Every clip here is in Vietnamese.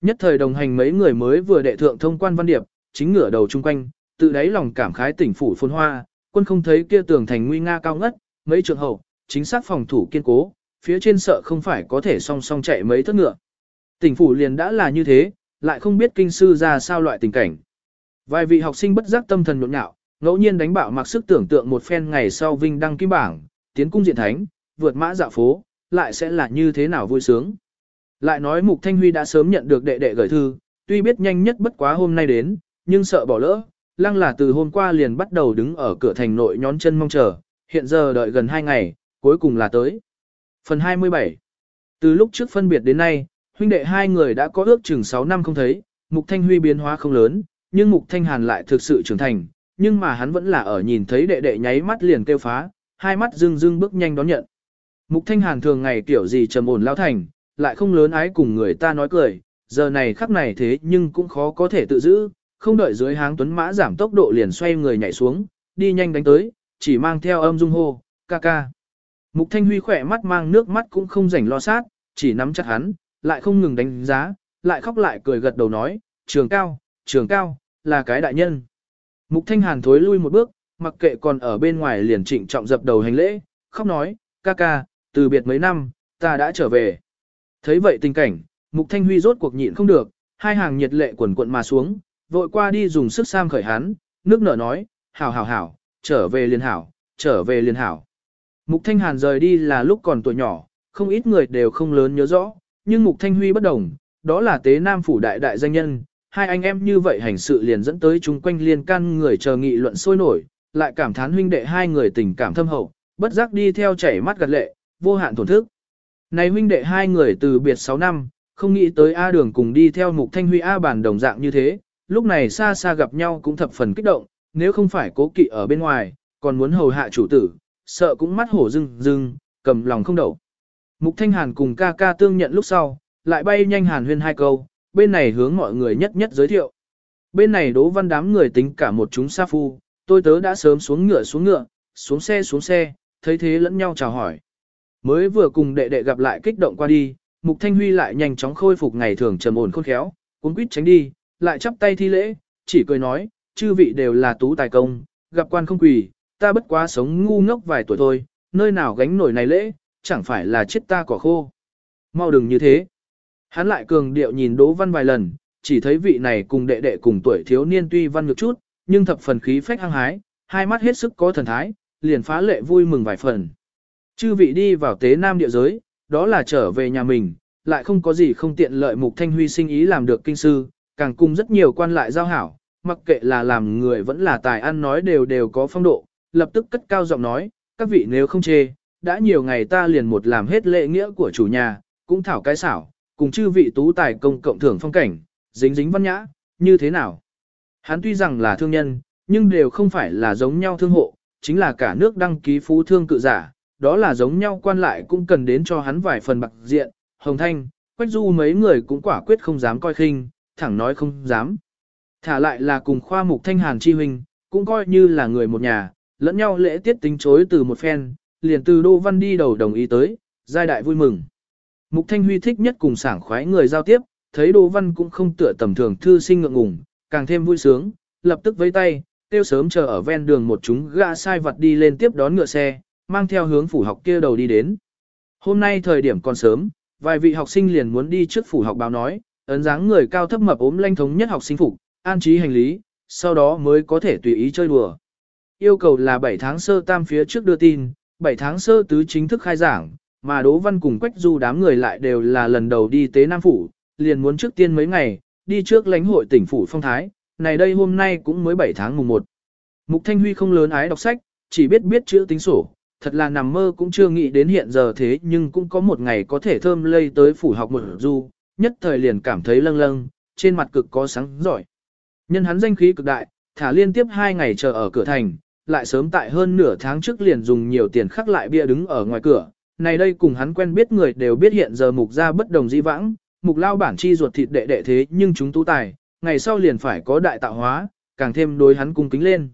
Nhất thời đồng hành mấy người mới vừa đệ thượng thông quan văn điệp, chính ngửa đầu chung quanh, tự đáy lòng cảm khái tỉnh phủ phồn hoa, quân không thấy kia tường thành nguy nga cao ngất, mấy trường hậu, chính xác phòng thủ kiên cố, phía trên sợ không phải có thể song song chạy mấy thất ngựa. Tỉnh phủ liền đã là như thế, lại không biết kinh sư ra sao loại tình cảnh. Vài vị học sinh bất giác tâm thần nhộn nhạo, ngẫu nhiên đánh bạo mặc sức tưởng tượng một phen ngày sau vinh đăng kim bảng, tiến cung diện thánh, vượt mã dạo phố, lại sẽ là như thế nào vui sướng. Lại nói Mục Thanh Huy đã sớm nhận được đệ đệ gửi thư, tuy biết nhanh nhất bất quá hôm nay đến, nhưng sợ bỏ lỡ, lăng là từ hôm qua liền bắt đầu đứng ở cửa thành nội nhón chân mong chờ, hiện giờ đợi gần 2 ngày, cuối cùng là tới. Phần 27 Từ lúc trước phân biệt đến nay, huynh đệ hai người đã có ước chừng 6 năm không thấy, Mục Thanh Huy biến hóa không lớn, nhưng Mục Thanh Hàn lại thực sự trưởng thành, nhưng mà hắn vẫn là ở nhìn thấy đệ đệ nháy mắt liền kêu phá, hai mắt rưng rưng bước nhanh đón nhận. Mục Thanh Hàn thường ngày kiểu gì trầm ổn lao thành, lại không lớn ái cùng người ta nói cười, giờ này khắc này thế nhưng cũng khó có thể tự giữ, không đợi dưới háng tuấn mã giảm tốc độ liền xoay người nhảy xuống, đi nhanh đánh tới, chỉ mang theo âm dung hô, ca ca. Mục Thanh Huy khỏe mắt mang nước mắt cũng không rảnh lo sát, chỉ nắm chặt hắn, lại không ngừng đánh giá, lại khóc lại cười gật đầu nói, trường cao, trường cao, là cái đại nhân. Mục Thanh Hàn thối lui một bước, mặc kệ còn ở bên ngoài liền trịnh trọng dập đầu hành lễ, khóc nói, ca ca, từ biệt mấy năm, ta đã trở về. Thấy vậy tình cảnh, Mục Thanh Huy rốt cuộc nhịn không được, hai hàng nhiệt lệ quần quận mà xuống, vội qua đi dùng sức sam khởi hắn, nước nở nói, hảo hảo hảo, trở về liền hảo, trở về liền hảo. Mục Thanh Hàn rời đi là lúc còn tuổi nhỏ, không ít người đều không lớn nhớ rõ, nhưng Mục Thanh Huy bất đồng, đó là tế nam phủ đại đại danh nhân, hai anh em như vậy hành sự liền dẫn tới chúng quanh liên can người chờ nghị luận sôi nổi, lại cảm thán huynh đệ hai người tình cảm thâm hậu, bất giác đi theo chảy mắt gật lệ, vô hạn tổn thức. Này huynh đệ hai người từ biệt 6 năm, không nghĩ tới A đường cùng đi theo mục thanh huy A bản đồng dạng như thế, lúc này xa xa gặp nhau cũng thập phần kích động, nếu không phải cố kỵ ở bên ngoài, còn muốn hầu hạ chủ tử, sợ cũng mắt hổ rưng rưng, cầm lòng không đậu. Mục thanh hàn cùng ca ca tương nhận lúc sau, lại bay nhanh hàn huyên hai câu, bên này hướng mọi người nhất nhất giới thiệu. Bên này đố văn đám người tính cả một chúng sa phu, tôi tớ đã sớm xuống ngựa xuống ngựa, xuống xe xuống xe, thấy thế lẫn nhau chào hỏi. Mới vừa cùng đệ đệ gặp lại kích động qua đi, Mục Thanh Huy lại nhanh chóng khôi phục ngày thường trầm ổn khôn khéo, cuốn quýt tránh đi, lại chắp tay thi lễ, chỉ cười nói, chư vị đều là tú tài công, gặp quan không quỳ, ta bất quá sống ngu ngốc vài tuổi thôi, nơi nào gánh nổi này lễ, chẳng phải là chết ta cỏ khô. Mau đừng như thế. Hắn lại cường điệu nhìn Đỗ Văn vài lần, chỉ thấy vị này cùng đệ đệ cùng tuổi thiếu niên tuy văn nhược chút, nhưng thập phần khí phách hăng hái, hai mắt hết sức có thần thái, liền phá lệ vui mừng vài phần. Chư vị đi vào tế nam địa giới, đó là trở về nhà mình, lại không có gì không tiện lợi mục thanh huy sinh ý làm được kinh sư, càng cùng rất nhiều quan lại giao hảo, mặc kệ là làm người vẫn là tài ăn nói đều đều có phong độ, lập tức cất cao giọng nói, các vị nếu không chê, đã nhiều ngày ta liền một làm hết lệ nghĩa của chủ nhà, cũng thảo cái xảo, cùng chư vị tú tài công cộng thưởng phong cảnh, dính dính văn nhã, như thế nào? Hắn tuy rằng là thương nhân, nhưng đều không phải là giống nhau thương hộ, chính là cả nước đăng ký phú thương cự giả, đó là giống nhau quan lại cũng cần đến cho hắn vài phần bạc diện, hồng thanh, quách du mấy người cũng quả quyết không dám coi khinh, thẳng nói không dám. Thả lại là cùng khoa mục thanh hàn chi huynh, cũng coi như là người một nhà, lẫn nhau lễ tiết tính chối từ một phen, liền từ Đô Văn đi đầu đồng ý tới, giai đại vui mừng. Mục Thanh Huy thích nhất cùng sảng khoái người giao tiếp, thấy Đô Văn cũng không tựa tầm thường thư sinh ngượng ngùng, càng thêm vui sướng, lập tức vẫy tay, tiêu sớm chờ ở ven đường một chúng gã sai vật đi lên tiếp đón ngựa xe, mang theo hướng phủ học kia đầu đi đến. Hôm nay thời điểm còn sớm, vài vị học sinh liền muốn đi trước phủ học báo nói, ấn dáng người cao thấp mập ốm lanh thống nhất học sinh phục, an trí hành lý, sau đó mới có thể tùy ý chơi đùa. Yêu cầu là 7 tháng sơ tam phía trước đưa tin, 7 tháng sơ tứ chính thức khai giảng, mà Đỗ Văn cùng Quách Du đám người lại đều là lần đầu đi tế Nam Phủ, liền muốn trước tiên mấy ngày, đi trước lãnh hội tỉnh Phủ Phong Thái, này đây hôm nay cũng mới 7 tháng mùng 1. Mục Thanh Huy không lớn ái đọc sách, chỉ biết biết chữ tính sổ, thật là nằm mơ cũng chưa nghĩ đến hiện giờ thế nhưng cũng có một ngày có thể thơm lây tới phủ học một du, nhất thời liền cảm thấy lâng lâng, trên mặt cực có sáng giỏi. Nhân hắn danh khí cực đại, thả liên tiếp hai ngày chờ ở cửa thành, lại sớm tại hơn nửa tháng trước liền dùng nhiều tiền khắc lại bia đứng ở ngoài cửa. Này đây cùng hắn quen biết người đều biết hiện giờ mục ra bất đồng di vãng, mục lao bản chi ruột thịt đệ đệ thế nhưng chúng tú tài, ngày sau liền phải có đại tạo hóa, càng thêm đối hắn cung kính lên.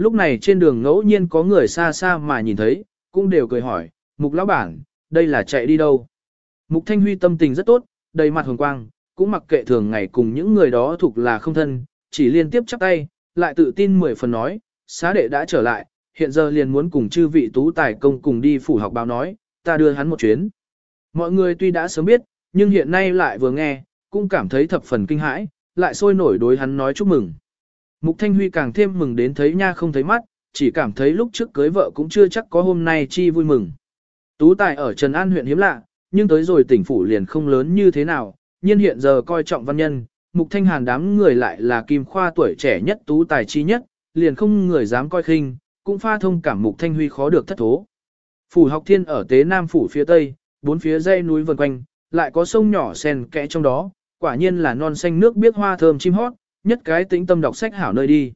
Lúc này trên đường ngẫu nhiên có người xa xa mà nhìn thấy, cũng đều cười hỏi, mục lão bản, đây là chạy đi đâu? Mục Thanh Huy tâm tình rất tốt, đầy mặt hồng quang, cũng mặc kệ thường ngày cùng những người đó thuộc là không thân, chỉ liên tiếp chắp tay, lại tự tin mười phần nói, xá đệ đã trở lại, hiện giờ liền muốn cùng chư vị tú tài công cùng đi phủ học báo nói, ta đưa hắn một chuyến. Mọi người tuy đã sớm biết, nhưng hiện nay lại vừa nghe, cũng cảm thấy thập phần kinh hãi, lại sôi nổi đối hắn nói chúc mừng. Mục Thanh Huy càng thêm mừng đến thấy nha không thấy mắt, chỉ cảm thấy lúc trước cưới vợ cũng chưa chắc có hôm nay chi vui mừng. Tú tài ở Trần An huyện hiếm lạ, nhưng tới rồi tỉnh phủ liền không lớn như thế nào, nhiên hiện giờ coi trọng văn nhân, Mục Thanh Hàn đám người lại là kim khoa tuổi trẻ nhất tú tài chi nhất, liền không người dám coi khinh, cũng pha thông cảm Mục Thanh Huy khó được thất thố. Phủ học thiên ở tế Nam phủ phía tây, bốn phía dây núi vần quanh, lại có sông nhỏ sen kẽ trong đó, quả nhiên là non xanh nước biết hoa thơm chim hót, nhất cái tĩnh tâm đọc sách hảo nơi đi.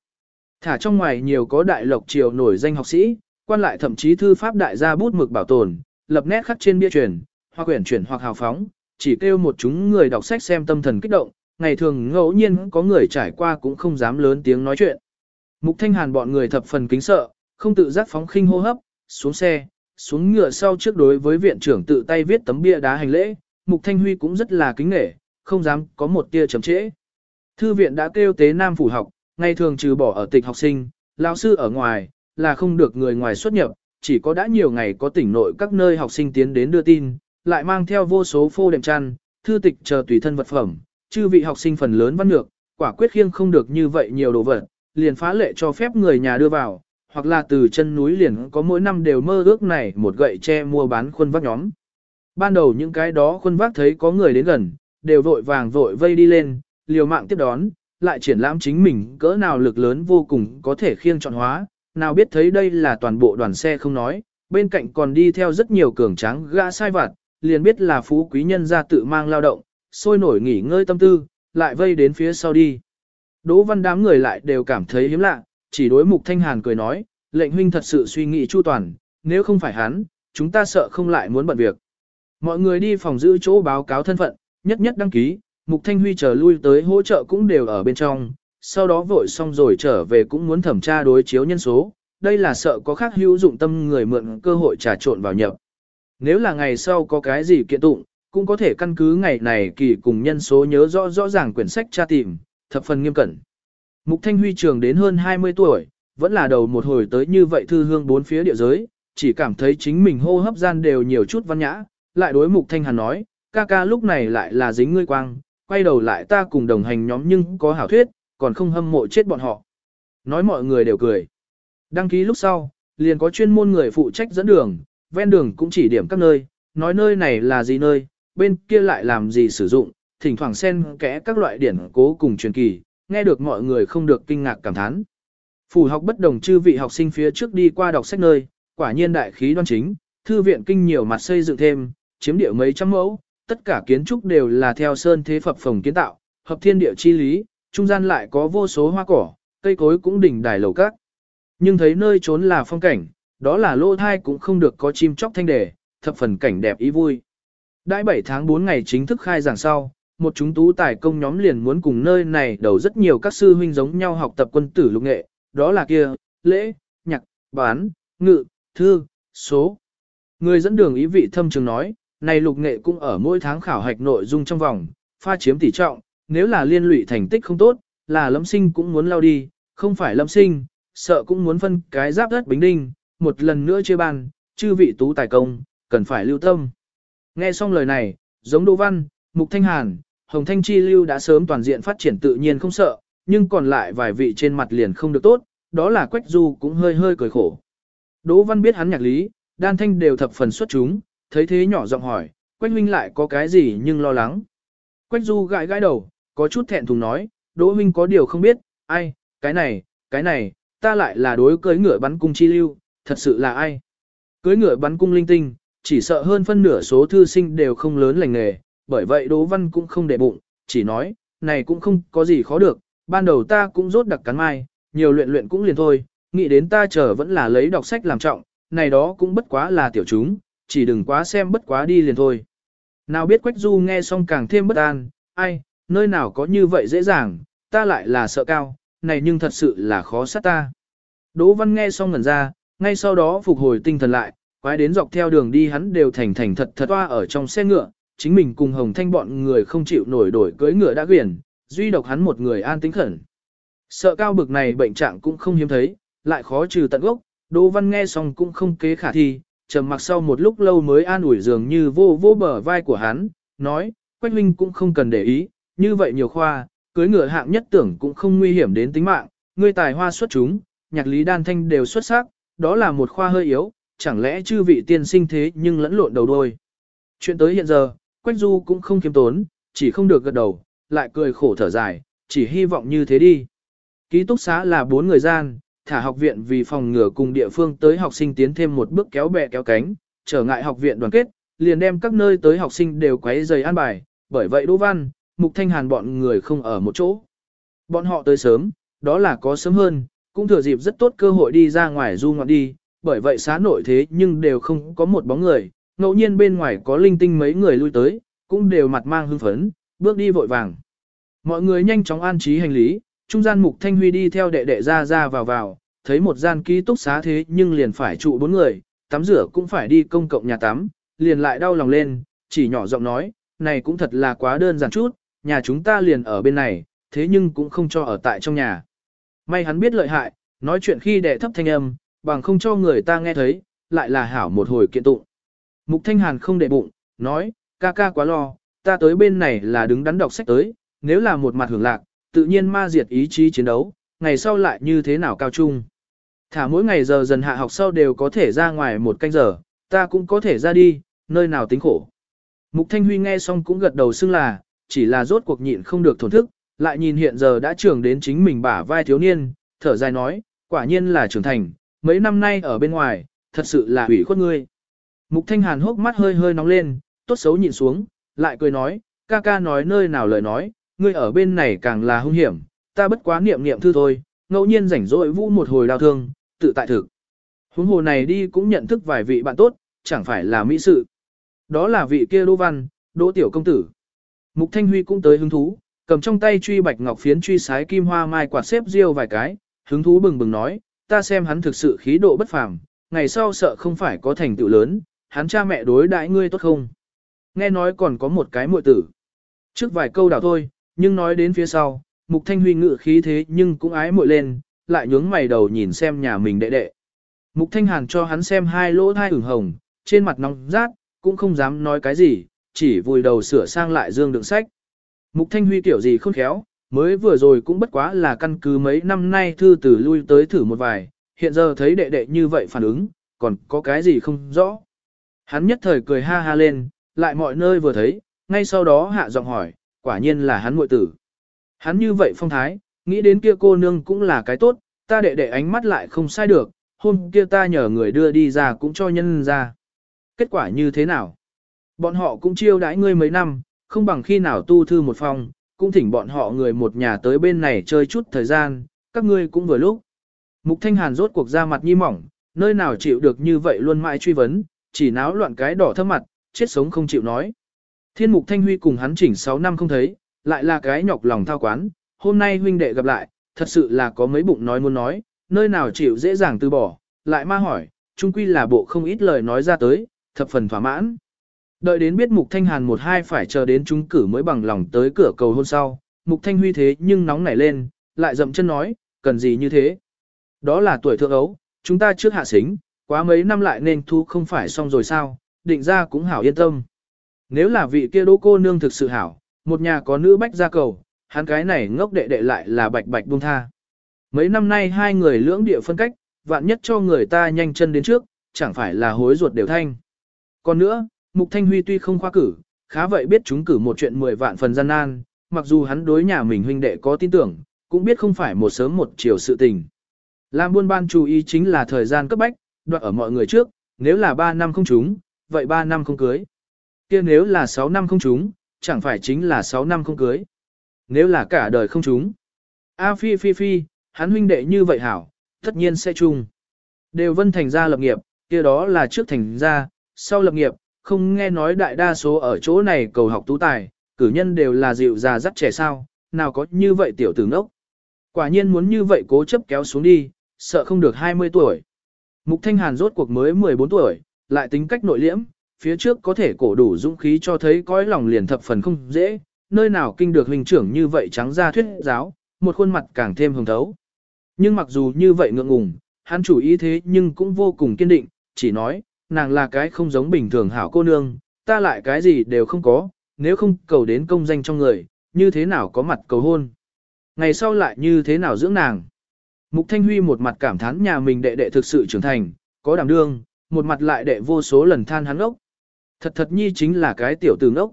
Thả trong ngoài nhiều có đại lộc triều nổi danh học sĩ, quan lại thậm chí thư pháp đại gia bút mực bảo tồn, lập nét khắc trên bia truyền, hoặc quyển chuyển hoặc hào phóng, chỉ kêu một chúng người đọc sách xem tâm thần kích động, ngày thường ngẫu nhiên có người trải qua cũng không dám lớn tiếng nói chuyện. Mục Thanh Hàn bọn người thập phần kính sợ, không tự giác phóng khinh hô hấp, xuống xe, xuống ngựa sau trước đối với viện trưởng tự tay viết tấm bia đá hành lễ, Mục Thanh Huy cũng rất là kính nể, không dám có một tia chậm trễ. Thư viện đã kêu tế nam phủ học, ngày thường trừ bỏ ở tịch học sinh, lao sư ở ngoài, là không được người ngoài xuất nhập, chỉ có đã nhiều ngày có tỉnh nội các nơi học sinh tiến đến đưa tin, lại mang theo vô số phô đệm chăn, thư tịch chờ tùy thân vật phẩm, chư vị học sinh phần lớn văn được, quả quyết khiêng không được như vậy nhiều đồ vật, liền phá lệ cho phép người nhà đưa vào, hoặc là từ chân núi liền có mỗi năm đều mơ ước này một gậy tre mua bán khuôn vác nhóm. Ban đầu những cái đó khuôn vác thấy có người đến gần, đều vội vàng vội vây đi lên, liều mạng tiếp đón, lại triển lãm chính mình cỡ nào lực lớn vô cùng có thể khiêng chọn hóa, nào biết thấy đây là toàn bộ đoàn xe không nói, bên cạnh còn đi theo rất nhiều cường tráng gã sai vặt, liền biết là phú quý nhân ra tự mang lao động, sôi nổi nghỉ ngơi tâm tư, lại vây đến phía sau đi. Đỗ văn đám người lại đều cảm thấy hiếm lạ, chỉ đối mục thanh hàn cười nói, lệnh huynh thật sự suy nghĩ chu toàn, nếu không phải hắn, chúng ta sợ không lại muốn bận việc. Mọi người đi phòng giữ chỗ báo cáo thân phận, nhất nhất đăng ký, mục thanh huy chờ lui tới hỗ trợ cũng đều ở bên trong, sau đó vội xong rồi trở về cũng muốn thẩm tra đối chiếu nhân số, đây là sợ có khác hữu dụng tâm người mượn cơ hội trà trộn vào nhập. Nếu là ngày sau có cái gì kiện tụng, cũng có thể căn cứ ngày này kỳ cùng nhân số nhớ rõ rõ ràng quyển sách tra tìm, thập phần nghiêm cẩn. Mục Thanh Huy trường đến hơn 20 tuổi, vẫn là đầu một hồi tới như vậy thư hương bốn phía địa giới, chỉ cảm thấy chính mình hô hấp gian đều nhiều chút văn nhã, lại đối Mục Thanh Hàn nói, ca ca lúc này lại là dính ngươi quang, quay đầu lại ta cùng đồng hành nhóm nhưng có hảo thuyết, còn không hâm mộ chết bọn họ. Nói mọi người đều cười. Đăng ký lúc sau, liền có chuyên môn người phụ trách dẫn đường, ven đường cũng chỉ điểm các nơi, nói nơi này là gì nơi, bên kia lại làm gì sử dụng, thỉnh thoảng xen kẽ các loại điển cố cùng truyền kỳ, nghe được mọi người không được kinh ngạc cảm thán. Phủ học bất đồng chư vị học sinh phía trước đi qua đọc sách nơi, quả nhiên đại khí đoan chính, thư viện kinh nhiều mặt xây dựng thêm, chiếm địa mấy trăm mẫu, tất cả kiến trúc đều là theo sơn thế phập phồng kiến tạo, hợp thiên địa chi lý, trung gian lại có vô số hoa cỏ, cây cối cũng đỉnh đài lầu các. Nhưng thấy nơi trốn là phong cảnh, đó là lô thai cũng không được có chim chóc thanh đề, thập phần cảnh đẹp ý vui. Đãi 7 tháng 4 ngày chính thức khai giảng sau, một chúng tú tài công nhóm liền muốn cùng nơi này đầu rất nhiều các sư huynh giống nhau học tập quân tử lục nghệ, đó là kia, lễ, nhạc, bán, ngự, thư, số. Người dẫn đường ý vị thâm trường nói, này lục nghệ cũng ở mỗi tháng khảo hạch nội dung trong vòng, pha chiếm tỷ trọng, nếu là liên lụy thành tích không tốt, là lâm sinh cũng muốn lao đi, không phải lâm sinh, sợ cũng muốn phân cái giáp đất bính đinh, một lần nữa chia ban, chư vị tú tài công, cần phải lưu tâm. Nghe xong lời này, giống Đỗ Văn, Mục Thanh Hàn, Hồng Thanh Chi Lưu đã sớm toàn diện phát triển tự nhiên không sợ, nhưng còn lại vài vị trên mặt liền không được tốt, đó là Quách Du cũng hơi hơi cười khổ. Đỗ Văn biết hắn nhạc lý, đan thanh đều thập phần xuất chúng, thấy thế nhỏ giọng hỏi, Quách huynh lại có cái gì nhưng lo lắng. Quách Du gãi gãi đầu, có chút thẹn thùng nói, Đỗ huynh có điều không biết, ai, cái này, cái này, ta lại là đối cưới ngựa bắn cung chi lưu, thật sự là ai. Cưới ngựa bắn cung linh tinh, chỉ sợ hơn phân nửa số thư sinh đều không lớn lành nghề, bởi vậy Đỗ Văn cũng không để bụng, chỉ nói, này cũng không có gì khó được, ban đầu ta cũng rốt đặc cắn mai, nhiều luyện luyện cũng liền thôi, nghĩ đến ta chờ vẫn là lấy đọc sách làm trọng, này đó cũng bất quá là tiểu chúng, chỉ đừng quá xem bất quá đi liền thôi. Nào biết Quách Du nghe xong càng thêm bất an, ai, nơi nào có như vậy dễ dàng, ta lại là sợ cao, này nhưng thật sự là khó sát ta. Đỗ Văn nghe xong ngẩn ra, ngay sau đó phục hồi tinh thần lại, quái đến dọc theo đường đi hắn đều thành thành thật thật toa ở trong xe ngựa, chính mình cùng Hồng Thanh bọn người không chịu nổi đổi cưỡi ngựa đã quyển, duy độc hắn một người an tính khẩn. Sợ cao bực này bệnh trạng cũng không hiếm thấy, lại khó trừ tận gốc, Đỗ Văn nghe xong cũng không kế khả thi, trầm mặc sau một lúc lâu mới an ủi dường như vô vô bờ vai của hắn, nói, Quách huynh cũng không cần để ý, như vậy nhiều khoa, cưới ngựa hạng nhất tưởng cũng không nguy hiểm đến tính mạng, ngươi tài hoa xuất chúng, nhạc lý đan thanh đều xuất sắc, đó là một khoa hơi yếu, chẳng lẽ chư vị tiên sinh thế nhưng lẫn lộn đầu đôi. Chuyện tới hiện giờ, Quách Du cũng không kiếm tốn, chỉ không được gật đầu, lại cười khổ thở dài, chỉ hy vọng như thế đi. Ký túc xá là bốn người gian, thả học viện vì phòng ngừa cùng địa phương tới học sinh tiến thêm một bước kéo bè kéo cánh, trở ngại học viện đoàn kết, liền đem các nơi tới học sinh đều quấy rầy an bài, bởi vậy Đỗ Văn, Mục Thanh Hàn bọn người không ở một chỗ. Bọn họ tới sớm, đó là có sớm hơn, cũng thừa dịp rất tốt cơ hội đi ra ngoài du ngoạn đi, bởi vậy xá nội thế nhưng đều không có một bóng người, ngẫu nhiên bên ngoài có linh tinh mấy người lui tới, cũng đều mặt mang hưng phấn, bước đi vội vàng. Mọi người nhanh chóng an trí hành lý, trung gian Mục Thanh Huy đi theo đệ đệ ra ra vào vào, thấy một gian ký túc xá thế nhưng liền phải trụ bốn người, tắm rửa cũng phải đi công cộng nhà tắm, liền lại đau lòng lên, chỉ nhỏ giọng nói, này cũng thật là quá đơn giản chút, nhà chúng ta liền ở bên này, thế nhưng cũng không cho ở tại trong nhà. May hắn biết lợi hại, nói chuyện khi đệ thấp thanh âm, bằng không cho người ta nghe thấy, lại là hảo một hồi kiện tụng. Mục Thanh Hàn không để bụng, nói, ca ca quá lo, ta tới bên này là đứng đắn đọc sách tới, nếu là một mặt hưởng lạc, tự nhiên ma diệt ý chí chiến đấu, ngày sau lại như thế nào cao trung. Thả mỗi ngày giờ dần hạ học sau đều có thể ra ngoài một canh giờ, ta cũng có thể ra đi, nơi nào tính khổ. Mục Thanh Huy nghe xong cũng gật đầu xưng là, chỉ là rốt cuộc nhịn không được thổn thức, lại nhìn hiện giờ đã trưởng đến chính mình bả vai thiếu niên, thở dài nói, quả nhiên là trưởng thành, mấy năm nay ở bên ngoài, thật sự là hủy khuất ngươi. Mục Thanh Hàn hốc mắt hơi hơi nóng lên, tốt xấu nhìn xuống, lại cười nói, ca ca nói nơi nào lời nói, ngươi ở bên này càng là hung hiểm, ta bất quá niệm niệm thư thôi, ngẫu nhiên rảnh rỗi vũ một hồi đau thương, tự tại thực. Huống hồ này đi cũng nhận thức vài vị bạn tốt, chẳng phải là mỹ sự. Đó là vị kia Đỗ Văn, Đỗ Tiểu Công Tử. Mục Thanh Huy cũng tới hứng thú, cầm trong tay truy bạch ngọc phiến truy sái kim hoa mai quạt xếp riêu vài cái, hứng thú bừng bừng nói, ta xem hắn thực sự khí độ bất phàm, ngày sau sợ không phải có thành tựu lớn, hắn cha mẹ đối đãi ngươi tốt không. Nghe nói còn có một cái muội tử. Trước vài câu đảo thôi, nhưng nói đến phía sau, Mục Thanh Huy ngự khí thế nhưng cũng ái muội lên, lại nhướng mày đầu nhìn xem nhà mình đệ đệ. Mục Thanh Hàn cho hắn xem hai lỗ thai ửng hồng, trên mặt nóng rát, cũng không dám nói cái gì, chỉ vùi đầu sửa sang lại dương đựng sách. Mục Thanh Huy tiểu gì khôn khéo, mới vừa rồi cũng bất quá là căn cứ mấy năm nay thư từ lui tới thử một vài, hiện giờ thấy đệ đệ như vậy phản ứng, còn có cái gì không rõ. Hắn nhất thời cười ha ha lên, lại mọi nơi vừa thấy, ngay sau đó hạ giọng hỏi, quả nhiên là hắn muội tử. Hắn như vậy phong thái, nghĩ đến kia cô nương cũng là cái tốt, ta đệ đệ ánh mắt lại không sai được, hôm kia ta nhờ người đưa đi ra cũng cho nhân ra. Kết quả như thế nào? Bọn họ cũng chiêu đãi ngươi mấy năm, không bằng khi nào tu thư một phòng, cũng thỉnh bọn họ người một nhà tới bên này chơi chút thời gian, các ngươi cũng vừa lúc. Mục Thanh Hàn rốt cuộc ra mặt nhi mỏng, nơi nào chịu được như vậy luôn mãi truy vấn, chỉ náo loạn cái đỏ thâm mặt, chết sống không chịu nói. Thiên Mục Thanh Huy cùng hắn chỉnh 6 năm không thấy, lại là cái nhọc lòng thao quán, hôm nay huynh đệ gặp lại, thật sự là có mấy bụng nói muốn nói, nơi nào chịu dễ dàng từ bỏ, lại ma hỏi, chung quy là bộ không ít lời nói ra tới, thập phần thỏa mãn. Đợi đến biết Mục Thanh Hàn một hai phải chờ đến chúng cử mới bằng lòng tới cửa cầu hôn sau, Mục Thanh Huy thế nhưng nóng nảy lên, lại dậm chân nói, cần gì như thế. Đó là tuổi thượng ấu, chúng ta trước hạ xính, quá mấy năm lại nên thu không phải xong rồi sao, định ra cũng hảo yên tâm. Nếu là vị kia Đỗ cô nương thực sự hảo, một nhà có nữ bách ra cầu, hắn cái này ngốc đệ đệ lại là bạch bạch buông tha. Mấy năm nay hai người lưỡng địa phân cách, vạn nhất cho người ta nhanh chân đến trước, chẳng phải là hối ruột đều thanh. Còn nữa, Mục Thanh Huy tuy không khoa cử, khá vậy biết chúng cử một chuyện 10 vạn phần gian nan, mặc dù hắn đối nhà mình huynh đệ có tin tưởng, cũng biết không phải một sớm một chiều sự tình. Làm buôn ban chú ý chính là thời gian cấp bách, đoạt ở mọi người trước, nếu là 3 năm không trúng, vậy 3 năm không cưới kia nếu là 6 năm không trúng, chẳng phải chính là 6 năm không cưới. Nếu là cả đời không trúng. A phi phi phi, hắn huynh đệ như vậy hảo, tất nhiên sẽ chung. Đều vân thành gia lập nghiệp, kia đó là trước thành gia, sau lập nghiệp, không nghe nói đại đa số ở chỗ này cầu học tú tài, cử nhân đều là dịu già dắt trẻ sao, nào có như vậy tiểu tử ngốc. Quả nhiên muốn như vậy cố chấp kéo xuống đi, sợ không được 20 tuổi. Mục Thanh Hàn rốt cuộc mới 14 tuổi, lại tính cách nội liễm, phía trước có thể cổ đủ dũng khí cho thấy cõi lòng liền thập phần không dễ, nơi nào kinh được hình trưởng như vậy trắng ra thuyết giáo, một khuôn mặt càng thêm hồng thấu. Nhưng mặc dù như vậy ngượng ngùng, hắn chủ ý thế nhưng cũng vô cùng kiên định, chỉ nói, nàng là cái không giống bình thường hảo cô nương, ta lại cái gì đều không có, nếu không cầu đến công danh trong người, như thế nào có mặt cầu hôn. Ngày sau lại như thế nào dưỡng nàng. Mục Thanh Huy một mặt cảm thán nhà mình đệ đệ thực sự trưởng thành, có đảm đương, một mặt lại đệ vô số lần than hắn ốc. Thật thật nhi chính là cái tiểu tử ngốc.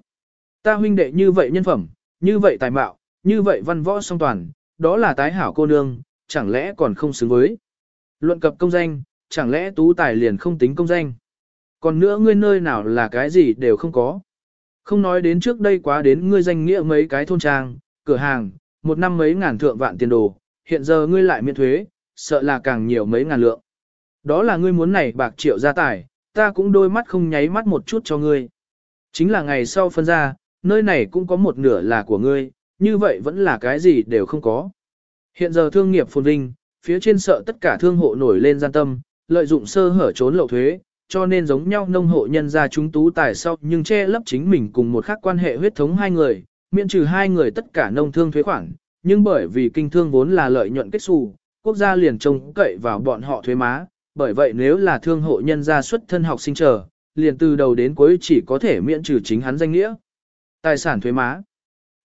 Ta huynh đệ như vậy nhân phẩm, như vậy tài mạo, như vậy văn võ song toàn, đó là tái hảo cô nương, chẳng lẽ còn không xứng với. Luận cập công danh, chẳng lẽ tú tài liền không tính công danh. Còn nữa ngươi nơi nào là cái gì đều không có. Không nói đến trước đây quá đến ngươi danh nghĩa mấy cái thôn trang, cửa hàng, một năm mấy ngàn thượng vạn tiền đồ, hiện giờ ngươi lại miễn thuế, sợ là càng nhiều mấy ngàn lượng. Đó là ngươi muốn này bạc triệu gia tài, ta cũng đôi mắt không nháy mắt một chút cho ngươi. Chính là ngày sau phân ra, nơi này cũng có một nửa là của ngươi, như vậy vẫn là cái gì đều không có. Hiện giờ thương nghiệp phồn vinh, phía trên sợ tất cả thương hộ nổi lên gian tâm, lợi dụng sơ hở trốn lậu thuế, cho nên giống nhau nông hộ nhân ra chúng tú tài sau nhưng che lấp chính mình cùng một khác quan hệ huyết thống hai người, miễn trừ hai người tất cả nông thương thuế khoản, nhưng bởi vì kinh thương vốn là lợi nhuận kết xù, quốc gia liền trông cậy vào bọn họ thuế má, bởi vậy nếu là thương hộ nhân gia xuất thân học sinh chờ, liền từ đầu đến cuối chỉ có thể miễn trừ chính hắn danh nghĩa. Tài sản thuế má.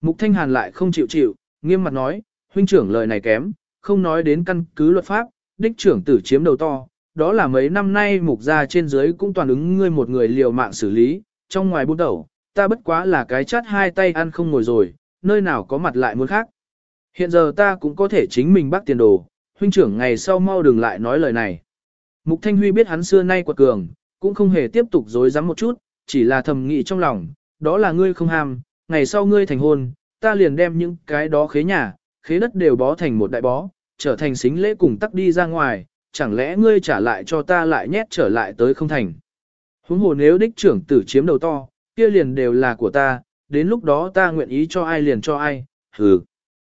Mục Thanh Hàn lại không chịu chịu, nghiêm mặt nói, huynh trưởng lời này kém, không nói đến căn cứ luật pháp, đích trưởng tử chiếm đầu to, đó là mấy năm nay mục gia trên dưới cũng toàn ứng ngươi một người liều mạng xử lý, trong ngoài buôn đầu, ta bất quá là cái chát hai tay ăn không ngồi rồi, nơi nào có mặt lại muốn khác. Hiện giờ ta cũng có thể chính mình bắt tiền đồ, huynh trưởng ngày sau mau đừng lại nói lời này. Mục Thanh Huy biết hắn xưa nay quật cường, cũng không hề tiếp tục dối dám một chút, chỉ là thầm nghĩ trong lòng, đó là ngươi không ham, ngày sau ngươi thành hôn, ta liền đem những cái đó khế nhà, khế đất đều bó thành một đại bó, trở thành xính lễ cùng tắc đi ra ngoài, chẳng lẽ ngươi trả lại cho ta lại nhét trở lại tới không thành. Huống hồ nếu đích trưởng tử chiếm đầu to, kia liền đều là của ta, đến lúc đó ta nguyện ý cho ai liền cho ai, hừ.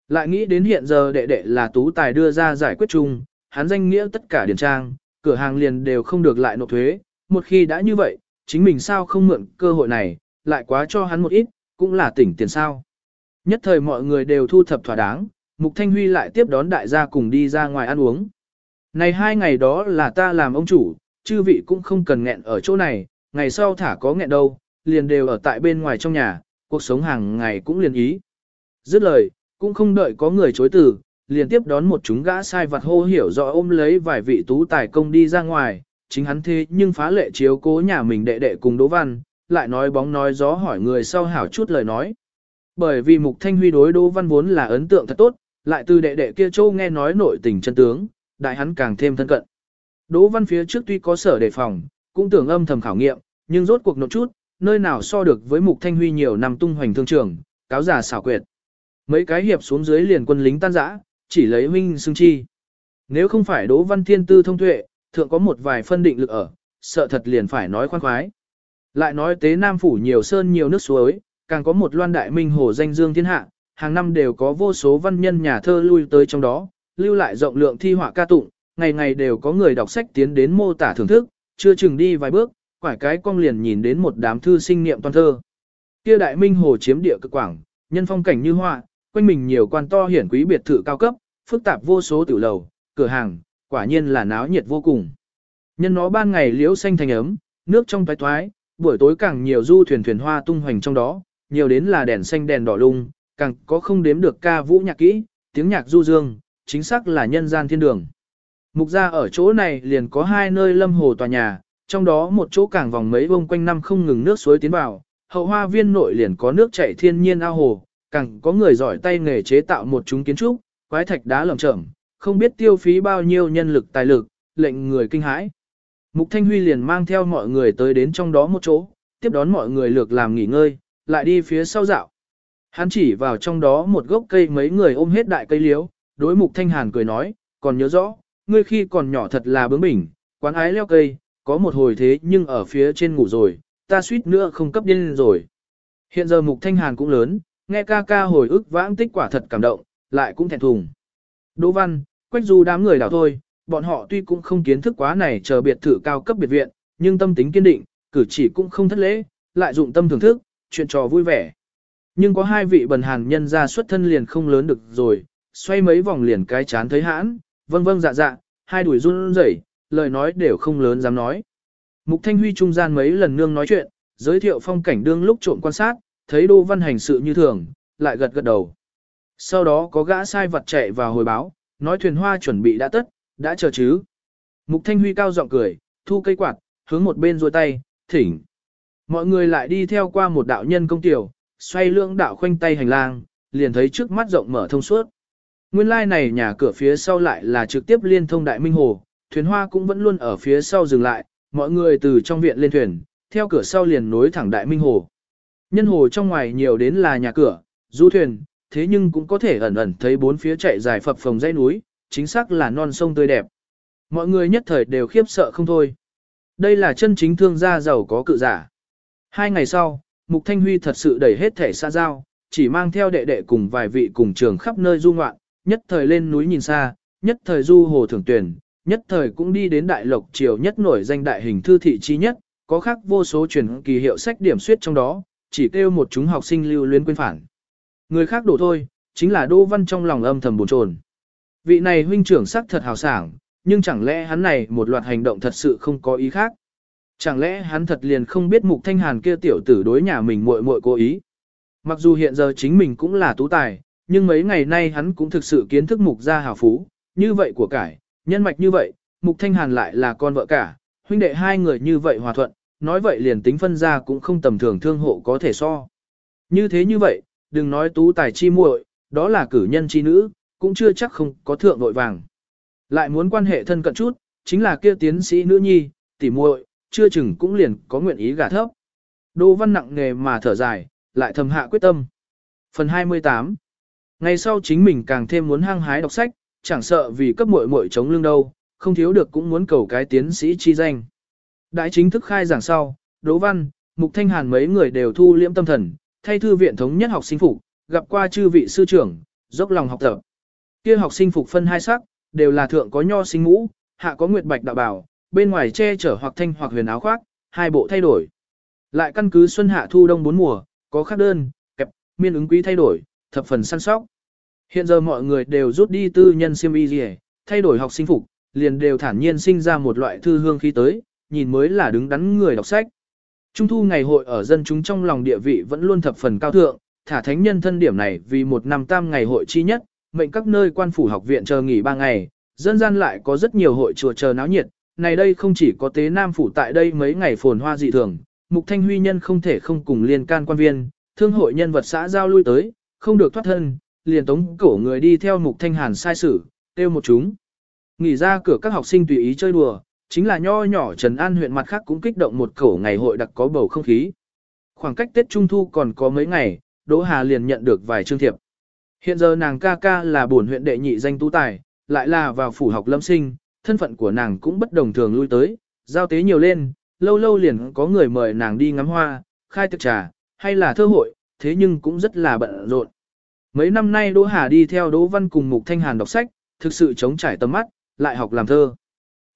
Lại nghĩ đến hiện giờ đệ đệ là tú tài đưa ra giải quyết chung, hắn danh nghĩa tất cả điển trang, cửa hàng liền đều không được lại nộp thuế, một khi đã như vậy, chính mình sao không mượn cơ hội này, lại quá cho hắn một ít, cũng là tỉnh tiền sao. Nhất thời mọi người đều thu thập thỏa đáng, Mục Thanh Huy lại tiếp đón đại gia cùng đi ra ngoài ăn uống. Này hai ngày đó là ta làm ông chủ, chư vị cũng không cần nghẹn ở chỗ này, ngày sau thả có nghẹn đâu, liền đều ở tại bên ngoài trong nhà, cuộc sống hàng ngày cũng liền ý. Dứt lời, cũng không đợi có người chối từ, liền tiếp đón một chúng gã sai vặt hô hiểu rõ ôm lấy vài vị tú tài công đi ra ngoài, chính hắn thế nhưng phá lệ chiếu cố nhà mình đệ đệ cùng Đỗ Văn, lại nói bóng nói gió hỏi người sau hảo chút lời nói. Bởi vì Mục Thanh Huy đối Đỗ Văn vốn là ấn tượng thật tốt, lại từ đệ đệ kia châu nghe nói nội tình chân tướng, đại hắn càng thêm thân cận. Đỗ Văn phía trước tuy có sở đề phòng, cũng tưởng âm thầm khảo nghiệm, nhưng rốt cuộc nộp chút, nơi nào so được với Mục Thanh Huy nhiều năm tung hoành thương trường, cáo giả xảo quyệt. Mấy cái hiệp xuống dưới liền quân lính tan rã, chỉ lấy huynh xưng chi. Nếu không phải Đỗ Văn Thiên tư thông tuệ, thượng có một vài phân định lực ở, sợ thật liền phải nói khoan khoái. Lại nói tế Nam Phủ nhiều sơn nhiều nước suối, càng có một loan đại minh hồ danh dương thiên hạ, hàng năm đều có vô số văn nhân nhà thơ lui tới trong đó, lưu lại rộng lượng thi họa ca tụng, ngày ngày đều có người đọc sách tiến đến mô tả thưởng thức, chưa chừng đi vài bước, quải cái cong liền nhìn đến một đám thư sinh niệm toàn thơ. Kia đại minh hồ chiếm địa cực quảng, nhân phong cảnh như họa, quanh mình nhiều quan to hiển quý biệt thự cao cấp, phức tạp vô số tiểu lầu, cửa hàng, quả nhiên là náo nhiệt vô cùng. Nhân nó ban ngày liễu xanh thành ấm, nước trong toái toái, buổi tối càng nhiều du thuyền thuyền hoa tung hoành trong đó, nhiều đến là đèn xanh đèn đỏ lung, càng có không đếm được ca vũ nhạc kỹ, tiếng nhạc du dương, chính xác là nhân gian thiên đường. Mục ra ở chỗ này liền có hai nơi lâm hồ tòa nhà, trong đó một chỗ càng vòng mấy vông quanh năm không ngừng nước suối tiến vào, hậu hoa viên nội liền có nước chảy thiên nhiên ao hồ, càng có người giỏi tay nghề chế tạo một chúng kiến trúc, quái thạch đá lởm chởm, không biết tiêu phí bao nhiêu nhân lực tài lực, lệnh người kinh hãi. Mục Thanh Huy liền mang theo mọi người tới đến trong đó một chỗ, tiếp đón mọi người lược làm nghỉ ngơi, lại đi phía sau dạo. Hắn chỉ vào trong đó một gốc cây mấy người ôm hết đại cây liếu, đối Mục Thanh Hàn cười nói, còn nhớ rõ, ngươi khi còn nhỏ thật là bướng bỉnh, quán ái leo cây, có một hồi thế nhưng ở phía trên ngủ rồi, ta suýt nữa không cấp điên rồi. Hiện giờ Mục Thanh Hàn cũng lớn, nghe ca ca hồi ức vãng tích quả thật cảm động, lại cũng thẹn thùng. Đỗ Văn, Quách Du đám người đảo thôi, bọn họ tuy cũng không kiến thức quá này chờ biệt thự cao cấp biệt viện, nhưng tâm tính kiên định, cử chỉ cũng không thất lễ, lại dụng tâm thưởng thức, chuyện trò vui vẻ. Nhưng có hai vị bần hàn nhân ra xuất thân liền không lớn được rồi, xoay mấy vòng liền cái chán thấy hãn, vâng vâng dạ dạ, hai đuổi run rẩy, lời nói đều không lớn dám nói. Mục Thanh Huy trung gian mấy lần nương nói chuyện, giới thiệu phong cảnh đương lúc trộm quan sát, thấy Đỗ Văn hành sự như thường, lại gật gật đầu. Sau đó có gã sai vật chạy vào hồi báo, nói thuyền hoa chuẩn bị đã tất, đã chờ chứ. Mục Thanh Huy cao giọng cười, thu cây quạt, hướng một bên rôi tay, thỉnh. Mọi người lại đi theo qua một đạo nhân công tiểu, xoay lưỡng đạo khoanh tay hành lang, liền thấy trước mắt rộng mở thông suốt. Nguyên lai like này nhà cửa phía sau lại là trực tiếp liên thông đại minh hồ, thuyền hoa cũng vẫn luôn ở phía sau dừng lại, mọi người từ trong viện lên thuyền, theo cửa sau liền nối thẳng đại minh hồ. Nhân hồ trong ngoài nhiều đến là nhà cửa, du thuyền, thế nhưng cũng có thể ẩn ẩn thấy bốn phía chạy dài phập phồng dãy núi, chính xác là non sông tươi đẹp. Mọi người nhất thời đều khiếp sợ không thôi. Đây là chân chính thương gia giàu có cự giả. Hai ngày sau, Mục Thanh Huy thật sự đẩy hết thể xa giao, chỉ mang theo đệ đệ cùng vài vị cùng trường khắp nơi du ngoạn, nhất thời lên núi nhìn xa, nhất thời du hồ thưởng tuyển, nhất thời cũng đi đến đại lộc triều nhất nổi danh đại hình thư thị chi nhất, có khác vô số truyền kỳ hiệu sách điểm suyết trong đó, chỉ kêu một chúng học sinh lưu luyến quên phản. Người khác đổ thôi, chính là Đỗ Văn trong lòng âm thầm buồn chồn. Vị này huynh trưởng sắc thật hào sảng, nhưng chẳng lẽ hắn này một loạt hành động thật sự không có ý khác? Chẳng lẽ hắn thật liền không biết Mục Thanh Hàn kia tiểu tử đối nhà mình muội muội cố ý? Mặc dù hiện giờ chính mình cũng là tú tài, nhưng mấy ngày nay hắn cũng thực sự kiến thức Mục gia hào phú, như vậy của cải, nhân mạch như vậy, Mục Thanh Hàn lại là con vợ cả, huynh đệ hai người như vậy hòa thuận, nói vậy liền tính phân ra cũng không tầm thường thương hộ có thể so. Như thế như vậy, đừng nói tú tài chi muội, đó là cử nhân chi nữ, cũng chưa chắc không có thượng nội vàng. Lại muốn quan hệ thân cận chút, chính là kia tiến sĩ nữ nhi, tỉ muội, chưa chừng cũng liền có nguyện ý gả thấp. Đỗ văn nặng nghề mà thở dài, lại thầm hạ quyết tâm. Phần 28 Ngày sau chính mình càng thêm muốn hăng hái đọc sách, chẳng sợ vì cấp muội muội chống lưng đâu, không thiếu được cũng muốn cầu cái tiến sĩ chi danh. Đại chính thức khai giảng sau, Đỗ Văn, Mục Thanh Hàn mấy người đều thu liễm tâm thần, thay thư viện thống nhất học sinh phục, gặp qua chư vị sư trưởng, dốc lòng học tập. Kia học sinh phục phân hai sắc, đều là thượng có nho sinh ngũ, hạ có nguyệt bạch đạo bảo, bên ngoài che chở hoặc thanh hoặc huyền áo khoác, hai bộ thay đổi. Lại căn cứ xuân hạ thu đông bốn mùa, có khác đơn, kẹp, miên ứng quý thay đổi, thập phần săn sóc. Hiện giờ mọi người đều rút đi tư nhân siêm y gì, thay đổi học sinh phục, liền đều thản nhiên sinh ra một loại thư hương khí tới, nhìn mới là đứng đắn người đọc sách. Trung thu ngày hội ở dân chúng trong lòng địa vị vẫn luôn thập phần cao thượng, thả thánh nhân thân điểm này vì một năm tam ngày hội chi nhất, mệnh các nơi quan phủ học viện chờ nghỉ ba ngày, dân gian lại có rất nhiều hội chùa chờ náo nhiệt, này đây không chỉ có tế nam phủ tại đây mấy ngày phồn hoa dị thường, mục thanh huy nhân không thể không cùng liên can quan viên, thương hội nhân vật xã giao lui tới, không được thoát thân, liền tống cổ người đi theo mục thanh hàn sai sử, tiêu một chúng. Nghỉ ra cửa các học sinh tùy ý chơi đùa, chính là nho nhỏ Trần An huyện mặt khác cũng kích động một khẩu ngày hội đặc có bầu không khí. Khoảng cách Tết Trung Thu còn có mấy ngày, Đỗ Hà liền nhận được vài chương thiệp. Hiện giờ nàng ca ca là bổn huyện đệ nhị danh tú tài, lại là vào phủ học lâm sinh, thân phận của nàng cũng bất đồng thường lui tới, giao tế nhiều lên, lâu lâu liền có người mời nàng đi ngắm hoa, khai thực trà, hay là thơ hội, thế nhưng cũng rất là bận rộn. Mấy năm nay Đỗ Hà đi theo Đỗ Văn cùng Mục Thanh Hàn đọc sách, thực sự chống trải tầm mắt, lại học làm thơ.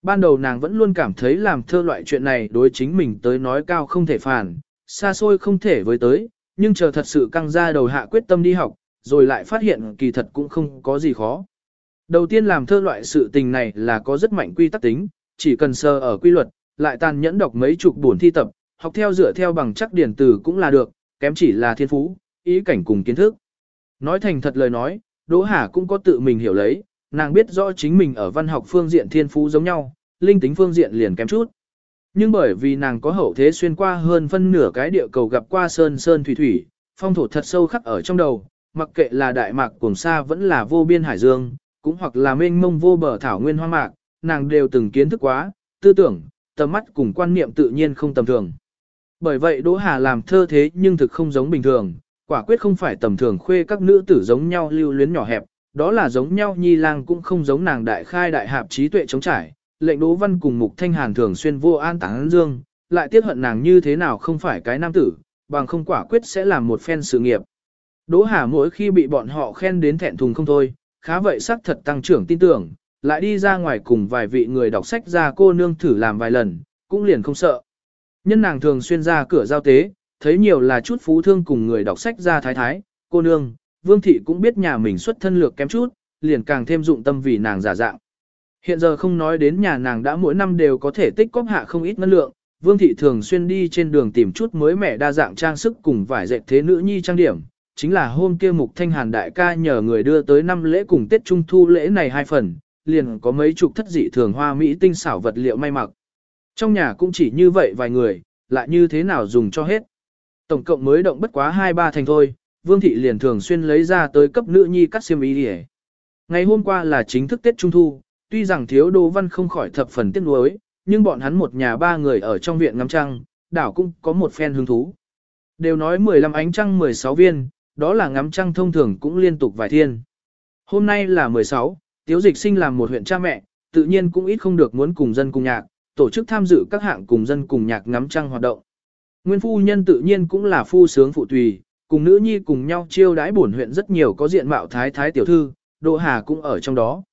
Ban đầu nàng vẫn luôn cảm thấy làm thơ loại chuyện này đối chính mình tới nói cao không thể phản, xa xôi không thể với tới, nhưng chờ thật sự căng ra đầu hạ quyết tâm đi học, rồi lại phát hiện kỳ thật cũng không có gì khó. Đầu tiên làm thơ loại sự tình này là có rất mạnh quy tắc tính, chỉ cần sơ ở quy luật, lại tàn nhẫn đọc mấy chục buồn thi tập, học theo dựa theo bằng chắc điển từ cũng là được, kém chỉ là thiên phú, ý cảnh cùng kiến thức. Nói thành thật lời nói, Đỗ Hà cũng có tự mình hiểu lấy, nàng biết rõ chính mình ở văn học phương diện thiên phú giống nhau, linh tính phương diện liền kém chút. Nhưng bởi vì nàng có hậu thế xuyên qua hơn phân nửa cái địa cầu gặp qua sơn sơn thủy thủy, phong thổ thật sâu khắc ở trong đầu, mặc kệ là đại mạc cuồng xa vẫn là vô biên hải dương, cũng hoặc là mênh mông vô bờ thảo nguyên hoang mạc, nàng đều từng kiến thức quá, tư tưởng, tầm mắt cùng quan niệm tự nhiên không tầm thường. Bởi vậy Đỗ Hà làm thơ thế nhưng thực không giống bình thường, quả quyết không phải tầm thường khuê các nữ tử giống nhau lưu luyến nhỏ hẹp, đó là giống nhau nhi lang cũng không giống nàng đại khai đại hạp trí tuệ chống trải, lệnh Đỗ Văn cùng Mục Thanh Hàn thường xuyên vô an táng dương, lại tiếc hận nàng như thế nào không phải cái nam tử, bằng không quả quyết sẽ làm một phen sự nghiệp. Đỗ Hà mỗi khi bị bọn họ khen đến thẹn thùng không thôi, khá vậy sắc thật tăng trưởng tin tưởng, lại đi ra ngoài cùng vài vị người đọc sách ra cô nương thử làm vài lần, cũng liền không sợ. Nhân nàng thường xuyên ra cửa giao tế, thấy nhiều là chút phú thương cùng người đọc sách ra thái thái, cô nương, vương thị cũng biết nhà mình xuất thân lược kém chút, liền càng thêm dụng tâm vì nàng giả dạng. Hiện giờ không nói đến nhà nàng đã mỗi năm đều có thể tích cóp hạ không ít ngân lượng, vương thị thường xuyên đi trên đường tìm chút mới mẻ đa dạng trang sức cùng vải dệt thế nữ nhi trang điểm. Chính là hôm kia mục thanh hàn đại ca nhờ người đưa tới năm lễ cùng Tết Trung Thu lễ này hai phần, liền có mấy chục thất dị thường hoa mỹ tinh xảo vật liệu may mặc. Trong nhà cũng chỉ như vậy vài người, lại như thế nào dùng cho hết. Tổng cộng mới động bất quá hai ba thành thôi, Vương Thị liền thường xuyên lấy ra tới cấp nữ nhi cắt xiêm y đi Ngày hôm qua là chính thức Tết Trung Thu, tuy rằng thiếu đô văn không khỏi thập phần tiếc nuối, nhưng bọn hắn một nhà ba người ở trong viện ngắm trăng, đảo cũng có một phen hứng thú. Đều nói 15 ánh trăng 16 viên, đó là ngắm trăng thông thường cũng liên tục vài thiên. Hôm nay là 16, tiếu dịch sinh làm một huyện cha mẹ, tự nhiên cũng ít không được muốn cùng dân cùng nhạc, tổ chức tham dự các hạng cùng dân cùng nhạc ngắm trăng hoạt động. Nguyên phu nhân tự nhiên cũng là phu sướng phụ tùy, cùng nữ nhi cùng nhau chiêu đãi bổn huyện rất nhiều có diện mạo thái thái tiểu thư, Đỗ Hà cũng ở trong đó.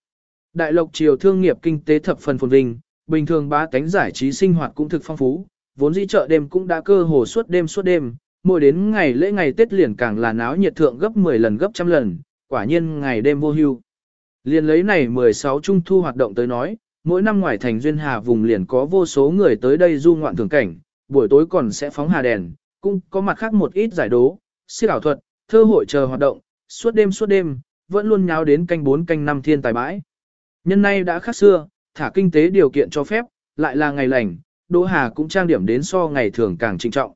Đại lộc triều thương nghiệp kinh tế thập phần phồn vinh, bình thường bá tánh giải trí sinh hoạt cũng thực phong phú, vốn dĩ chợ đêm cũng đã cơ hồ suốt đêm suốt đêm, mỗi đến ngày lễ ngày Tết liền càng là náo nhiệt thượng gấp 10 lần gấp trăm lần, quả nhiên ngày đêm vô hưu. Liền lấy này 16 trung thu hoạt động tới nói, mỗi năm ngoài thành duyên hà vùng liền có vô số người tới đây du ngoạn thường cảnh, buổi tối còn sẽ phóng hà đèn, cũng có mặt khác một ít giải đố, siêu ảo thuật, thơ hội chờ hoạt động, suốt đêm suốt đêm, vẫn luôn nháo đến canh 4 canh 5 thiên tài bãi. Nhân nay đã khác xưa, thả kinh tế điều kiện cho phép, lại là ngày lành, Đỗ Hà cũng trang điểm đến so ngày thường càng trinh trọng.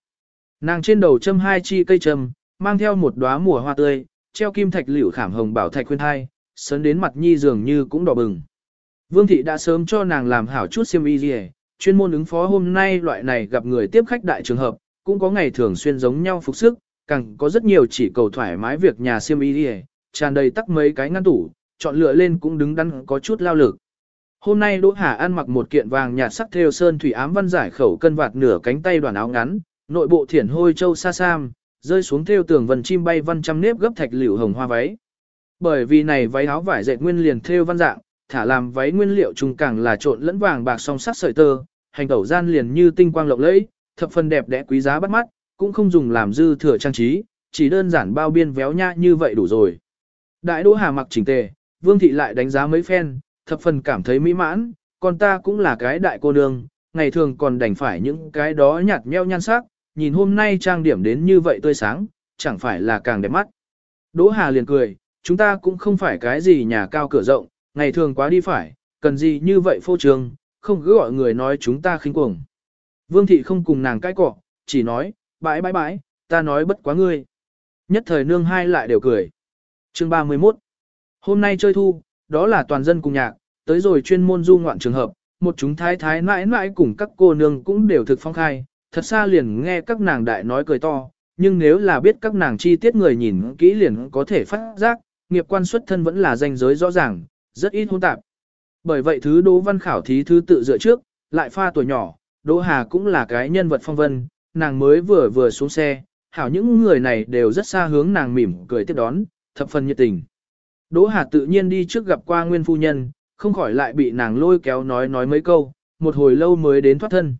Nàng trên đầu châm hai chi cây châm, mang theo một đóa mùa hoa tươi, treo kim thạch liễu khảm hồng bảo thạch khuyên hai, sấn đến mặt nhi dường như cũng đỏ bừng. Vương thị đã sớm cho nàng làm hảo chút xiêm y gì, chuyên môn ứng phó hôm nay loại này gặp người tiếp khách đại trường hợp, cũng có ngày thường xuyên giống nhau phục sức, càng có rất nhiều chỉ cầu thoải mái việc nhà xiêm y đi tràn đầy tắc mấy cái ngăn tủ, chọn lựa lên cũng đứng đắn có chút lao lực. Hôm nay Đỗ Hà ăn mặc một kiện vàng nhạt sắc theo sơn thủy ám văn giải khẩu cân vạt nửa cánh tay đoàn áo ngắn, nội bộ thiển hôi châu sa sam, rơi xuống theo tường vần chim bay văn trăm nếp gấp thạch liễu hồng hoa váy. Bởi vì này váy áo vải dệt nguyên liền theo văn dạng, thả làm váy nguyên liệu trùng càng là trộn lẫn vàng bạc song sắc sợi tơ, hành tẩu gian liền như tinh quang lộng lẫy, thập phần đẹp đẽ quý giá bắt mắt, cũng không dùng làm dư thừa trang trí, chỉ đơn giản bao biên véo nha như vậy đủ rồi. Đại Đỗ Hà mặc chỉnh tề, Vương thị lại đánh giá mấy phen, thập phần cảm thấy mỹ mãn, còn ta cũng là cái đại cô nương, ngày thường còn đành phải những cái đó nhạt nheo nhan sắc, nhìn hôm nay trang điểm đến như vậy tươi sáng, chẳng phải là càng đẹp mắt. Đỗ Hà liền cười, chúng ta cũng không phải cái gì nhà cao cửa rộng, ngày thường quá đi phải, cần gì như vậy phô trương, không cứ gọi người nói chúng ta khinh cuồng. Vương thị không cùng nàng cãi cọ, chỉ nói, bãi bãi bãi, ta nói bất quá ngươi. Nhất thời nương hai lại đều cười. Chương 31 Hôm nay chơi thu, đó là toàn dân cùng nhạc, tới rồi chuyên môn du ngoạn trường hợp, một chúng thái thái mãi mãi cùng các cô nương cũng đều thực phong khai, thật xa liền nghe các nàng đại nói cười to, nhưng nếu là biết các nàng chi tiết người nhìn kỹ liền có thể phát giác, nghiệp quan xuất thân vẫn là danh giới rõ ràng, rất ít hỗn tạp. Bởi vậy thứ Đỗ Văn khảo thí thứ tự dựa trước, lại pha tuổi nhỏ, Đỗ Hà cũng là cái nhân vật phong vân, nàng mới vừa vừa xuống xe, hảo những người này đều rất xa hướng nàng mỉm cười tiếp đón, thập phần nhiệt tình. Đỗ Hà tự nhiên đi trước gặp qua nguyên phu nhân, không khỏi lại bị nàng lôi kéo nói nói mấy câu, một hồi lâu mới đến thoát thân.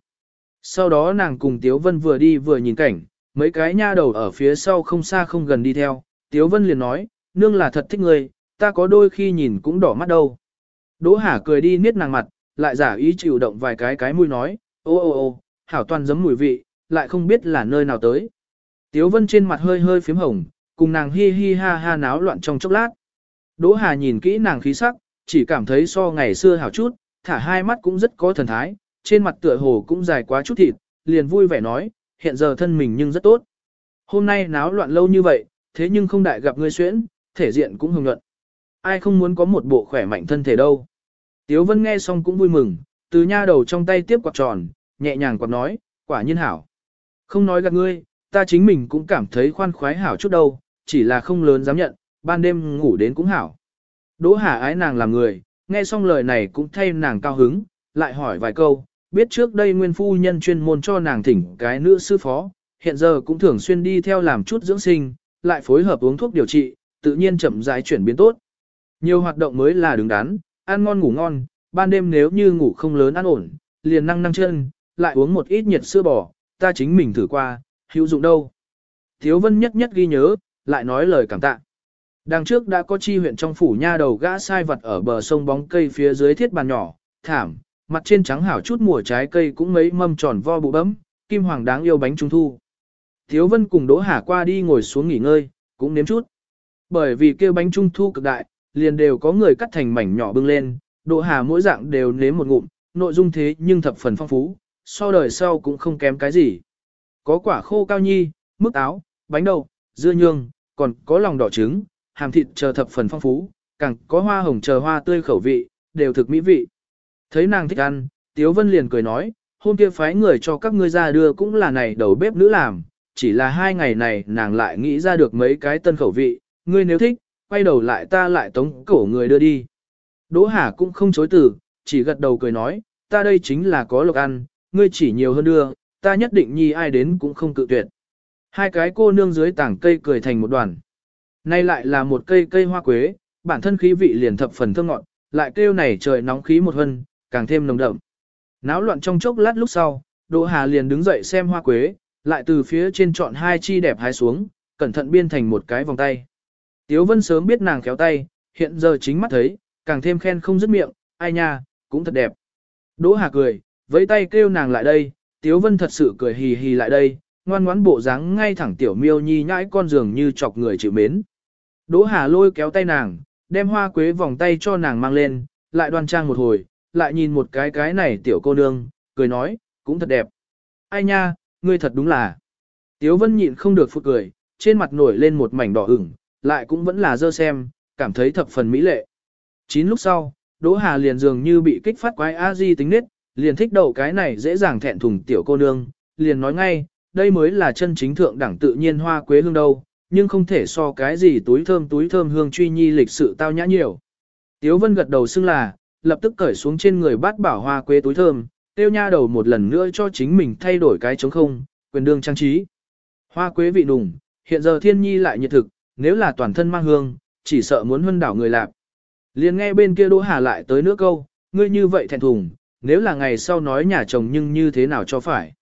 Sau đó nàng cùng Tiếu Vân vừa đi vừa nhìn cảnh, mấy cái nha đầu ở phía sau không xa không gần đi theo, Tiếu Vân liền nói, nương là thật thích người, ta có đôi khi nhìn cũng đỏ mắt đâu. Đỗ Hà cười đi niết nàng mặt, lại giả ý chịu động vài cái cái mũi nói, ô ô ô, hảo toàn giấm mùi vị, lại không biết là nơi nào tới. Tiếu Vân trên mặt hơi hơi phím hồng, cùng nàng hi hi ha ha náo loạn trong chốc lát. Đỗ Hà nhìn kỹ nàng khí sắc, chỉ cảm thấy so ngày xưa hảo chút, thả hai mắt cũng rất có thần thái, trên mặt tựa hồ cũng dài quá chút thịt, liền vui vẻ nói, hiện giờ thân mình nhưng rất tốt. Hôm nay náo loạn lâu như vậy, thế nhưng không đại gặp ngươi xuyễn, thể diện cũng hưng nhuận. Ai không muốn có một bộ khỏe mạnh thân thể đâu. Tiếu Vân nghe xong cũng vui mừng, từ nha đầu trong tay tiếp quạt tròn, nhẹ nhàng quạt nói, quả nhiên hảo. Không nói gạt ngươi, ta chính mình cũng cảm thấy khoan khoái hảo chút đâu, chỉ là không lớn dám nhận, ban đêm ngủ đến cũng hảo. Đỗ Hà ái nàng làm người, nghe xong lời này cũng thay nàng cao hứng, lại hỏi vài câu, biết trước đây nguyên phu nhân chuyên môn cho nàng thỉnh cái nữ sư phó, hiện giờ cũng thường xuyên đi theo làm chút dưỡng sinh, lại phối hợp uống thuốc điều trị, tự nhiên chậm rãi chuyển biến tốt. Nhiều hoạt động mới là đứng đắn, ăn ngon ngủ ngon, ban đêm nếu như ngủ không lớn ăn ổn, liền năng năng chân, lại uống một ít nhiệt sữa bò, ta chính mình thử qua, hữu dụng đâu. Thiếu vân nhất nhất ghi nhớ, lại nói lời cảm tạ. Đằng trước đã có chi huyện trong phủ nha đầu gã sai vật ở bờ sông bóng cây phía dưới thiết bàn nhỏ, thảm, mặt trên trắng hảo chút mùa trái cây cũng mấy mâm tròn vo bụ bấm, kim hoàng đáng yêu bánh trung thu. Thiếu vân cùng Đỗ Hà qua đi ngồi xuống nghỉ ngơi, cũng nếm chút. Bởi vì kêu bánh trung thu cực đại, liền đều có người cắt thành mảnh nhỏ bưng lên, Đỗ Hà mỗi dạng đều nếm một ngụm, nội dung thế nhưng thập phần phong phú, so đời sau cũng không kém cái gì. Có quả khô cao nhi, mức áo, bánh đậu, dưa nhương, còn có lòng đỏ trứng, hàm thịt chờ thập phần phong phú, càng có hoa hồng chờ hoa tươi khẩu vị, đều thực mỹ vị. Thấy nàng thích ăn, Tiếu Vân liền cười nói, hôm kia phái người cho các ngươi ra đưa cũng là này đầu bếp nữ làm, chỉ là hai ngày này nàng lại nghĩ ra được mấy cái tân khẩu vị, ngươi nếu thích, quay đầu lại ta lại tống cổ người đưa đi. Đỗ Hà cũng không chối từ, chỉ gật đầu cười nói, ta đây chính là có lộc ăn, ngươi chỉ nhiều hơn đưa, ta nhất định nhi ai đến cũng không cự tuyệt. Hai cái cô nương dưới tảng cây cười thành một đoàn. Nay lại là một cây cây hoa quế, bản thân khí vị liền thập phần thơm ngọt, lại kêu này trời nóng khí một hân, càng thêm nồng đậm. Náo loạn trong chốc lát lúc sau, Đỗ Hà liền đứng dậy xem hoa quế, lại từ phía trên chọn hai chi đẹp hái xuống, cẩn thận biên thành một cái vòng tay. Tiếu Vân sớm biết nàng khéo tay, hiện giờ chính mắt thấy, càng thêm khen không dứt miệng, ai nha, cũng thật đẹp. Đỗ Hà cười, với tay kêu nàng lại đây, Tiếu Vân thật sự cười hì hì lại đây, ngoan ngoãn bộ dáng ngay thẳng tiểu miêu nhi nhãi con giường như chọc người chịu mến. Đỗ Hà lôi kéo tay nàng, đem hoa quế vòng tay cho nàng mang lên, lại đoan trang một hồi, lại nhìn một cái cái này tiểu cô nương, cười nói, cũng thật đẹp. Ai nha, ngươi thật đúng là. Tiếu Vân nhịn không được phụt cười, trên mặt nổi lên một mảnh đỏ ửng, lại cũng vẫn là dơ xem, cảm thấy thập phần mỹ lệ. Chín lúc sau, Đỗ Hà liền dường như bị kích phát quái a di tính nết, liền thích đầu cái này dễ dàng thẹn thùng tiểu cô nương, liền nói ngay, đây mới là chân chính thượng đẳng tự nhiên hoa quế hương đâu, nhưng không thể so cái gì túi thơm túi thơm hương truy nhi lịch sự tao nhã nhiều. Tiếu Vân gật đầu xưng là, lập tức cởi xuống trên người bát bảo hoa quế túi thơm, tiêu nha đầu một lần nữa cho chính mình thay đổi cái trống không, quyền đương trang trí. Hoa quế vị nùng, hiện giờ thiên nhi lại nhiệt thực, nếu là toàn thân mang hương, chỉ sợ muốn hân đảo người lạc. Liền nghe bên kia Đỗ Hà lại tới nước câu, ngươi như vậy thẹn thùng, nếu là ngày sau nói nhà chồng nhưng như thế nào cho phải.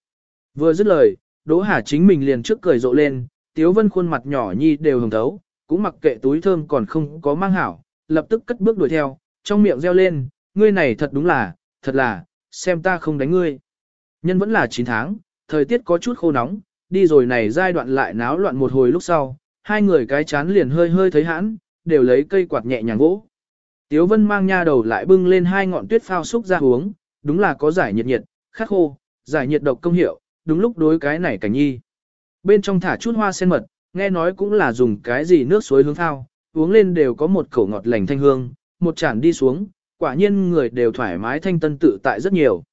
Vừa dứt lời, Đỗ Hà chính mình liền trước cười rộ lên, Tiếu Vân khuôn mặt nhỏ nhi đều hồng thấu, cũng mặc kệ túi thơm còn không có mang hảo, lập tức cất bước đuổi theo, trong miệng reo lên, ngươi này thật đúng là, thật là, xem ta không đánh ngươi. Nhân vẫn là 9 tháng, thời tiết có chút khô nóng, đi rồi này giai đoạn lại náo loạn một hồi lúc sau, hai người cái chán liền hơi hơi thấy hãn, đều lấy cây quạt nhẹ nhàng gỗ. Tiếu Vân mang nha đầu lại bưng lên hai ngọn tuyết phao xúc ra uống, đúng là có giải nhiệt nhiệt, khắc khô, giải nhiệt độc công hiệu, đúng lúc đối cái này cảnh nhi. Bên trong thả chút hoa sen mật, nghe nói cũng là dùng cái gì nước suối hướng thao, uống lên đều có một khẩu ngọt lành thanh hương, một chản đi xuống, quả nhiên người đều thoải mái thanh tân tự tại rất nhiều.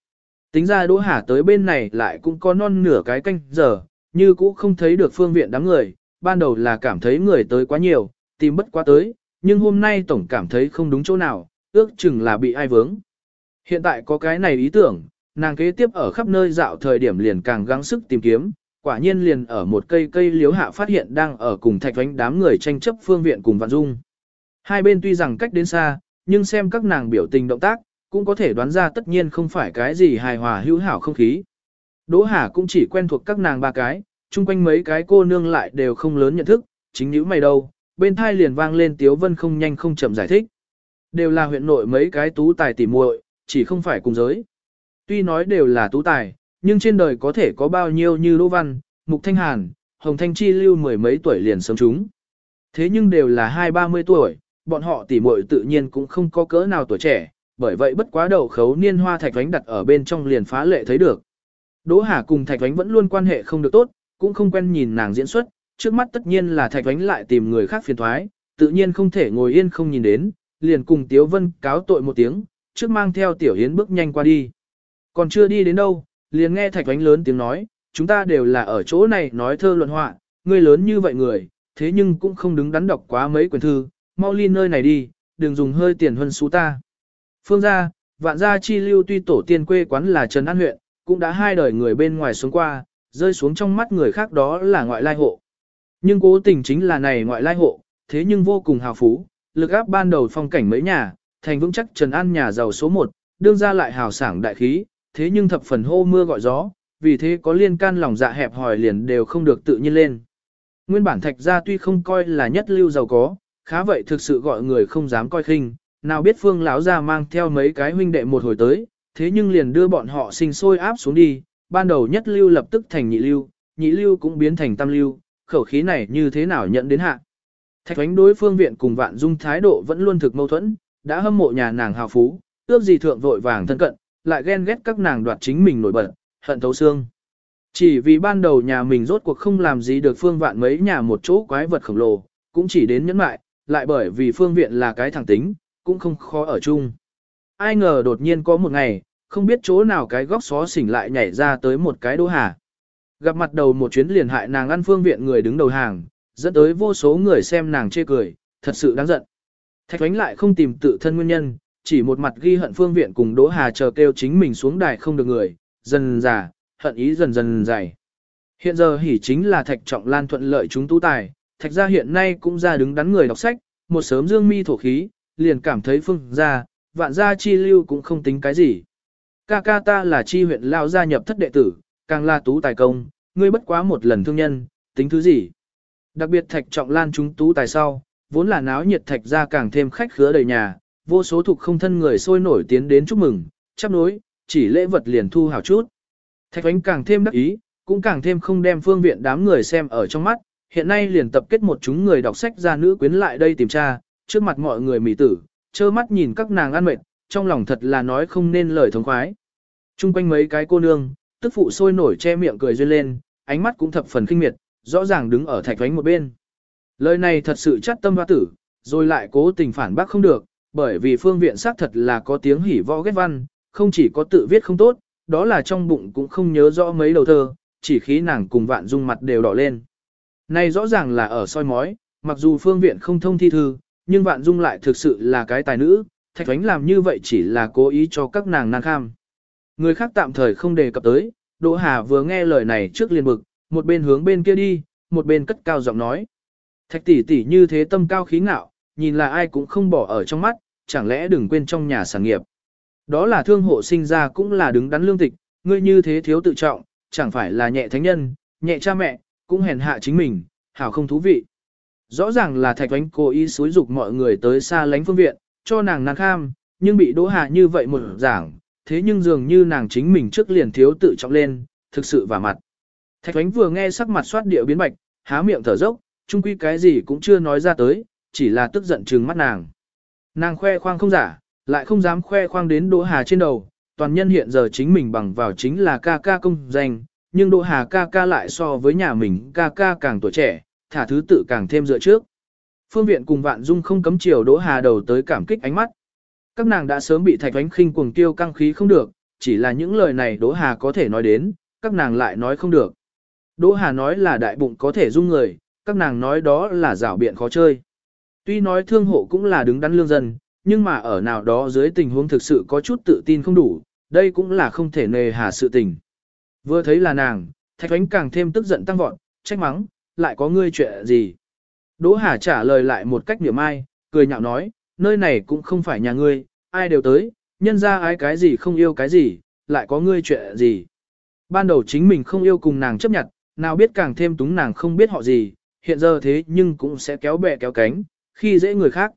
Tính ra Đỗ Hà tới bên này lại cũng có non nửa cái canh giờ, như cũ không thấy được phương viện đám người, ban đầu là cảm thấy người tới quá nhiều, tìm bất quá tới, nhưng hôm nay tổng cảm thấy không đúng chỗ nào, ước chừng là bị ai vướng. Hiện tại có cái này ý tưởng, nàng kế tiếp ở khắp nơi dạo thời điểm liền càng gắng sức tìm kiếm, quả nhiên liền ở một cây cây liếu hạ phát hiện đang ở cùng thạch vánh đám người tranh chấp phương viện cùng vạn dung. Hai bên tuy rằng cách đến xa, nhưng xem các nàng biểu tình động tác, cũng có thể đoán ra tất nhiên không phải cái gì hài hòa hữu hảo không khí. Đỗ Hà cũng chỉ quen thuộc các nàng ba cái, chung quanh mấy cái cô nương lại đều không lớn nhận thức, chính nữ mày đâu, bên thai liền vang lên Tiếu Vân không nhanh không chậm giải thích. Đều là huyện nội mấy cái tú tài tỉ muội, chỉ không phải cùng giới. Tuy nói đều là tú tài, nhưng trên đời có thể có bao nhiêu như Đỗ Văn, Mục Thanh Hàn, Hồng Thanh Chi lưu mười mấy tuổi liền sớm chúng. Thế nhưng đều là hai ba mươi tuổi, bọn họ tỉ muội tự nhiên cũng không có cỡ nào tuổi trẻ, bởi vậy bất quá đầu khấu niên hoa thạch vánh đặt ở bên trong liền phá lệ thấy được. Đỗ Hà cùng thạch vánh vẫn luôn quan hệ không được tốt, cũng không quen nhìn nàng diễn xuất, trước mắt tất nhiên là thạch vánh lại tìm người khác phiền thoái, tự nhiên không thể ngồi yên không nhìn đến, liền cùng Tiếu Vân cáo tội một tiếng, trước mang theo Tiểu Hiến bước nhanh qua đi. Còn chưa đi đến đâu, liền nghe thạch vánh lớn tiếng nói, chúng ta đều là ở chỗ này nói thơ luận họa, người lớn như vậy người, thế nhưng cũng không đứng đắn đọc quá mấy quyển thư, mau ly nơi này đi, đừng dùng hơi tiền huân xú ta. Phương gia, vạn gia chi lưu tuy tổ tiên quê quán là Trần An huyện, cũng đã hai đời người bên ngoài xuống qua, rơi xuống trong mắt người khác đó là ngoại lai hộ. Nhưng cố tình chính là này ngoại lai hộ, thế nhưng vô cùng hào phú, lực áp ban đầu phong cảnh mấy nhà, thành vững chắc Trần An nhà giàu số 1, đương ra lại hào sảng đại khí, thế nhưng thập phần hô mưa gọi gió, vì thế có liên can lòng dạ hẹp hòi liền đều không được tự nhiên lên. Nguyên bản thạch gia tuy không coi là nhất lưu giàu có, khá vậy thực sự gọi người không dám coi khinh, nào biết phương lão gia mang theo mấy cái huynh đệ một hồi tới, thế nhưng liền đưa bọn họ sinh sôi áp xuống đi, ban đầu nhất lưu lập tức thành nhị lưu, nhị lưu cũng biến thành tam lưu, khẩu khí này như thế nào nhận đến hạ. Thạch thoánh đối phương viện cùng vạn dung thái độ vẫn luôn thực mâu thuẫn, đã hâm mộ nhà nàng hào phú, ước gì thượng vội vàng thân cận, lại ghen ghét các nàng đoạt chính mình nổi bật, hận thấu xương. Chỉ vì ban đầu nhà mình rốt cuộc không làm gì được phương vạn mấy nhà một chỗ quái vật khổng lồ, cũng chỉ đến nhẫn mại, lại bởi vì phương viện là cái thẳng tính, cũng không khó ở chung. Ai ngờ đột nhiên có một ngày, không biết chỗ nào cái góc xó xỉnh lại nhảy ra tới một cái đô hà. Gặp mặt đầu một chuyến liền hại nàng ăn phương viện người đứng đầu hàng, dẫn tới vô số người xem nàng chê cười, thật sự đáng giận. Thạch Thoánh lại không tìm tự thân nguyên nhân, chỉ một mặt ghi hận phương viện cùng Đỗ Hà chờ kêu chính mình xuống đài không được người, dần già, hận ý dần dần dày. Hiện giờ hỉ chính là Thạch Trọng Lan thuận lợi chúng tú tài, Thạch gia hiện nay cũng ra đứng đắn người đọc sách, một sớm dương mi thổ khí, liền cảm thấy phương gia, vạn gia chi lưu cũng không tính cái gì. Ca ca ta là chi huyện lao gia nhập thất đệ tử, càng là tú tài công, ngươi bất quá một lần thương nhân, tính thứ gì. Đặc biệt Thạch Trọng Lan chúng tú tài sau, vốn là náo nhiệt Thạch ra càng thêm khách khứa đầy nhà, vô số thuộc không thân người sôi nổi tiến đến chúc mừng, chắp nối, chỉ lễ vật liền thu hào chút. Thạch Oánh càng thêm đắc ý, cũng càng thêm không đem phương viện đám người xem ở trong mắt, hiện nay liền tập kết một chúng người đọc sách ra nữ quyến lại đây tìm tra, trước mặt mọi người mỉ tử, trơ mắt nhìn các nàng ăn mệt, trong lòng thật là nói không nên lời thống khoái. Trung quanh mấy cái cô nương, tức phụ sôi nổi che miệng cười duyên lên, ánh mắt cũng thập phần kinh miệt, rõ ràng đứng ở thạch Oánh một bên. Lời này thật sự chắc tâm hoa tử, rồi lại cố tình phản bác không được, bởi vì phương viện xác thật là có tiếng hỉ võ ghét văn, không chỉ có tự viết không tốt, đó là trong bụng cũng không nhớ rõ mấy đầu thơ, chỉ khí nàng cùng vạn dung mặt đều đỏ lên. Này rõ ràng là ở soi mói, mặc dù phương viện không thông thi thư, nhưng vạn dung lại thực sự là cái tài nữ, thạch thoánh làm như vậy chỉ là cố ý cho các nàng nan kham. Người khác tạm thời không đề cập tới, Đỗ Hà vừa nghe lời này trước liền bực, một bên hướng bên kia đi, một bên cất cao giọng nói. Thạch tỷ tỷ như thế tâm cao khí ngạo, nhìn là ai cũng không bỏ ở trong mắt, chẳng lẽ đừng quên trong nhà sản nghiệp. Đó là thương hộ sinh ra cũng là đứng đắn lương tịch, ngươi như thế thiếu tự trọng, chẳng phải là nhẹ thánh nhân, nhẹ cha mẹ, cũng hèn hạ chính mình, hảo không thú vị. Rõ ràng là thạch ánh cố ý xúi dục mọi người tới xa lánh phương viện, cho nàng nàng kham, nhưng bị đỗ hạ như vậy một giảng, thế nhưng dường như nàng chính mình trước liền thiếu tự trọng lên, thực sự vả mặt. Thạch ánh vừa nghe sắc mặt soát điệu biến bạch, há miệng thở dốc, chung quy cái gì cũng chưa nói ra tới, chỉ là tức giận trừng mắt nàng. Nàng khoe khoang không giả, lại không dám khoe khoang đến Đỗ Hà trên đầu, toàn nhân hiện giờ chính mình bằng vào chính là ca ca công danh, nhưng Đỗ Hà ca ca lại so với nhà mình ca ca càng tuổi trẻ, thả thứ tự càng thêm dựa trước. Phương viện cùng Vạn Dung không cấm chiều Đỗ Hà đầu tới cảm kích ánh mắt. Các nàng đã sớm bị thạch ánh khinh cuồng tiêu căng khí không được, chỉ là những lời này Đỗ Hà có thể nói đến, các nàng lại nói không được. Đỗ Hà nói là đại bụng có thể dung người, các nàng nói đó là rảo biện khó chơi. Tuy nói thương hộ cũng là đứng đắn lương dân, nhưng mà ở nào đó dưới tình huống thực sự có chút tự tin không đủ, đây cũng là không thể nề hà sự tình. Vừa thấy là nàng, Thạch Ánh càng thêm tức giận tăng vọt, trách mắng, lại có ngươi chuyện gì. Đỗ Hà trả lời lại một cách niệm ai, cười nhạo nói, nơi này cũng không phải nhà ngươi, ai đều tới, nhân ra ai cái gì không yêu cái gì, lại có ngươi chuyện gì. Ban đầu chính mình không yêu cùng nàng chấp nhận, nào biết càng thêm túng nàng không biết họ gì, hiện giờ thế nhưng cũng sẽ kéo bè kéo cánh, khi dễ người khác.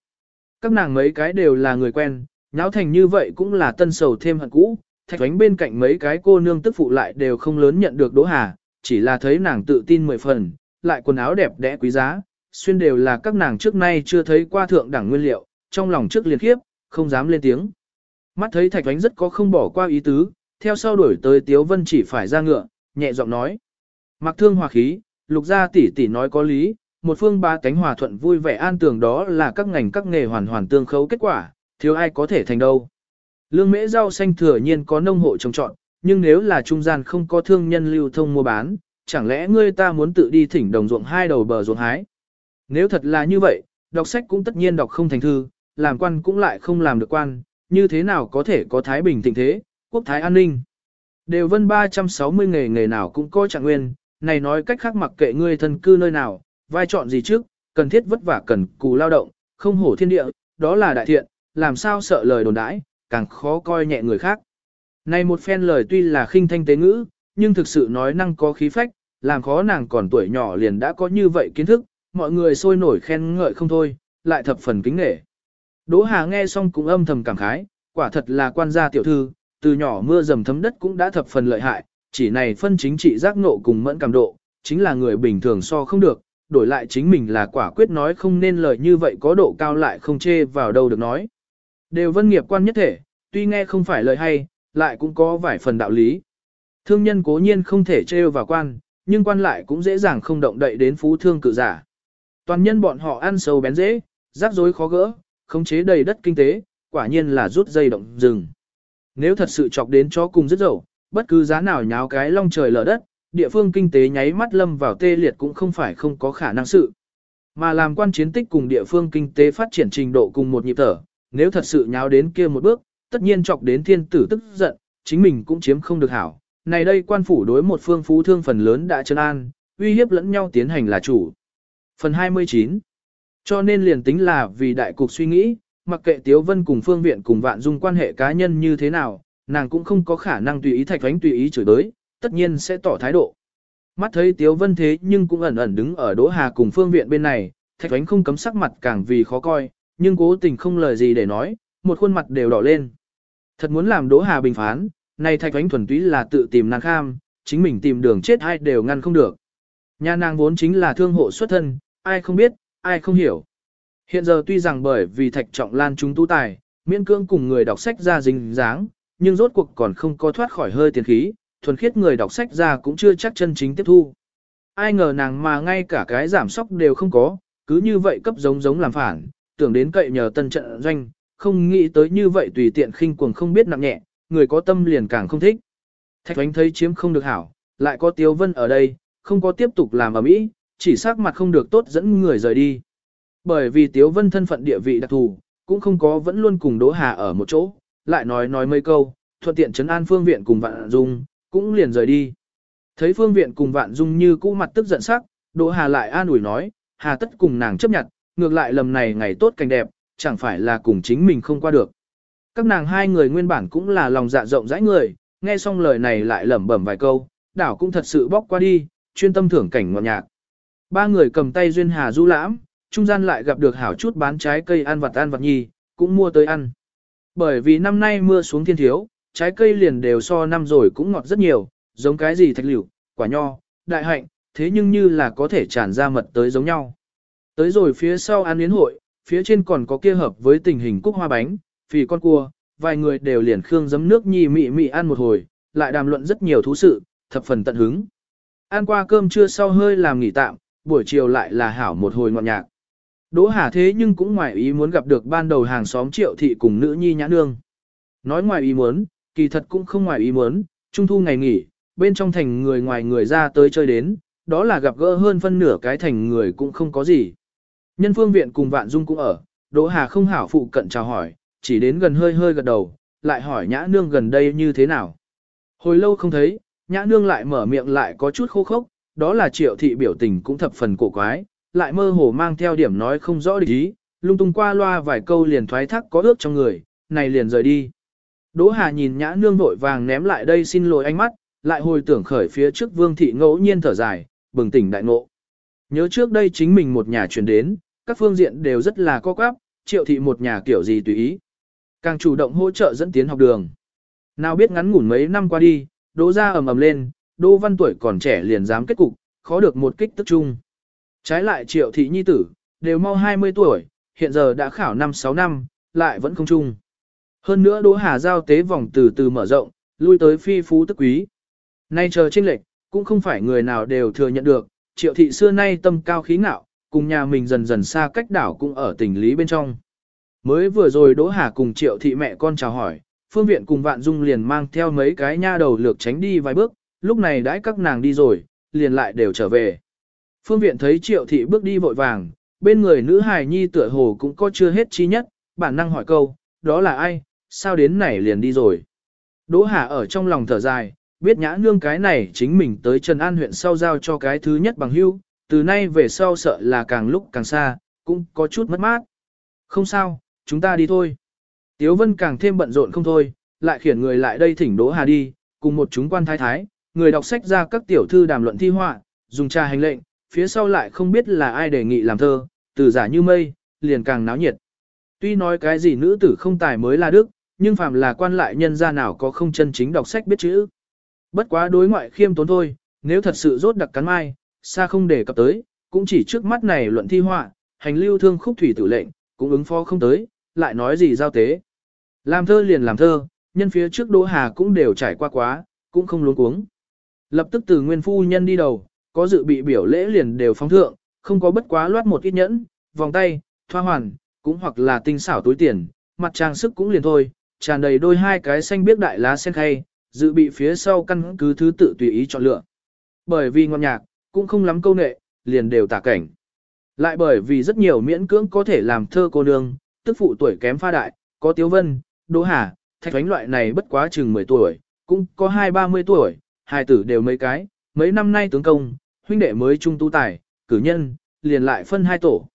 Các nàng mấy cái đều là người quen, nháo thành như vậy cũng là tân sầu thêm hận cũ, thạch thoánh bên cạnh mấy cái cô nương tức phụ lại đều không lớn nhận được Đỗ Hà, chỉ là thấy nàng tự tin mười phần, lại quần áo đẹp đẽ quý giá, xuyên đều là các nàng trước nay chưa thấy qua thượng đẳng nguyên liệu, trong lòng trước liên khiếp, không dám lên tiếng. Mắt thấy thạch thoánh rất có không bỏ qua ý tứ, theo sau đuổi tới Tiếu Vân chỉ phải ra ngựa, nhẹ giọng nói. Mặc thương hòa khí, lục gia tỷ tỷ nói có lý, một phương ba cánh hòa thuận vui vẻ an tường đó là các ngành các nghề hoàn hoàn tương khấu kết quả, thiếu ai có thể thành đâu. Lương mễ rau xanh thừa nhiên có nông hộ trồng trọn, nhưng nếu là trung gian không có thương nhân lưu thông mua bán, chẳng lẽ ngươi ta muốn tự đi thỉnh đồng ruộng hai đầu bờ ruộng hái. Nếu thật là như vậy, đọc sách cũng tất nhiên đọc không thành thư, làm quan cũng lại không làm được quan, như thế nào có thể có thái bình thịnh thế, quốc thái an ninh. Đều vân 360 nghề nghề nào cũng có trạng nguyên, này nói cách khác mặc kệ ngươi thân cư nơi nào, vai chọn gì trước, cần thiết vất vả cần cù lao động, không hổ thiên địa, đó là đại thiện, làm sao sợ lời đồn đãi, càng khó coi nhẹ người khác. Này một phen lời tuy là khinh thanh tế ngữ, nhưng thực sự nói năng có khí phách, làm khó nàng còn tuổi nhỏ liền đã có như vậy kiến thức, mọi người sôi nổi khen ngợi không thôi, lại thập phần kính nể. Đỗ Hà nghe xong cũng âm thầm cảm khái, quả thật là quan gia tiểu thư, từ nhỏ mưa dầm thấm đất cũng đã thập phần lợi hại, chỉ này phân chính trị giác ngộ cùng mẫn cảm độ, chính là người bình thường so không được, đổi lại chính mình là quả quyết nói không nên lời như vậy có độ cao lại không chê vào đâu được nói. Đều vân nghiệp quan nhất thể, tuy nghe không phải lời hay, lại cũng có vài phần đạo lý. Thương nhân cố nhiên không thể trêu vào quan, nhưng quan lại cũng dễ dàng không động đậy đến phú thương cự giả. Toàn nhân bọn họ ăn sâu bén dễ, rắc rối khó gỡ, khống chế đầy đất kinh tế, quả nhiên là rút dây động rừng. Nếu thật sự chọc đến chó cùng rất dậu, bất cứ giá nào nháo cái long trời lở đất, địa phương kinh tế nháy mắt lâm vào tê liệt cũng không phải không có khả năng sự. Mà làm quan chiến tích cùng địa phương kinh tế phát triển trình độ cùng một nhịp thở, nếu thật sự nháo đến kia một bước, tất nhiên chọc đến thiên tử tức giận, chính mình cũng chiếm không được hảo. Này đây quan phủ đối một phương phú thương phần lớn đã chân an, uy hiếp lẫn nhau tiến hành là chủ. Phần 29 Cho nên liền tính là vì đại cục suy nghĩ, mặc kệ Tiếu Vân cùng phương viện cùng vạn dung quan hệ cá nhân như thế nào, nàng cũng không có khả năng tùy ý thạch ánh tùy ý chửi đới, tất nhiên sẽ tỏ thái độ. Mắt thấy Tiếu Vân thế nhưng cũng ẩn ẩn đứng ở Đỗ Hà cùng phương viện bên này, thạch ánh không cấm sắc mặt càng vì khó coi, nhưng cố tình không lời gì để nói, một khuôn mặt đều đỏ lên. Thật muốn làm Đỗ Hà bình phán, này thạch ánh thuần túy là tự tìm nàng kham, chính mình tìm đường chết ai đều ngăn không được. Nhà nàng vốn chính là thương hộ xuất thân, ai không biết, ai không hiểu. Hiện giờ tuy rằng bởi vì thạch trọng lan chúng tu tài, miễn cưỡng cùng người đọc sách ra dính dáng, nhưng rốt cuộc còn không có thoát khỏi hơi tiền khí, thuần khiết người đọc sách ra cũng chưa chắc chân chính tiếp thu. Ai ngờ nàng mà ngay cả cái giảm sóc đều không có, cứ như vậy cấp giống giống làm phản, tưởng đến cậy nhờ tân trận doanh, không nghĩ tới như vậy tùy tiện khinh cuồng không biết nặng nhẹ, người có tâm liền càng không thích. Thạch Thoánh thấy chiếm không được hảo, lại có Tiếu Vân ở đây, không có tiếp tục làm ở mỹ, chỉ sắc mặt không được tốt dẫn người rời đi. Bởi vì Tiếu Vân thân phận địa vị đặc thù, cũng không có vẫn luôn cùng Đỗ Hà ở một chỗ, lại nói nói mấy câu, thuận tiện trấn an phương viện cùng Vạn Dung, cũng liền rời đi. Thấy phương viện cùng Vạn Dung như cũ mặt tức giận sắc, Đỗ Hà lại an ủi nói, Hà tất cùng nàng chấp nhận, ngược lại lầm này ngày tốt cảnh đẹp, chẳng phải là cùng chính mình không qua được. Các nàng hai người nguyên bản cũng là lòng dạ rộng rãi người, nghe xong lời này lại lẩm bẩm vài câu, đảo cũng thật sự bóc qua đi, chuyên tâm thưởng cảnh ngọt nhạc. Ba người cầm tay duyên hà du lãm, trung gian lại gặp được hảo chút bán trái cây ăn vặt ăn vặt nhi, cũng mua tới ăn. Bởi vì năm nay mưa xuống thiên thiếu, trái cây liền đều so năm rồi cũng ngọt rất nhiều, giống cái gì thạch liễu, quả nho, đại hạnh, thế nhưng như là có thể tràn ra mật tới giống nhau. Tới rồi phía sau ăn yến hội, phía trên còn có kia hợp với tình hình cúc hoa bánh, phì con cua, vài người đều liền khương giấm nước nhì mị mị ăn một hồi, lại đàm luận rất nhiều thú sự, thập phần tận hứng. Ăn qua cơm trưa sau hơi làm nghỉ tạm, buổi chiều lại là hảo một hồi ngọt nhạc. Đỗ Hà thế nhưng cũng ngoài ý muốn gặp được ban đầu hàng xóm triệu thị cùng nữ nhi nhã nương. Nói ngoài ý muốn, kỳ thật cũng không ngoài ý muốn, trung thu ngày nghỉ, bên trong thành người ngoài người ra tới chơi đến, đó là gặp gỡ hơn phân nửa cái thành người cũng không có gì. Nhân phương viện cùng vạn dung cũng ở, Đỗ Hà không hảo phụ cận chào hỏi, chỉ đến gần hơi hơi gật đầu, lại hỏi nhã nương gần đây như thế nào. Hồi lâu không thấy, nhã nương lại mở miệng lại có chút khô khốc, đó là triệu thị biểu tình cũng thập phần cổ quái, lại mơ hồ mang theo điểm nói không rõ địch ý, lung tung qua loa vài câu liền thoái thác có ước trong người, này liền rời đi. Đỗ Hà nhìn nhã nương vội vàng ném lại đây xin lỗi ánh mắt, lại hồi tưởng khởi phía trước vương thị ngẫu nhiên thở dài, bừng tỉnh đại ngộ. Nhớ trước đây chính mình một nhà chuyển đến, các phương diện đều rất là co quắp, triệu thị một nhà kiểu gì tùy ý. Càng chủ động hỗ trợ dẫn tiến học đường. Nào biết ngắn ngủn mấy năm qua đi, đỗ ra ầm ầm lên, đỗ văn tuổi còn trẻ liền dám kết cục, khó được một kích tức chung. Trái lại triệu thị nhi tử, đều mau 20 tuổi, hiện giờ đã khảo 5-6 năm, lại vẫn không chung. Hơn nữa Đỗ Hà giao tế vòng từ từ mở rộng, lui tới phi phú tức quý. Nay chờ tranh lệch, cũng không phải người nào đều thừa nhận được, triệu thị xưa nay tâm cao khí ngạo, cùng nhà mình dần dần xa cách đảo cũng ở tình lý bên trong. Mới vừa rồi Đỗ Hà cùng triệu thị mẹ con chào hỏi, phương viện cùng vạn dung liền mang theo mấy cái nha đầu lược tránh đi vài bước, lúc này đãi các nàng đi rồi, liền lại đều trở về. Phương viện thấy triệu thị bước đi vội vàng, bên người nữ hài nhi tựa hồ cũng có chưa hết chi nhất, bản năng hỏi câu, đó là ai, sao đến này liền đi rồi. Đỗ Hà ở trong lòng thở dài, biết nhã nương cái này chính mình tới Trần An huyện sau giao cho cái thứ nhất bằng hưu, từ nay về sau sợ là càng lúc càng xa, cũng có chút mất mát. Không sao, chúng ta đi thôi. Tiếu Vân càng thêm bận rộn không thôi, lại khiển người lại đây thỉnh Đỗ Hà đi, cùng một chúng quan thái thái, người đọc sách ra các tiểu thư đàm luận thi họa, dùng trà hành lệnh, phía sau lại không biết là ai đề nghị làm thơ, từ giả như mây, liền càng náo nhiệt. Tuy nói cái gì nữ tử không tài mới là đức, nhưng phàm là quan lại nhân gia nào có không chân chính đọc sách biết chữ. Bất quá đối ngoại khiêm tốn thôi, nếu thật sự rốt đặc cắn mai, xa không để cập tới, cũng chỉ trước mắt này luận thi họa, hành lưu thương khúc thủy tử lệnh, cũng ứng phó không tới, lại nói gì giao tế. Làm thơ liền làm thơ, nhân phía trước Đỗ Hà cũng đều trải qua quá, cũng không luống cuống. Lập tức từ nguyên phu nhân đi đầu, có dự bị biểu lễ liền đều phóng thượng, không có bất quá loát một ít nhẫn, vòng tay, thoa hoàn, cũng hoặc là tinh xảo túi tiền, mặt trang sức cũng liền thôi, tràn đầy đôi hai cái xanh biếc đại lá sen khay, dự bị phía sau căn cứ thứ tự tùy ý chọn lựa. Bởi vì ngọn nhạc, cũng không lắm câu nệ, liền đều tả cảnh. Lại bởi vì rất nhiều miễn cưỡng có thể làm thơ cô nương, tức phụ tuổi kém pha đại, có Tiếu Vân, Đỗ Hà, Thạch Thoánh loại này bất quá chừng 10 tuổi, cũng có hai ba mươi tuổi, hai tử đều mấy cái, mấy năm nay tướng công, huynh đệ mới trung tu tài, cử nhân, liền lại phân hai tổ.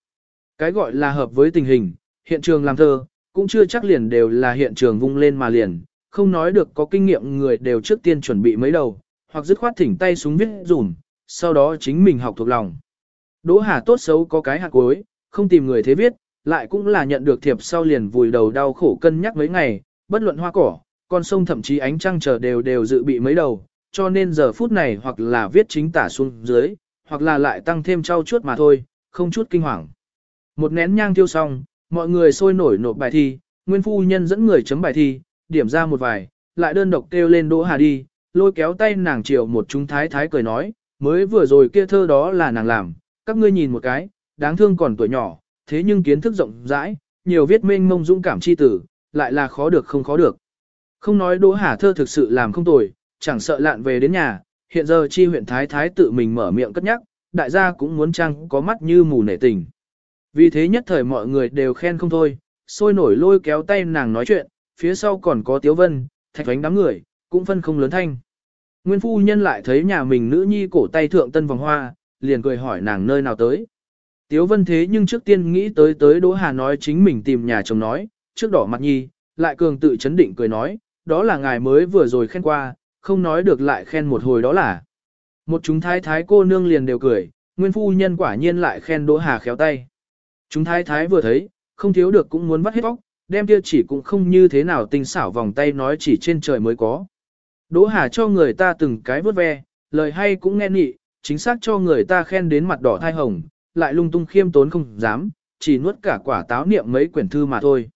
Cái gọi là hợp với tình hình, hiện trường làm thơ, cũng chưa chắc liền đều là hiện trường vung lên mà liền, không nói được có kinh nghiệm người đều trước tiên chuẩn bị mấy đầu, hoặc dứt khoát thỉnh tay súng viết dùm, sau đó chính mình học thuộc lòng. Đỗ Hà tốt xấu có cái hạt cuối, không tìm người thế viết, lại cũng là nhận được thiệp sau liền vùi đầu đau khổ cân nhắc mấy ngày, bất luận hoa cỏ, con sông thậm chí ánh trăng chờ đều đều dự bị mấy đầu, cho nên giờ phút này hoặc là viết chính tả xuống dưới, hoặc là lại tăng thêm trau chuốt mà thôi, không chút kinh hoàng. Một nén nhang tiêu xong, mọi người sôi nổi nộp bài thi, nguyên phu nhân dẫn người chấm bài thi, điểm ra một vài, lại đơn độc kêu lên Đỗ Hà đi, lôi kéo tay nàng chiều một chúng thái thái cười nói, mới vừa rồi kia thơ đó là nàng làm, các ngươi nhìn một cái, đáng thương còn tuổi nhỏ, thế nhưng kiến thức rộng rãi, nhiều viết mênh mông dũng cảm chi tử, lại là khó được không khó được. Không nói Đỗ Hà thơ thực sự làm không tồi, chẳng sợ lạn về đến nhà, hiện giờ chi huyện thái thái tự mình mở miệng cất nhắc, đại gia cũng muốn chăng có mắt như mù nể tình. Vì thế nhất thời mọi người đều khen không thôi, sôi nổi lôi kéo tay nàng nói chuyện, phía sau còn có Tiếu Vân, thạch ánh đám người, cũng phân không lớn thanh. Nguyên phu nhân lại thấy nhà mình nữ nhi cổ tay thượng tân vòng hoa, liền cười hỏi nàng nơi nào tới. Tiếu Vân thế nhưng trước tiên nghĩ tới tới Đỗ Hà nói chính mình tìm nhà chồng nói, trước đỏ mặt nhi, lại cường tự chấn định cười nói, đó là ngài mới vừa rồi khen qua, không nói được lại khen một hồi đó là. Một chúng thái thái cô nương liền đều cười, nguyên phu nhân quả nhiên lại khen Đỗ Hà khéo tay. Chúng thái thái vừa thấy, không thiếu được cũng muốn vắt hết óc, đem kia chỉ cũng không như thế nào tinh xảo vòng tay nói chỉ trên trời mới có. Đỗ Hà cho người ta từng cái vớt ve, lời hay cũng nghe nị, chính xác cho người ta khen đến mặt đỏ thai hồng, lại lung tung khiêm tốn không dám, chỉ nuốt cả quả táo niệm mấy quyển thư mà thôi.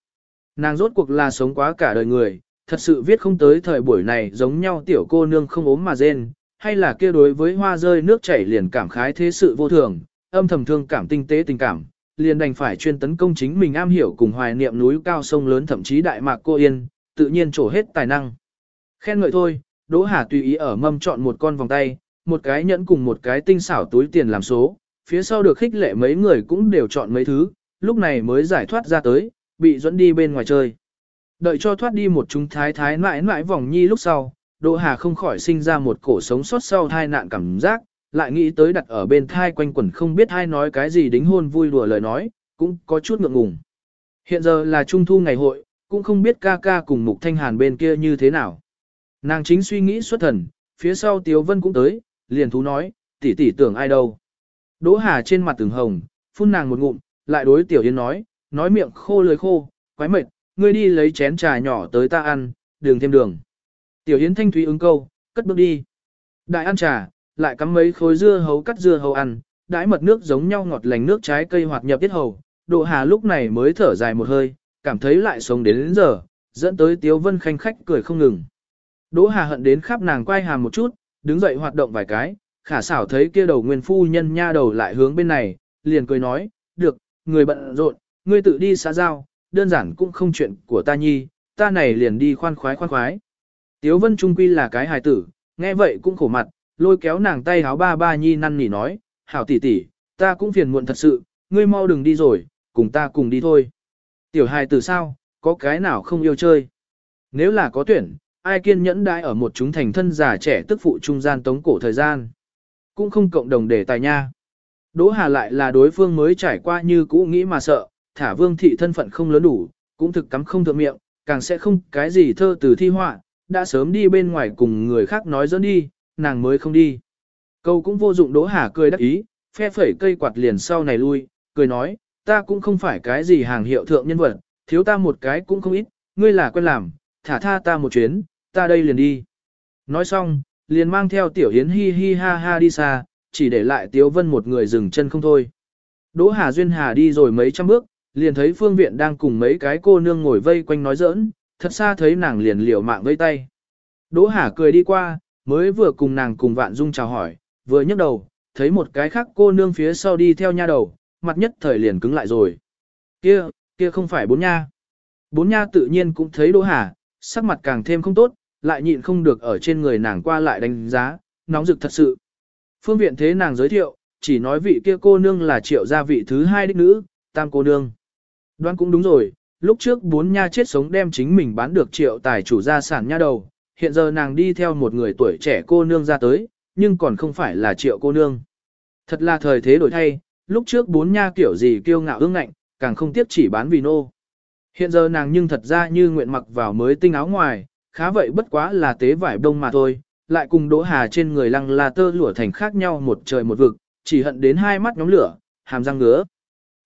Nàng rốt cuộc là sống quá cả đời người, thật sự viết không tới thời buổi này giống nhau tiểu cô nương không ốm mà rên, hay là kia đối với hoa rơi nước chảy liền cảm khái thế sự vô thường, âm thầm thương cảm tinh tế tình cảm, liền đành phải chuyên tấn công chính mình am hiểu cùng hoài niệm núi cao sông lớn thậm chí đại mạc cô yên, tự nhiên trổ hết tài năng. Khen ngợi thôi, Đỗ Hà tùy ý ở mâm chọn một con vòng tay, một cái nhẫn cùng một cái tinh xảo túi tiền làm số, phía sau được khích lệ mấy người cũng đều chọn mấy thứ, lúc này mới giải thoát ra tới, bị dẫn đi bên ngoài chơi. Đợi cho thoát đi một chúng thái thái mãi mãi vòng nhi lúc sau, Đỗ Hà không khỏi sinh ra một cổ sống sót sau thai nạn cảm giác, lại nghĩ tới đặt ở bên thai quanh quẩn không biết ai nói cái gì đính hôn vui đùa lời nói, cũng có chút ngượng ngùng. Hiện giờ là trung thu ngày hội, cũng không biết ca ca cùng Mục Thanh Hàn bên kia như thế nào. Nàng chính suy nghĩ xuất thần, phía sau Tiếu Vân cũng tới, liền thú nói, tỷ tỷ tưởng ai đâu. Đỗ Hà trên mặt từng hồng, phun nàng một ngụm, lại đối Tiểu Yến nói, nói miệng khô lưỡi khô, quái mệt, ngươi đi lấy chén trà nhỏ tới ta ăn, đường thêm đường. Tiểu Yến thanh thúy ứng câu, cất bước đi. Đại ăn trà, lại cắm mấy khối dưa hấu cắt dưa hấu ăn, đãi mật nước giống nhau ngọt lành nước trái cây hoạt nhập tiết hầu. Độ Hà lúc này mới thở dài một hơi, cảm thấy lại sống đến đến giờ, dẫn tới Tiếu Vân khanh khách cười không ngừng. Đỗ Hà hận đến khắp nàng quay hàm một chút, đứng dậy hoạt động vài cái, khả xảo thấy kia đầu nguyên phu nhân nha đầu lại hướng bên này, liền cười nói, được, người bận rộn, ngươi tự đi xã giao, đơn giản cũng không chuyện của ta nhi, ta này liền đi khoan khoái khoan khoái. Tiếu Vân Trung Quy là cái hài tử, nghe vậy cũng khổ mặt, lôi kéo nàng tay háo ba ba nhi năn nỉ nói, hảo tỷ tỷ, ta cũng phiền muộn thật sự, ngươi mau đừng đi rồi, cùng ta cùng đi thôi. Tiểu hài tử sao, có cái nào không yêu chơi. Nếu là có tuyển, ai kiên nhẫn đãi ở một chúng thành thân già trẻ tức phụ trung gian tống cổ thời gian. Cũng không cộng đồng để tài nha. Đỗ Hà lại là đối phương mới trải qua như cũ nghĩ mà sợ, thả vương thị thân phận không lớn đủ, cũng thực cắm không thượng miệng, càng sẽ không cái gì thơ từ thi họa, đã sớm đi bên ngoài cùng người khác nói dẫn đi, nàng mới không đi. Câu cũng vô dụng Đỗ Hà cười đắc ý, phe phẩy cây quạt liền sau này lui, cười nói, ta cũng không phải cái gì hàng hiệu thượng nhân vật, thiếu ta một cái cũng không ít, ngươi là quen làm, thả tha ta một chuyến, ta đây liền đi. Nói xong, liền mang theo tiểu hiến hi hi ha ha đi xa, chỉ để lại Tiếu Vân một người dừng chân không thôi. Đỗ Hà Duyên Hà đi rồi mấy trăm bước, liền thấy phương viện đang cùng mấy cái cô nương ngồi vây quanh nói giỡn, thật xa thấy nàng liền liều mạng vây tay. Đỗ Hà cười đi qua, mới vừa cùng nàng cùng Vạn Dung chào hỏi, vừa nhấc đầu, thấy một cái khác cô nương phía sau đi theo nha đầu, mặt nhất thời liền cứng lại rồi. Kia, kia không phải bốn nha. Bốn nha tự nhiên cũng thấy Đỗ Hà, sắc mặt càng thêm không tốt, lại nhịn không được ở trên người nàng qua lại đánh giá, nóng rực thật sự. Phương viện thế nàng giới thiệu, chỉ nói vị kia cô nương là triệu gia vị thứ hai đích nữ, tam cô nương. Đoán cũng đúng rồi, lúc trước bốn nha chết sống đem chính mình bán được triệu tài chủ gia sản nha đầu, hiện giờ nàng đi theo một người tuổi trẻ cô nương ra tới, nhưng còn không phải là triệu cô nương. Thật là thời thế đổi thay, lúc trước bốn nha kiểu gì kiêu ngạo ương ngạnh, càng không tiếp chỉ bán vì nô. Hiện giờ nàng nhưng thật ra như nguyện mặc vào mới tinh áo ngoài, khá vậy bất quá là tế vải đông mà thôi, lại cùng đỗ hà trên người lăng là tơ lụa thành khác nhau một trời một vực, chỉ hận đến hai mắt nhóm lửa, hàm răng ngứa.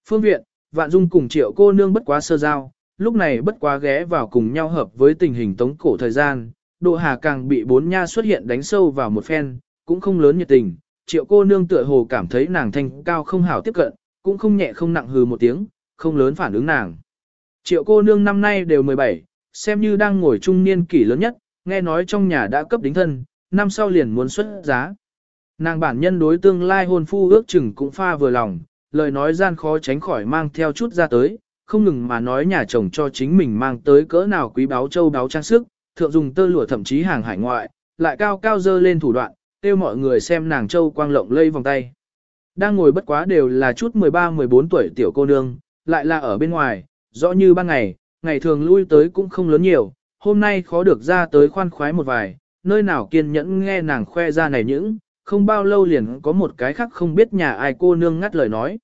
Phương viện, vạn dung cùng triệu cô nương bất quá sơ giao, lúc này bất quá ghé vào cùng nhau hợp với tình hình tống cổ thời gian, đỗ hà càng bị bốn nha xuất hiện đánh sâu vào một phen, cũng không lớn nhiệt tình, triệu cô nương tựa hồ cảm thấy nàng thanh cao không hảo tiếp cận, cũng không nhẹ không nặng hừ một tiếng, không lớn phản ứng nàng. Triệu cô nương năm nay đều 17, xem như đang ngồi trung niên kỷ lớn nhất, nghe nói trong nhà đã cấp đính thân, năm sau liền muốn xuất giá. Nàng bản nhân đối tương lai hôn phu ước chừng cũng pha vừa lòng, lời nói gian khó tránh khỏi mang theo chút ra tới, không ngừng mà nói nhà chồng cho chính mình mang tới cỡ nào quý báo châu báo trang sức, thượng dùng tơ lụa thậm chí hàng hải ngoại, lại cao cao dơ lên thủ đoạn, kêu mọi người xem nàng châu quang lộng lây vòng tay. Đang ngồi bất quá đều là chút 13-14 tuổi tiểu cô nương, lại là ở bên ngoài, rõ như ban ngày, ngày thường lui tới cũng không lớn nhiều, hôm nay khó được ra tới khoan khoái một vài, nơi nào kiên nhẫn nghe nàng khoe ra này những, không bao lâu liền có một cái khác không biết nhà ai cô nương ngắt lời nói.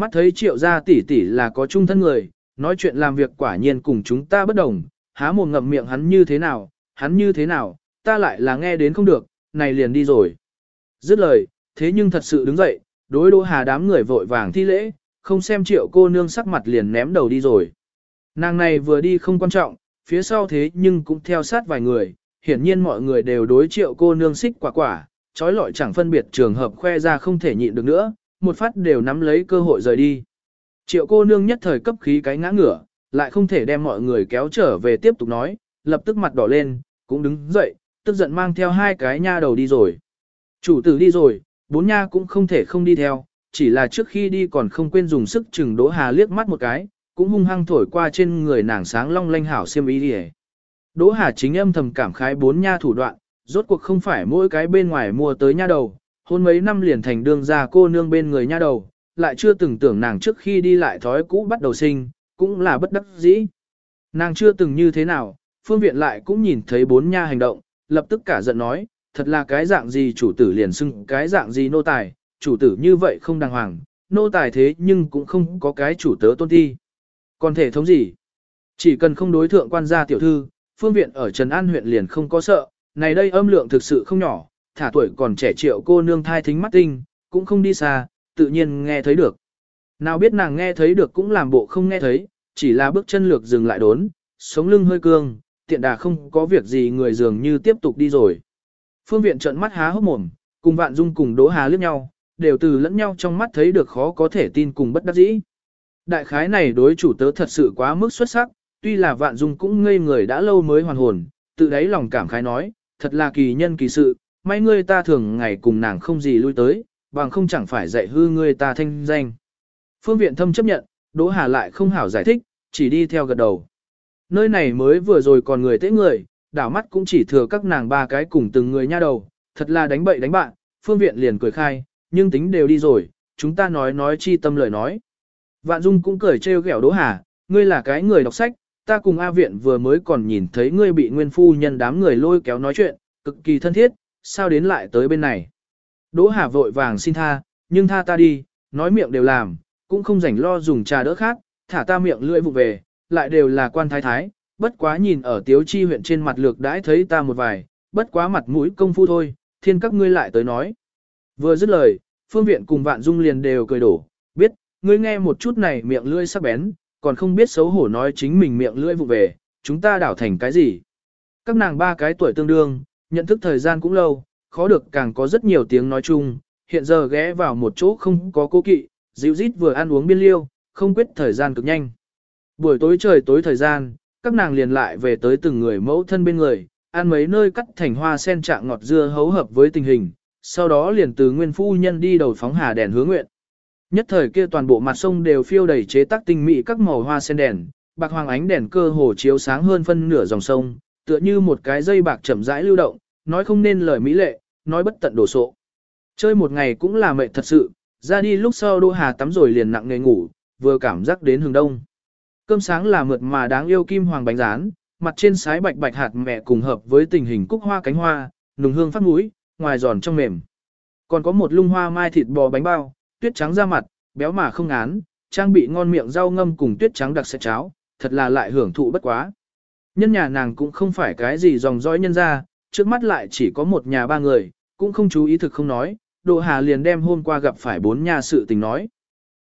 Mắt thấy triệu gia tỷ tỷ là có trung thân người, nói chuyện làm việc quả nhiên cùng chúng ta bất đồng, há mồm ngậm miệng hắn như thế nào, hắn như thế nào, ta lại là nghe đến không được, này liền đi rồi. Dứt lời, thế nhưng thật sự đứng dậy, đối đỗ hà đám người vội vàng thi lễ, không xem triệu cô nương sắc mặt liền ném đầu đi rồi. Nàng này vừa đi không quan trọng, phía sau thế nhưng cũng theo sát vài người, hiển nhiên mọi người đều đối triệu cô nương xích quả quả, trói lọi chẳng phân biệt trường hợp khoe ra không thể nhịn được nữa, một phát đều nắm lấy cơ hội rời đi. Triệu cô nương nhất thời cấp khí cái ngã ngửa, lại không thể đem mọi người kéo trở về tiếp tục nói, lập tức mặt đỏ lên, cũng đứng dậy, tức giận mang theo hai cái nha đầu đi rồi. Chủ tử đi rồi, bốn nha cũng không thể không đi theo, chỉ là trước khi đi còn không quên dùng sức chừng Đỗ Hà liếc mắt một cái, cũng hung hăng thổi qua trên người nàng sáng long lanh hảo xiêm y đi Đỗ Hà chính âm thầm cảm khái bốn nha thủ đoạn, rốt cuộc không phải mỗi cái bên ngoài mua tới nha đầu, hôn mấy năm liền thành đương gia cô nương bên người nha đầu, lại chưa từng tưởng nàng trước khi đi lại thói cũ bắt đầu sinh, cũng là bất đắc dĩ. Nàng chưa từng như thế nào, phương viện lại cũng nhìn thấy bốn nha hành động, lập tức cả giận nói, thật là cái dạng gì chủ tử liền xưng cái dạng gì nô tài, chủ tử như vậy không đàng hoàng, nô tài thế nhưng cũng không có cái chủ tớ tôn thi. Còn thể thống gì? Chỉ cần không đối thượng quan gia tiểu thư, phương viện ở Trần An huyện liền không có sợ, này đây âm lượng thực sự không nhỏ, thả tuổi còn trẻ triệu cô nương thai thính mắt tinh, cũng không đi xa, tự nhiên nghe thấy được. Nào biết nàng nghe thấy được cũng làm bộ không nghe thấy, chỉ là bước chân lược dừng lại đốn, sống lưng hơi cương, tiện đà không có việc gì người dường như tiếp tục đi rồi. Phương viện trợn mắt há hốc mồm, cùng vạn dung cùng đỗ hà liếc nhau, đều từ lẫn nhau trong mắt thấy được khó có thể tin cùng bất đắc dĩ. Đại khái này đối chủ tớ thật sự quá mức xuất sắc, tuy là vạn dung cũng ngây người đã lâu mới hoàn hồn, tự đáy lòng cảm khái nói, thật là kỳ nhân kỳ sự, may ngươi ta thường ngày cùng nàng không gì lui tới, bằng không chẳng phải dạy hư ngươi ta thanh danh. Phương viện thâm chấp nhận, Đỗ Hà lại không hảo giải thích, chỉ đi theo gật đầu. Nơi này mới vừa rồi còn người tế người, đảo mắt cũng chỉ thừa các nàng ba cái cùng từng người nha đầu, thật là đánh bậy đánh bạn, phương viện liền cười khai, nhưng tính đều đi rồi, chúng ta nói nói chi tâm lời nói. Vạn Dung cũng cười trêu ghẹo Đỗ Hà, ngươi là cái người đọc sách, ta cùng A viện vừa mới còn nhìn thấy ngươi bị nguyên phu nhân đám người lôi kéo nói chuyện, cực kỳ thân thiết, sao đến lại tới bên này. Đỗ Hà vội vàng xin tha, nhưng tha ta đi, nói miệng đều làm, cũng không rảnh lo dùng trà đỡ khác, thả ta miệng lưỡi vụ về, lại đều là quan thái thái, bất quá nhìn ở tiếu chi huyện trên mặt lược đãi thấy ta một vài, bất quá mặt mũi công phu thôi, thiên các ngươi lại tới nói. Vừa dứt lời, phương viện cùng vạn dung liền đều cười đổ, biết, ngươi nghe một chút này miệng lưỡi sắc bén, còn không biết xấu hổ nói chính mình miệng lưỡi vụ về, chúng ta đảo thành cái gì. Các nàng ba cái tuổi tương đương, nhận thức thời gian cũng lâu, khó được càng có rất nhiều tiếng nói chung, hiện giờ ghé vào một chỗ không có cố kỵ, dịu rít vừa ăn uống biên liêu, không quyết thời gian cực nhanh. Buổi tối trời tối thời gian, các nàng liền lại về tới từng người mẫu thân bên người, ăn mấy nơi cắt thành hoa sen trạng ngọt dưa hấu hợp với tình hình, sau đó liền từ nguyên phu nhân đi đầu phóng hà đèn hướng nguyện. Nhất thời kia toàn bộ mặt sông đều phiêu đầy chế tác tinh mỹ các màu hoa sen đèn, bạc hoàng ánh đèn cơ hồ chiếu sáng hơn phân nửa dòng sông, tựa như một cái dây bạc chậm rãi lưu động, nói không nên lời mỹ lệ, nói bất tận đổ sộ. Chơi một ngày cũng là mệt thật sự, ra đi lúc sau Đô Hà tắm rồi liền nặng nghề ngủ, vừa cảm giác đến hướng đông. Cơm sáng là mượt mà đáng yêu kim hoàng bánh rán, mặt trên sái bạch bạch hạt mẹ cùng hợp với tình hình cúc hoa cánh hoa, nùng hương phát mũi, ngoài giòn trong mềm. Còn có một lung hoa mai thịt bò bánh bao, tuyết trắng da mặt, béo mà không án, trang bị ngon miệng rau ngâm cùng tuyết trắng đặc sệt cháo, thật là lại hưởng thụ bất quá. Nhân nhà nàng cũng không phải cái gì dòng dõi nhân ra, trước mắt lại chỉ có một nhà ba người, cũng không chú ý thực không nói, Đỗ Hà liền đem hôm qua gặp phải bốn nhà sự tình nói.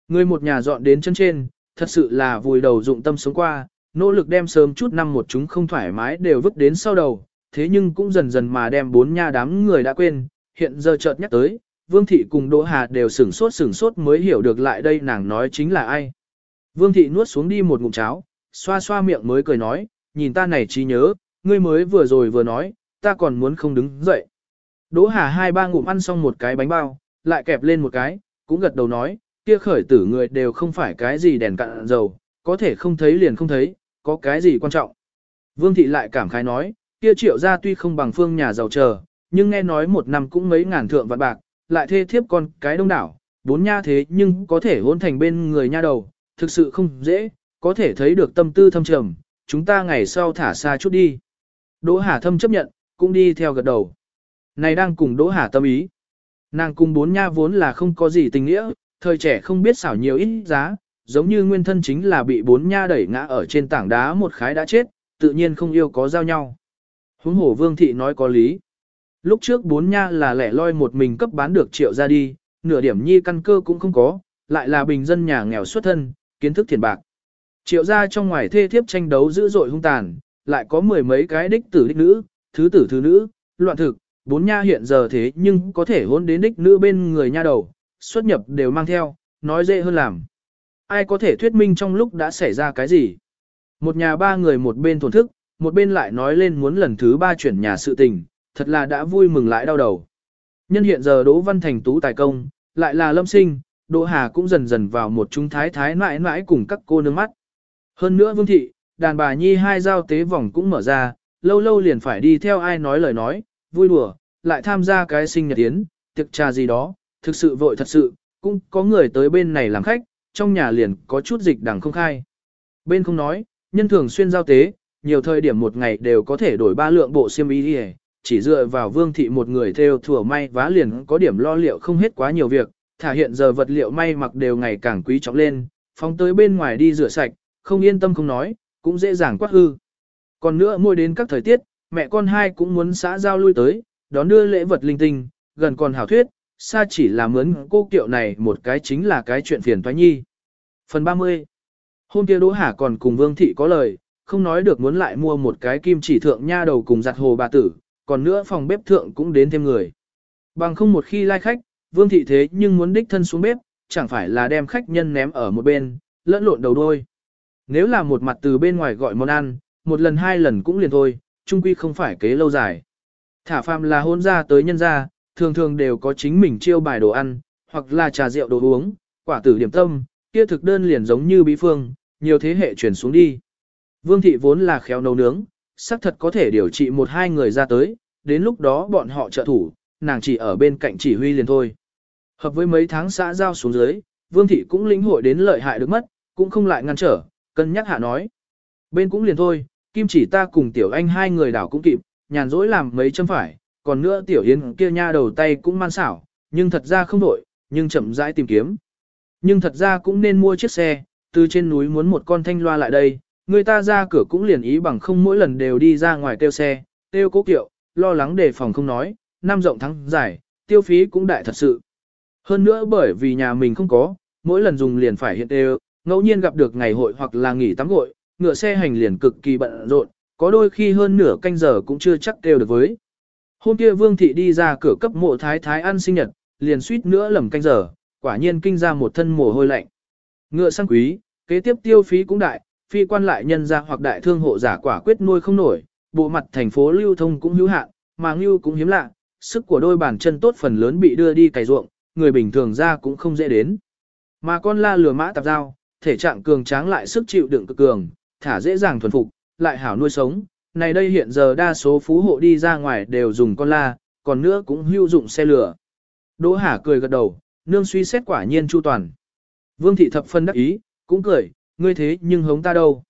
Người một nhà dọn đến chân trên, thật sự là vùi đầu dụng tâm sống qua, nỗ lực đem sớm chút năm một chúng không thoải mái đều vứt đến sau đầu, thế nhưng cũng dần dần mà đem bốn nhà đám người đã quên, hiện giờ chợt nhắc tới, Vương Thị cùng Đỗ Hà đều sửng sốt sửng sốt mới hiểu được lại đây nàng nói chính là ai. Vương Thị nuốt xuống đi một ngụm cháo, xoa xoa miệng mới cười nói, nhìn ta này trí nhớ, ngươi mới vừa rồi vừa nói, ta còn muốn không đứng dậy. Đỗ Hà hai ba ngụm ăn xong một cái bánh bao, lại kẹp lên một cái, cũng gật đầu nói, kia khởi tử người đều không phải cái gì đèn cạn dầu, có thể không thấy liền không thấy, có cái gì quan trọng. Vương thị lại cảm khái nói, kia triệu gia tuy không bằng phương nhà giàu chờ, nhưng nghe nói một năm cũng mấy ngàn thượng vạn bạc, lại thê thiếp con cái đông đảo, bốn nha thế nhưng có thể hôn thành bên người nha đầu, thực sự không dễ, có thể thấy được tâm tư thâm trầm, chúng ta ngày sau thả xa chút đi. Đỗ Hà thâm chấp nhận, cũng đi theo gật đầu. Này đang cùng Đỗ Hà tâm ý. Nàng cùng bốn nha vốn là không có gì tình nghĩa, thời trẻ không biết xảo nhiều ít giá, giống như nguyên thân chính là bị bốn nha đẩy ngã ở trên tảng đá một khái đã chết, tự nhiên không yêu có giao nhau. Huống hổ vương thị nói có lý. Lúc trước bốn nha là lẻ loi một mình cấp bán được triệu ra đi, nửa điểm nhi căn cơ cũng không có, lại là bình dân nhà nghèo xuất thân, kiến thức thiền bạc. Triệu ra trong ngoài thê thiếp tranh đấu dữ dội hung tàn, lại có mười mấy cái đích tử đích nữ, thứ tử thứ nữ, loạn thực, bốn nha hiện giờ thế nhưng có thể hôn đến đích nữ bên người nha đầu, xuất nhập đều mang theo, nói dễ hơn làm. Ai có thể thuyết minh trong lúc đã xảy ra cái gì? Một nhà ba người một bên thổn thức, một bên lại nói lên muốn lần thứ ba chuyển nhà sự tình, thật là đã vui mừng lại đau đầu. Nhân hiện giờ Đỗ Văn Thành tú tài công, lại là lâm sinh, Đỗ Hà cũng dần dần vào một trung thái thái mãi mãi cùng các cô nương mắt. Hơn nữa Vương Thị, đàn bà nhi hai giao tế vòng cũng mở ra, lâu lâu liền phải đi theo ai nói lời nói, vui đùa, lại tham gia cái sinh nhật tiến, tiệc trà gì đó, thực sự vội thật sự, cũng có người tới bên này làm khách, trong nhà liền có chút dịch đằng không khai. Bên không nói, nhân thường xuyên giao tế, nhiều thời điểm một ngày đều có thể đổi ba lượng bộ xiêm y đi chỉ dựa vào vương thị một người theo thừa may vá liền có điểm lo liệu không hết quá nhiều việc, thả hiện giờ vật liệu may mặc đều ngày càng quý trọng lên, phóng tới bên ngoài đi rửa sạch, không yên tâm không nói, cũng dễ dàng quát hư. Còn nữa môi đến các thời tiết, mẹ con hai cũng muốn xã giao lui tới, đón đưa lễ vật linh tinh, gần còn hảo thuyết, xa chỉ là mướn cô kiệu này một cái chính là cái chuyện phiền toái nhi. Phần 30 Hôm kia Đỗ Hà còn cùng Vương Thị có lời, không nói được muốn lại mua một cái kim chỉ thượng nha đầu cùng giặt hồ bà tử, còn nữa phòng bếp thượng cũng đến thêm người. Bằng không một khi lai khách, Vương Thị thế nhưng muốn đích thân xuống bếp, chẳng phải là đem khách nhân ném ở một bên, lẫn lộn đầu đôi. Nếu là một mặt từ bên ngoài gọi món ăn, một lần hai lần cũng liền thôi, chung quy không phải kế lâu dài. Thả phàm là hôn ra tới nhân ra, thường thường đều có chính mình chiêu bài đồ ăn, hoặc là trà rượu đồ uống, quả tử điểm tâm, kia thực đơn liền giống như bí phương, nhiều thế hệ chuyển xuống đi. Vương thị vốn là khéo nấu nướng, xác thật có thể điều trị một hai người ra tới, đến lúc đó bọn họ trợ thủ, nàng chỉ ở bên cạnh chỉ huy liền thôi. Hợp với mấy tháng xã giao xuống dưới, Vương thị cũng lĩnh hội đến lợi hại được mất, cũng không lại ngăn trở, cân nhắc hạ nói. Bên cũng liền thôi, kim chỉ ta cùng tiểu anh hai người đảo cũng kịp, nhàn rỗi làm mấy châm phải, còn nữa tiểu yến kia nha đầu tay cũng man xảo, nhưng thật ra không đổi, nhưng chậm rãi tìm kiếm. Nhưng thật ra cũng nên mua chiếc xe, từ trên núi muốn một con thanh loa lại đây, người ta ra cửa cũng liền ý bằng không mỗi lần đều đi ra ngoài tiêu xe, tiêu cố kiệu, lo lắng đề phòng không nói, năm rộng thắng dài, tiêu phí cũng đại thật sự. Hơn nữa bởi vì nhà mình không có, mỗi lần dùng liền phải hiện đều, ngẫu nhiên gặp được ngày hội hoặc là nghỉ tắm gội, ngựa xe hành liền cực kỳ bận rộn, có đôi khi hơn nửa canh giờ cũng chưa chắc đều được với. Hôm kia Vương Thị đi ra cửa cấp mộ thái thái ăn sinh nhật, liền suýt nữa lầm canh giờ, quả nhiên kinh ra một thân mồ hôi lạnh. Ngựa sang quý, kế tiếp tiêu phí cũng đại, phi quan lại nhân ra hoặc đại thương hộ giả quả quyết nuôi không nổi, bộ mặt thành phố lưu thông cũng hữu hạn, mà ngưu cũng hiếm lạ, sức của đôi bàn chân tốt phần lớn bị đưa đi cày ruộng, người bình thường ra cũng không dễ đến. Mà con la lừa mã tạp giao, thể trạng cường tráng lại sức chịu đựng cực cường, thả dễ dàng thuần phục, lại hảo nuôi sống. Này đây hiện giờ đa số phú hộ đi ra ngoài đều dùng con la, còn nữa cũng hữu dụng xe lửa. Đỗ Hà cười gật đầu, nương suy xét quả nhiên chu toàn. Vương thị thập phân đắc ý, cũng cười, ngươi thế nhưng hống ta đâu.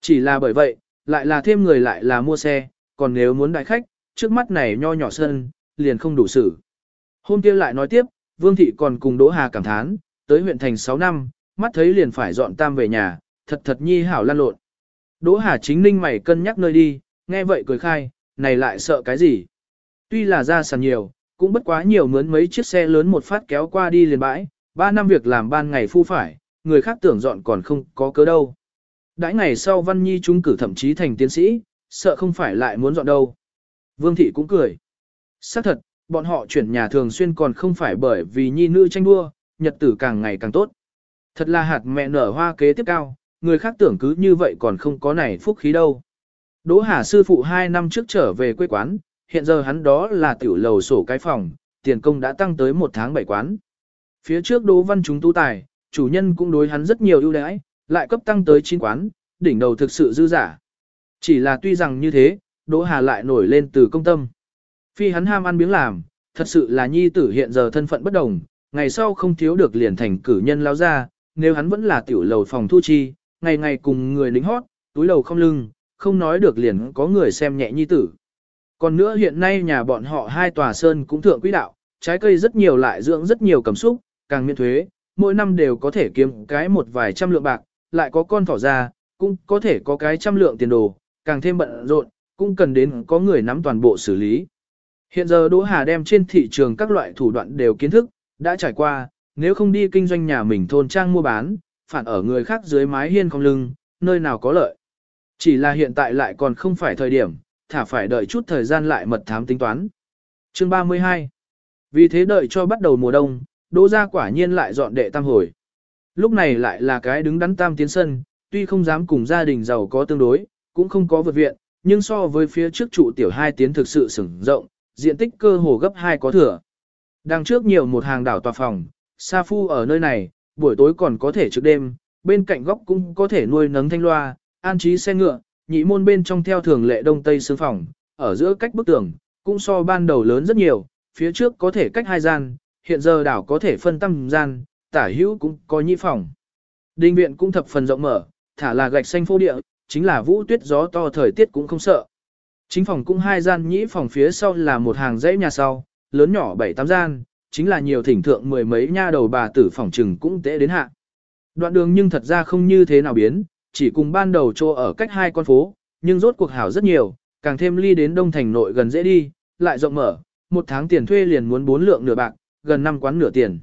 Chỉ là bởi vậy, lại là thêm người lại là mua xe, còn nếu muốn đại khách, trước mắt này nho nhỏ sân, liền không đủ xử. Hôm kia lại nói tiếp, Vương thị còn cùng Đỗ Hà cảm thán, tới huyện thành 6 năm, mắt thấy liền phải dọn tam về nhà, thật thật nhi hảo lan lộn. Đỗ Hà chính ninh mày cân nhắc nơi đi, nghe vậy cười khai, này lại sợ cái gì. Tuy là ra sàn nhiều, cũng bất quá nhiều mướn mấy chiếc xe lớn một phát kéo qua đi liền bãi, ba năm việc làm ban ngày phu phải, người khác tưởng dọn còn không có cớ đâu. Đãi ngày sau Văn Nhi trung cử thậm chí thành tiến sĩ, sợ không phải lại muốn dọn đâu. Vương Thị cũng cười. xác thật, bọn họ chuyển nhà thường xuyên còn không phải bởi vì Nhi nữ tranh đua, nhật tử càng ngày càng tốt. Thật là hạt mẹ nở hoa kế tiếp cao, người khác tưởng cứ như vậy còn không có này phúc khí đâu. Đỗ Hà sư phụ hai năm trước trở về quê quán, hiện giờ hắn đó là tiểu lầu sổ cái phòng, tiền công đã tăng tới một tháng bảy quán. Phía trước Đỗ Văn chúng tu tài, chủ nhân cũng đối hắn rất nhiều ưu đãi, lại cấp tăng tới chín quán, đỉnh đầu thực sự dư giả. Chỉ là tuy rằng như thế, Đỗ Hà lại nổi lên từ công tâm. Phi hắn ham ăn biếng làm, thật sự là nhi tử hiện giờ thân phận bất đồng, ngày sau không thiếu được liền thành cử nhân lao ra, nếu hắn vẫn là tiểu lầu phòng thu chi, ngày ngày cùng người lính hót, túi lầu không lưng, không nói được liền có người xem nhẹ nhi tử. Còn nữa hiện nay nhà bọn họ hai tòa sơn cũng thượng quỹ đạo, trái cây rất nhiều lại dưỡng rất nhiều cầm xúc, càng miễn thuế, mỗi năm đều có thể kiếm cái một vài trăm lượng bạc, lại có con thỏ ra, cũng có thể có cái trăm lượng tiền đồ, càng thêm bận rộn, cũng cần đến có người nắm toàn bộ xử lý. Hiện giờ Đỗ Hà đem trên thị trường các loại thủ đoạn đều kiến thức, đã trải qua, nếu không đi kinh doanh nhà mình thôn trang mua bán, phản ở người khác dưới mái hiên không lưng, nơi nào có lợi. Chỉ là hiện tại lại còn không phải thời điểm, thả phải đợi chút thời gian lại mật thám tính toán. Chương 32 Vì thế đợi cho bắt đầu mùa đông, Đỗ gia quả nhiên lại dọn đệ tam hồi. Lúc này lại là cái đứng đắn tam tiến sân, tuy không dám cùng gia đình giàu có tương đối, cũng không có vượt viện, nhưng so với phía trước trụ tiểu hai tiến thực sự sửng rộng, diện tích cơ hồ gấp hai có thừa. Đằng trước nhiều một hàng đảo tòa phòng, Sa Phu ở nơi này, buổi tối còn có thể trực đêm, bên cạnh góc cũng có thể nuôi nấng thanh loa, an trí xe ngựa, nhị môn bên trong theo thường lệ đông tây sương phòng, ở giữa cách bức tường, cũng so ban đầu lớn rất nhiều, phía trước có thể cách hai gian, hiện giờ đảo có thể phân tăm gian, tả hữu cũng có nhị phòng. Đình viện cũng thập phần rộng mở, thả là gạch xanh phô địa, chính là vũ tuyết gió to thời tiết cũng không sợ. Chính phòng cũng hai gian nhĩ phòng phía sau là một hàng dãy nhà sau, lớn nhỏ bảy tám gian, chính là nhiều thỉnh thượng mười mấy nha đầu bà tử phòng trừng cũng tễ đến hạ. Đoạn đường nhưng thật ra không như thế nào biến, chỉ cùng ban đầu chỗ ở cách hai con phố, nhưng rốt cuộc hảo rất nhiều, càng thêm ly đến đông thành nội gần dễ đi, lại rộng mở, một tháng tiền thuê liền muốn bốn lượng nửa bạc, gần năm quán nửa tiền.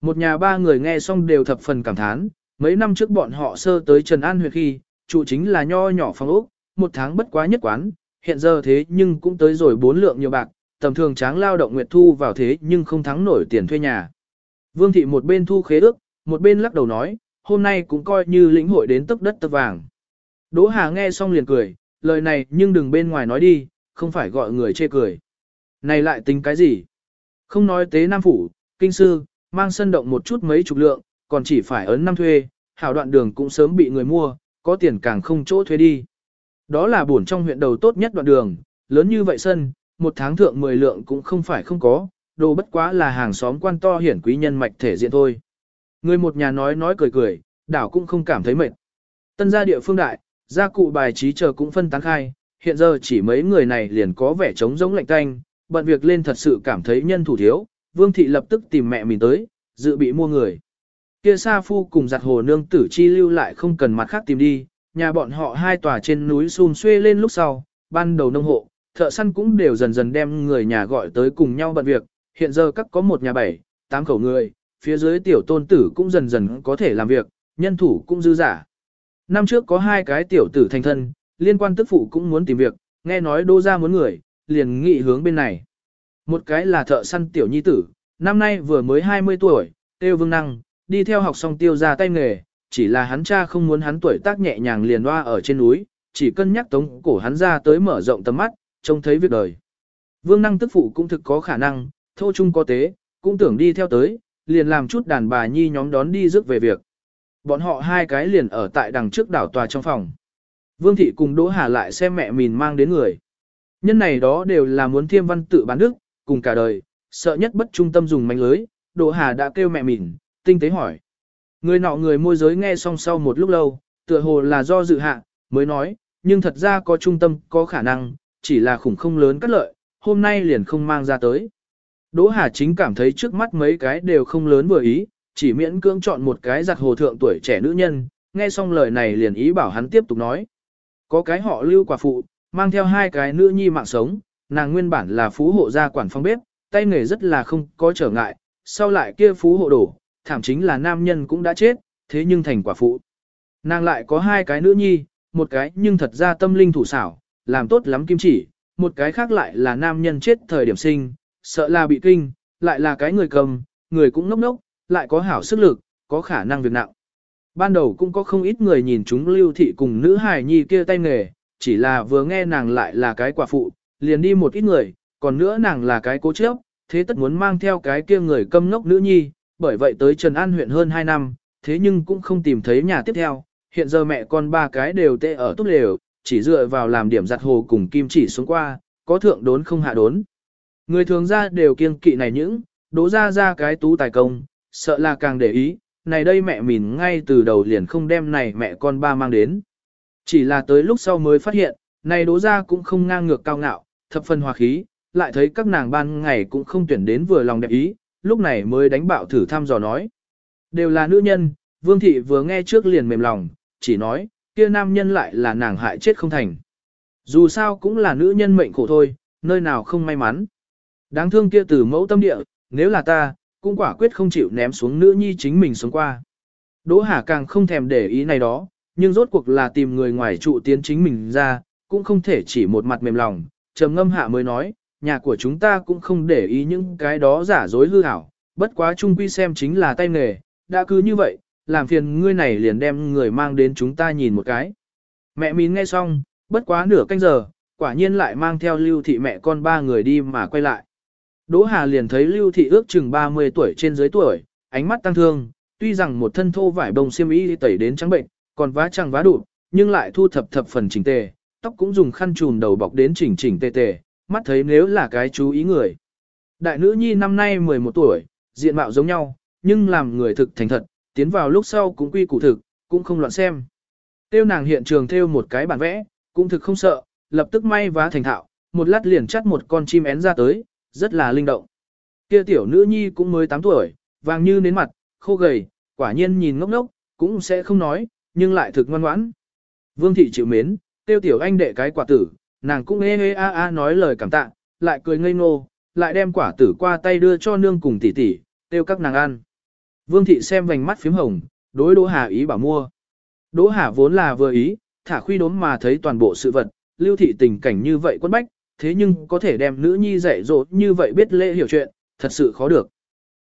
Một nhà ba người nghe xong đều thập phần cảm thán, mấy năm trước bọn họ sơ tới Trần An huyện khi, trụ chính là nho nhỏ phòng ốc, một tháng bất quá nhất quán, hiện giờ thế nhưng cũng tới rồi bốn lượng nhiều bạc, tầm thường tráng lao động nguyệt thu vào thế nhưng không thắng nổi tiền thuê nhà. Vương thị một bên thu khế ước, một bên lắc đầu nói, hôm nay cũng coi như lĩnh hội đến tấp đất tấp vàng. Đỗ Hà nghe xong liền cười, lời này nhưng đừng bên ngoài nói đi, không phải gọi người chê cười. Này lại tính cái gì? Không nói tế Nam Phủ, Kinh Sư, mang sân động một chút mấy chục lượng, còn chỉ phải ấn năm thuê, hảo đoạn đường cũng sớm bị người mua, có tiền càng không chỗ thuê đi. Đó là buồn trong huyện đầu tốt nhất đoạn đường, lớn như vậy sân, một tháng thượng 10 lượng cũng không phải không có, đồ bất quá là hàng xóm quan to hiển quý nhân mạch thể diện thôi. Người một nhà nói nói cười cười, đảo cũng không cảm thấy mệt. Tân gia địa phương đại, gia cụ bài trí chờ cũng phân tán khai, hiện giờ chỉ mấy người này liền có vẻ trống giống lạnh tanh, bận việc lên thật sự cảm thấy nhân thủ thiếu, vương thị lập tức tìm mẹ mình tới, dự bị mua người. Kia Sa Phu cùng giặt hồ nương tử chi lưu lại không cần mặt khác tìm đi, nhà bọn họ hai tòa trên núi xùm xuê lên lúc sau, ban đầu nông hộ, thợ săn cũng đều dần dần đem người nhà gọi tới cùng nhau bận việc, hiện giờ các có một nhà bảy, tám khẩu người, phía dưới tiểu tôn tử cũng dần dần có thể làm việc, nhân thủ cũng dư giả. Năm trước có hai cái tiểu tử thành thân, liên quan tức phụ cũng muốn tìm việc, nghe nói đô ra muốn người, liền nghị hướng bên này. Một cái là thợ săn tiểu nhi tử, năm nay vừa mới 20 tuổi, tiêu vương năng, đi theo học xong tiêu ra tay nghề, chỉ là hắn cha không muốn hắn tuổi tác nhẹ nhàng liền loa ở trên núi, chỉ cân nhắc tống cổ hắn ra tới mở rộng tầm mắt, trông thấy việc đời. Vương năng tức phụ cũng thực có khả năng, thô chung có tế, cũng tưởng đi theo tới, liền làm chút đàn bà nhi nhóm đón đi rước về việc. Bọn họ hai cái liền ở tại đằng trước đảo tòa trong phòng. Vương thị cùng Đỗ Hà lại xem mẹ mình mang đến người. Nhân này đó đều là muốn thiêm văn tự bán đức, cùng cả đời, sợ nhất bất trung tâm dùng mánh lưới, Đỗ Hà đã kêu mẹ mình, tinh tế hỏi. Người nọ người môi giới nghe xong sau một lúc lâu, tựa hồ là do dự hạ, mới nói, nhưng thật ra có trung tâm có khả năng, chỉ là khủng không lớn cắt lợi, hôm nay liền không mang ra tới. Đỗ Hà chính cảm thấy trước mắt mấy cái đều không lớn vừa ý, chỉ miễn cưỡng chọn một cái giặt hồ thượng tuổi trẻ nữ nhân, nghe xong lời này liền ý bảo hắn tiếp tục nói. Có cái họ lưu quả phụ, mang theo hai cái nữ nhi mạng sống, nàng nguyên bản là phú hộ gia quản phong bếp, tay nghề rất là không có trở ngại, sau lại kia phú hộ đổ, thảm chính là nam nhân cũng đã chết, thế nhưng thành quả phụ. Nàng lại có hai cái nữ nhi, một cái nhưng thật ra tâm linh thủ xảo, làm tốt lắm kim chỉ, một cái khác lại là nam nhân chết thời điểm sinh, sợ là bị kinh, lại là cái người cầm, người cũng ngốc ngốc, lại có hảo sức lực, có khả năng việc nặng. Ban đầu cũng có không ít người nhìn chúng lưu thị cùng nữ hài nhi kia tay nghề, chỉ là vừa nghe nàng lại là cái quả phụ, liền đi một ít người, còn nữa nàng là cái cố chấp, thế tất muốn mang theo cái kia người câm ngốc nữ nhi, bởi vậy tới Trần An huyện hơn 2 năm, thế nhưng cũng không tìm thấy nhà tiếp theo, hiện giờ mẹ con ba cái đều tê ở tốt lều, chỉ dựa vào làm điểm giặt hồ cùng kim chỉ xuống qua, có thượng đốn không hạ đốn. Người thường ra đều kiêng kỵ này những, đố ra ra cái tú tài công, sợ là càng để ý, này đây mẹ mình ngay từ đầu liền không đem này mẹ con ba mang đến. Chỉ là tới lúc sau mới phát hiện, này đố ra cũng không ngang ngược cao ngạo, thập phần hòa khí, lại thấy các nàng ban ngày cũng không tuyển đến vừa lòng đẹp ý, lúc này mới đánh bạo thử thăm dò nói. Đều là nữ nhân, vương thị vừa nghe trước liền mềm lòng, chỉ nói, kia nam nhân lại là nàng hại chết không thành. Dù sao cũng là nữ nhân mệnh khổ thôi, nơi nào không may mắn. Đáng thương kia từ mẫu tâm địa, nếu là ta, cũng quả quyết không chịu ném xuống nữ nhi chính mình xuống qua. Đỗ Hà càng không thèm để ý này đó, nhưng rốt cuộc là tìm người ngoài trụ tiến chính mình ra, cũng không thể chỉ một mặt mềm lòng, trầm ngâm hạ mới nói, nhà của chúng ta cũng không để ý những cái đó giả dối hư ảo, bất quá chung quy xem chính là tay nghề, đã cứ như vậy, làm phiền ngươi này liền đem người mang đến chúng ta nhìn một cái. Mẹ mín nghe xong, bất quá nửa canh giờ, quả nhiên lại mang theo lưu thị mẹ con ba người đi mà quay lại. Đỗ Hà liền thấy lưu thị ước chừng 30 tuổi trên dưới tuổi, ánh mắt tăng thương, tuy rằng một thân thô vải bông xiêm y tẩy đến trắng bệnh, còn vá chẳng vá đủ, nhưng lại thu thập thập phần chỉnh tề, tóc cũng dùng khăn trùn đầu bọc đến chỉnh chỉnh tề tề, mắt thấy nếu là cái chú ý người. Đại nữ nhi năm nay 11 tuổi, diện mạo giống nhau, nhưng làm người thực thành thật, tiến vào lúc sau cũng quy củ thực, cũng không loạn xem. Tiêu nàng hiện trường theo một cái bản vẽ, cũng thực không sợ, lập tức may vá thành thạo, một lát liền chắt một con chim én ra tới, rất là linh động. Kia tiểu nữ nhi cũng mới 8 tuổi, vàng như nến mặt, khô gầy, quả nhiên nhìn ngốc ngốc, cũng sẽ không nói, nhưng lại thực ngoan ngoãn. Vương thị chịu mến, tiêu tiểu anh đệ cái quả tử, nàng cũng ê ê a a nói lời cảm tạ, lại cười ngây ngô, lại đem quả tử qua tay đưa cho nương cùng tỷ tỷ, tiêu các nàng ăn. Vương thị xem vành mắt phím hồng, đối Đỗ Hà ý bảo mua. Đỗ Hà vốn là vừa ý, thả khuy đốm mà thấy toàn bộ sự vật, lưu thị tình cảnh như vậy quất bách, thế nhưng có thể đem nữ nhi dạy dỗ như vậy biết lễ hiểu chuyện, thật sự khó được.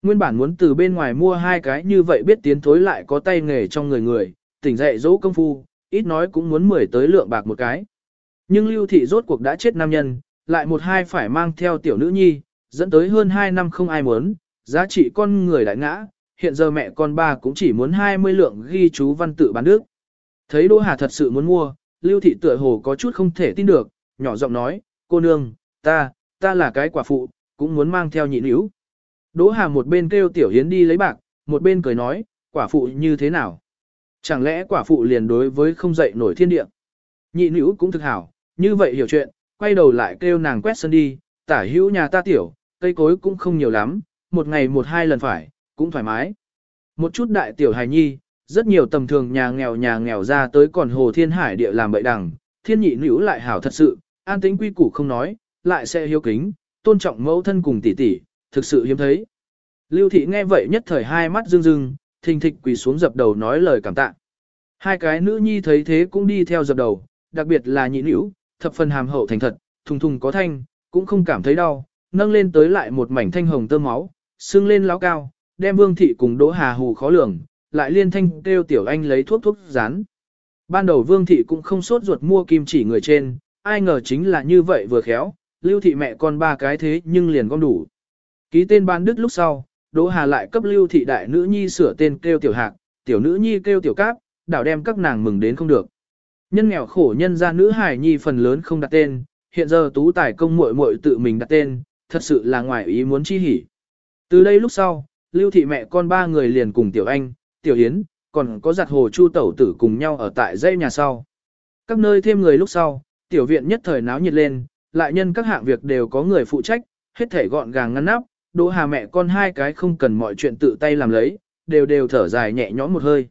Nguyên bản muốn từ bên ngoài mua hai cái như vậy biết tiến thối lại có tay nghề trong người người, tỉnh dạy dỗ công phu, ít nói cũng muốn mười tới lượng bạc một cái. Nhưng lưu thị rốt cuộc đã chết nam nhân, lại một hai phải mang theo tiểu nữ nhi, dẫn tới hơn hai năm không ai muốn, giá trị con người đại ngã, hiện giờ mẹ con ba cũng chỉ muốn 20 lượng ghi chú văn tự bán nước. Thấy Đỗ Hà thật sự muốn mua, lưu thị tựa hồ có chút không thể tin được, nhỏ giọng nói, cô nương, ta, ta là cái quả phụ, cũng muốn mang theo nhị yếu. Đỗ Hà một bên kêu Tiểu Hiến đi lấy bạc, một bên cười nói, quả phụ như thế nào? Chẳng lẽ quả phụ liền đối với không dậy nổi thiên địa? Nhị nữ cũng thực hảo, như vậy hiểu chuyện, quay đầu lại kêu nàng quét sân đi, tả hữu nhà ta tiểu, cây cối cũng không nhiều lắm, một ngày một hai lần phải, cũng thoải mái. Một chút đại tiểu hài nhi, rất nhiều tầm thường nhà nghèo nhà nghèo ra tới còn hồ thiên hải địa làm bậy đằng, thiên nhị nữ lại hảo thật sự, an tĩnh quy củ không nói, lại sẽ hiếu kính, tôn trọng mẫu thân cùng tỷ tỷ, thực sự hiếm thấy. Lưu thị nghe vậy nhất thời hai mắt rưng rưng, thình thịch quỳ xuống dập đầu nói lời cảm tạ. Hai cái nữ nhi thấy thế cũng đi theo dập đầu, đặc biệt là nhị nữ, thập phần hàm hậu thành thật, thùng thùng có thanh, cũng không cảm thấy đau, nâng lên tới lại một mảnh thanh hồng tơ máu, xương lên láo cao, đem vương thị cùng đỗ hà hù khó lường, lại liên thanh kêu tiểu anh lấy thuốc thuốc rán. Ban đầu vương thị cũng không sốt ruột mua kim chỉ người trên, ai ngờ chính là như vậy vừa khéo, lưu thị mẹ con ba cái thế nhưng liền gom đủ. Ký tên ban đức lúc sau, Đỗ Hà lại cấp lưu thị đại nữ nhi sửa tên kêu tiểu hạc, tiểu nữ nhi kêu tiểu cáp, đảo đem các nàng mừng đến không được. Nhân nghèo khổ nhân gia nữ hải nhi phần lớn không đặt tên, hiện giờ tú tài công muội muội tự mình đặt tên, thật sự là ngoài ý muốn chi hỉ. Từ đây lúc sau, lưu thị mẹ con ba người liền cùng tiểu anh, tiểu hiến, còn có giặt hồ chu tẩu tử cùng nhau ở tại dãy nhà sau. Các nơi thêm người lúc sau, tiểu viện nhất thời náo nhiệt lên, lại nhân các hạng việc đều có người phụ trách, hết thể gọn gàng ngăn nắp, đỗ hà mẹ con hai cái không cần mọi chuyện tự tay làm lấy, đều đều thở dài nhẹ nhõm một hơi.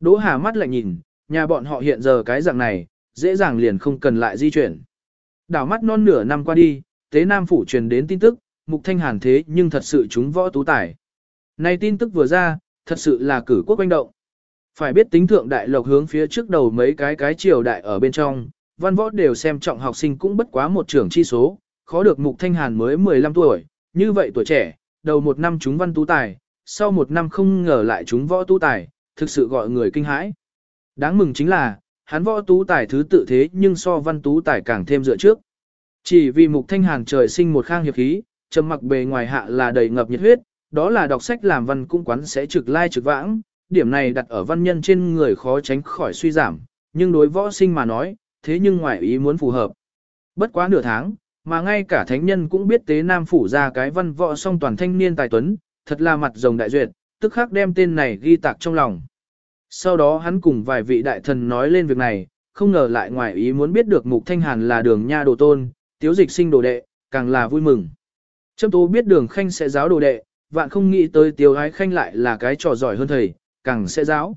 Đỗ hà mắt lại nhìn, nhà bọn họ hiện giờ cái dạng này, dễ dàng liền không cần lại di chuyển. Đảo mắt non nửa năm qua đi, tế Nam Phủ truyền đến tin tức, Mục Thanh Hàn thế nhưng thật sự chúng võ tú tài. Này tin tức vừa ra, thật sự là cử quốc quanh động. Phải biết tính thượng đại lộc hướng phía trước đầu mấy cái cái triều đại ở bên trong, văn võ đều xem trọng học sinh cũng bất quá một trưởng chi số, khó được Mục Thanh Hàn mới 15 tuổi, như vậy tuổi trẻ, đầu một năm chúng văn tú tài, sau một năm không ngờ lại chúng võ tú tài, thực sự gọi người kinh hãi. Đáng mừng chính là, hắn võ tú tài thứ tự thế nhưng so văn tú tài càng thêm dựa trước. Chỉ vì Mục Thanh Hàn trời sinh một khang hiệp khí, trầm mặc bề ngoài hạ là đầy ngập nhiệt huyết, đó là đọc sách làm văn cũng quán sẽ trực lai trực vãng, điểm này đặt ở văn nhân trên người khó tránh khỏi suy giảm, nhưng đối võ sinh mà nói, thế nhưng ngoại ý muốn phù hợp. Bất quá nửa tháng, mà ngay cả thánh nhân cũng biết tế nam phủ ra cái văn võ song toàn thanh niên tài tuấn, thật là mặt rồng đại duyệt, tức khắc đem tên này ghi tạc trong lòng. Sau đó hắn cùng vài vị đại thần nói lên việc này, không ngờ lại ngoài ý muốn biết được mục thanh hàn là đường nha đồ tôn, tiếu dịch sinh đồ đệ, càng là vui mừng. Trâm tố biết đường khanh sẽ giáo đồ đệ, vạn không nghĩ tới tiêu ái khanh lại là cái trò giỏi hơn thầy, càng sẽ giáo.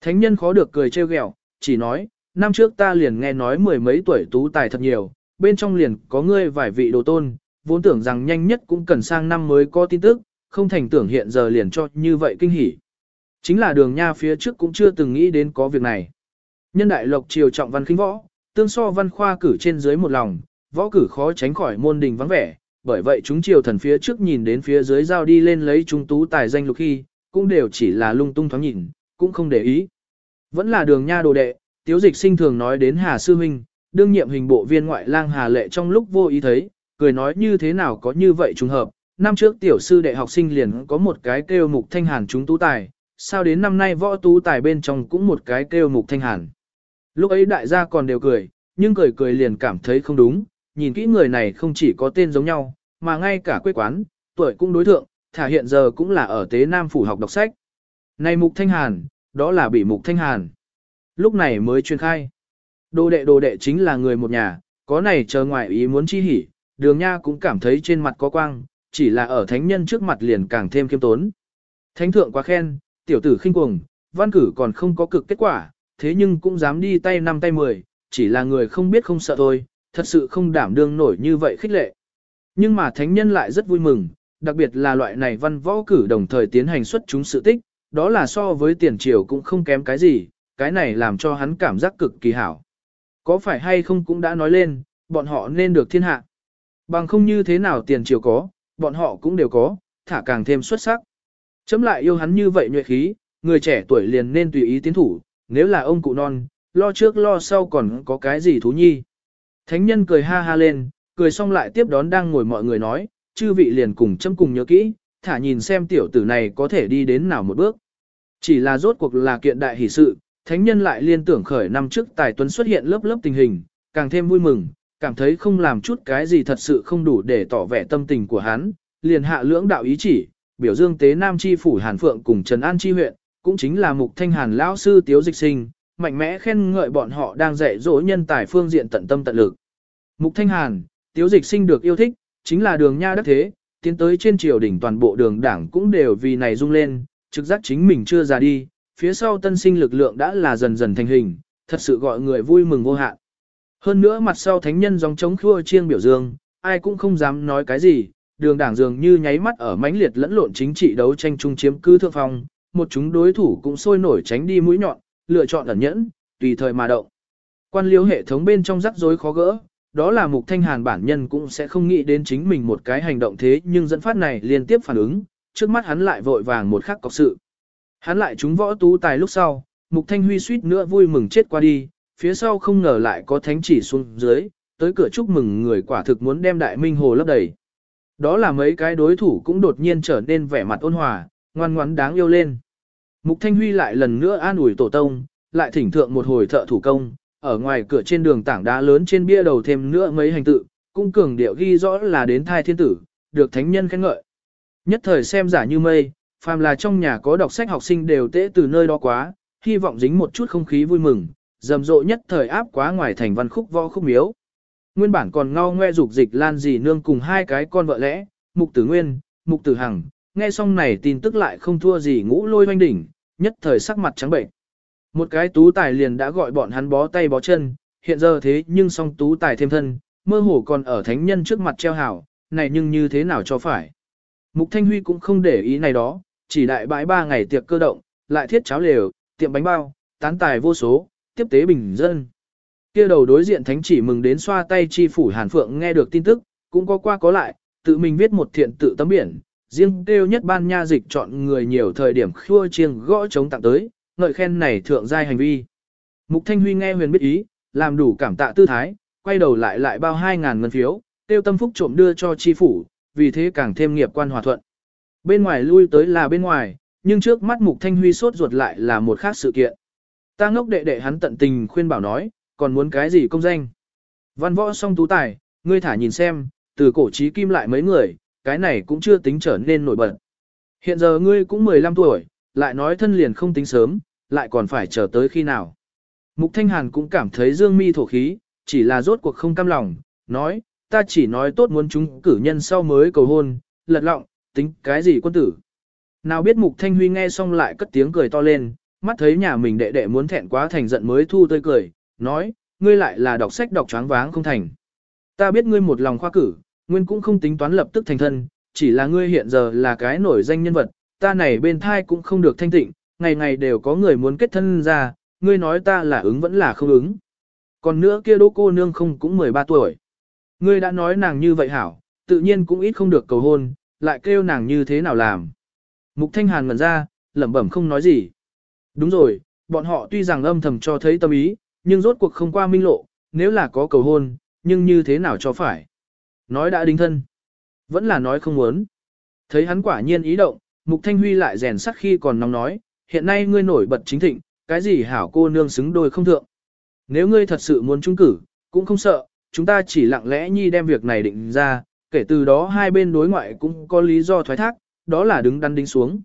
Thánh nhân khó được cười trêu ghẹo, chỉ nói, năm trước ta liền nghe nói mười mấy tuổi tú tài thật nhiều, bên trong liền có ngươi vài vị đồ tôn, vốn tưởng rằng nhanh nhất cũng cần sang năm mới có tin tức, không thành tưởng hiện giờ liền cho như vậy kinh hỉ. Chính là đường nha phía trước cũng chưa từng nghĩ đến có việc này. Nhân đại lộc triều trọng văn khinh võ, tương so văn khoa cử trên dưới một lòng, võ cử khó tránh khỏi môn đình vắng vẻ, bởi vậy chúng triều thần phía trước nhìn đến phía dưới giao đi lên lấy trung tú tài danh lục khi, cũng đều chỉ là lung tung thoáng nhìn, cũng không để ý. Vẫn là đường nha đồ đệ, tiếu dịch sinh thường nói đến Hà Sư Minh, đương nhiệm hình bộ viên ngoại lang Hà Lệ trong lúc vô ý thấy, cười nói như thế nào có như vậy trùng hợp, năm trước tiểu sư đệ học sinh liền có một cái kêu mục thanh hàn chúng tú tài, sao đến năm nay võ tú tài bên trong cũng một cái kêu mục thanh hàn. Lúc ấy đại gia còn đều cười, nhưng cười cười liền cảm thấy không đúng, nhìn kỹ người này không chỉ có tên giống nhau, mà ngay cả quê quán, tuổi cũng đối thượng, thả hiện giờ cũng là ở tế Nam Phủ học đọc sách. Này mục thanh hàn, đó là bị mục thanh hàn. Lúc này mới truyền khai. Đồ đệ đồ đệ chính là người một nhà, có này chờ ngoại ý muốn chi hỉ, đường nha cũng cảm thấy trên mặt có quang, chỉ là ở thánh nhân trước mặt liền càng thêm kiêm tốn. Thánh thượng quá khen, tiểu tử khinh cuồng, văn cử còn không có cực kết quả, thế nhưng cũng dám đi tay năm tay mười, chỉ là người không biết không sợ thôi, thật sự không đảm đương nổi như vậy khích lệ. Nhưng mà thánh nhân lại rất vui mừng, đặc biệt là loại này văn võ cử đồng thời tiến hành xuất chúng sự tích, đó là so với tiền triều cũng không kém cái gì, cái này làm cho hắn cảm giác cực kỳ hảo. Có phải hay không cũng đã nói lên, bọn họ nên được thiên hạ. Bằng không như thế nào tiền triều có, bọn họ cũng đều có, thả càng thêm xuất sắc. Chấm lại yêu hắn như vậy nhuệ khí, người trẻ tuổi liền nên tùy ý tiến thủ, nếu là ông cụ non, lo trước lo sau còn có cái gì thú nhi. Thánh nhân cười ha ha lên, cười xong lại tiếp đón đang ngồi mọi người nói, chư vị liền cùng châm cùng nhớ kỹ, thả nhìn xem tiểu tử này có thể đi đến nào một bước. Chỉ là rốt cuộc là kiện đại hỷ sự, thánh nhân lại liên tưởng khởi năm trước tài tuấn xuất hiện lớp lớp tình hình, càng thêm vui mừng, cảm thấy không làm chút cái gì thật sự không đủ để tỏ vẻ tâm tình của hắn, liền hạ lưỡng đạo ý chỉ, biểu dương tế Nam Chi Phủ Hàn Phượng cùng Trần An Chi huyện, cũng chính là mục thanh hàn lão sư tiếu dịch sinh, mạnh mẽ khen ngợi bọn họ đang dạy dỗ nhân tài phương diện tận tâm tận lực. Mục thanh hàn, tiếu dịch sinh được yêu thích, chính là đường nha đắc thế, tiến tới trên triều đỉnh toàn bộ đường đảng cũng đều vì này rung lên, trực giác chính mình chưa ra đi, phía sau tân sinh lực lượng đã là dần dần thành hình, thật sự gọi người vui mừng vô hạn. Hơn nữa mặt sau thánh nhân dòng chống khua chiêng biểu dương, ai cũng không dám nói cái gì, đường đảng dường như nháy mắt ở mãnh liệt lẫn lộn chính trị đấu tranh chung chiếm cứ thượng phong, một chúng đối thủ cũng sôi nổi tránh đi mũi nhọn, lựa chọn ẩn nhẫn, tùy thời mà động. Quan liêu hệ thống bên trong rắc rối khó gỡ, đó là mục thanh hàn bản nhân cũng sẽ không nghĩ đến chính mình một cái hành động thế nhưng dẫn phát này liên tiếp phản ứng, trước mắt hắn lại vội vàng một khắc cọc sự. Hắn lại trúng võ tú tài lúc sau, mục thanh huy suýt nữa vui mừng chết qua đi, phía sau không ngờ lại có thánh chỉ xuống dưới, tới cửa chúc mừng người quả thực muốn đem đại minh hồ lấp đầy. Đó là mấy cái đối thủ cũng đột nhiên trở nên vẻ mặt ôn hòa, ngoan ngoãn đáng yêu lên. Mục Thanh Huy lại lần nữa an ủi tổ tông, lại thỉnh thượng một hồi thợ thủ công, ở ngoài cửa trên đường tảng đá lớn trên bia đầu thêm nữa mấy hành tự, cũng cường điệu ghi rõ là đến thai thiên tử, được thánh nhân khen ngợi. Nhất thời xem giả như mây, phàm là trong nhà có đọc sách học sinh đều tễ từ nơi đó quá, hy vọng dính một chút không khí vui mừng, rầm rộ nhất thời áp quá ngoài thành văn khúc võ khúc miếu. Nguyên bản còn ngao ngoe dục dịch lan gì nương cùng hai cái con vợ lẽ, mục tử nguyên, mục tử hằng, nghe xong này tin tức lại không thua gì ngũ lôi hoanh đỉnh, nhất thời sắc mặt trắng bệnh. Một cái tú tài liền đã gọi bọn hắn bó tay bó chân, hiện giờ thế nhưng song tú tài thêm thân, mơ hồ còn ở thánh nhân trước mặt treo hảo, này nhưng như thế nào cho phải. Mục Thanh Huy cũng không để ý này đó, chỉ đại bãi ba ngày tiệc cơ động, lại thiết cháo lều, tiệm bánh bao, tán tài vô số, tiếp tế bình dân. Kia đầu đối diện thánh chỉ mừng đến xoa tay chi phủ Hàn Phượng nghe được tin tức, cũng có qua có lại, tự mình viết một thiện tự tấm biển, riêng kêu nhất ban nha dịch chọn người nhiều thời điểm khua chiêng gõ chống tặng tới, ngợi khen này thượng giai hành vi. Mục Thanh Huy nghe huyền biết ý, làm đủ cảm tạ tư thái, quay đầu lại lại bao 2.000 ngân phiếu, tiêu tâm phúc trộm đưa cho chi phủ, vì thế càng thêm nghiệp quan hòa thuận. Bên ngoài lui tới là bên ngoài, nhưng trước mắt Mục Thanh Huy sốt ruột lại là một khác sự kiện. Ta ngốc đệ đệ hắn tận tình khuyên bảo nói, còn muốn cái gì công danh. Văn võ song tú tài, ngươi thả nhìn xem, từ cổ trí kim lại mấy người, cái này cũng chưa tính trở nên nổi bật. Hiện giờ ngươi cũng 15 tuổi, lại nói thân liền không tính sớm, lại còn phải chờ tới khi nào. Mục Thanh Hàn cũng cảm thấy dương mi thổ khí, chỉ là rốt cuộc không cam lòng, nói, ta chỉ nói tốt muốn chúng cử nhân sau mới cầu hôn, lật lọng, tính cái gì quân tử. Nào biết Mục Thanh Huy nghe xong lại cất tiếng cười to lên, mắt thấy nhà mình đệ đệ muốn thẹn quá thành giận mới thu tươi cười, nói, ngươi lại là đọc sách đọc choáng váng không thành. Ta biết ngươi một lòng khoa cử, nguyên cũng không tính toán lập tức thành thân, chỉ là ngươi hiện giờ là cái nổi danh nhân vật, ta này bên thai cũng không được thanh tịnh, ngày ngày đều có người muốn kết thân ra, ngươi nói ta là ứng vẫn là không ứng. Còn nữa kia đỗ cô nương không cũng 13 tuổi. Ngươi đã nói nàng như vậy hảo, tự nhiên cũng ít không được cầu hôn, lại kêu nàng như thế nào làm. Mục Thanh Hàn ngẩn ra, lẩm bẩm không nói gì. Đúng rồi, bọn họ tuy rằng âm thầm cho thấy tâm ý, nhưng rốt cuộc không qua minh lộ, nếu là có cầu hôn, nhưng như thế nào cho phải. Nói đã đính thân, vẫn là nói không muốn. Thấy hắn quả nhiên ý động, Mục Thanh Huy lại rèn sắt khi còn nóng nói, hiện nay ngươi nổi bật chính thịnh, cái gì hảo cô nương xứng đôi không thượng. Nếu ngươi thật sự muốn trung cử, cũng không sợ, chúng ta chỉ lặng lẽ nhi đem việc này định ra, kể từ đó hai bên đối ngoại cũng có lý do thoái thác, đó là đứng đắn đính xuống.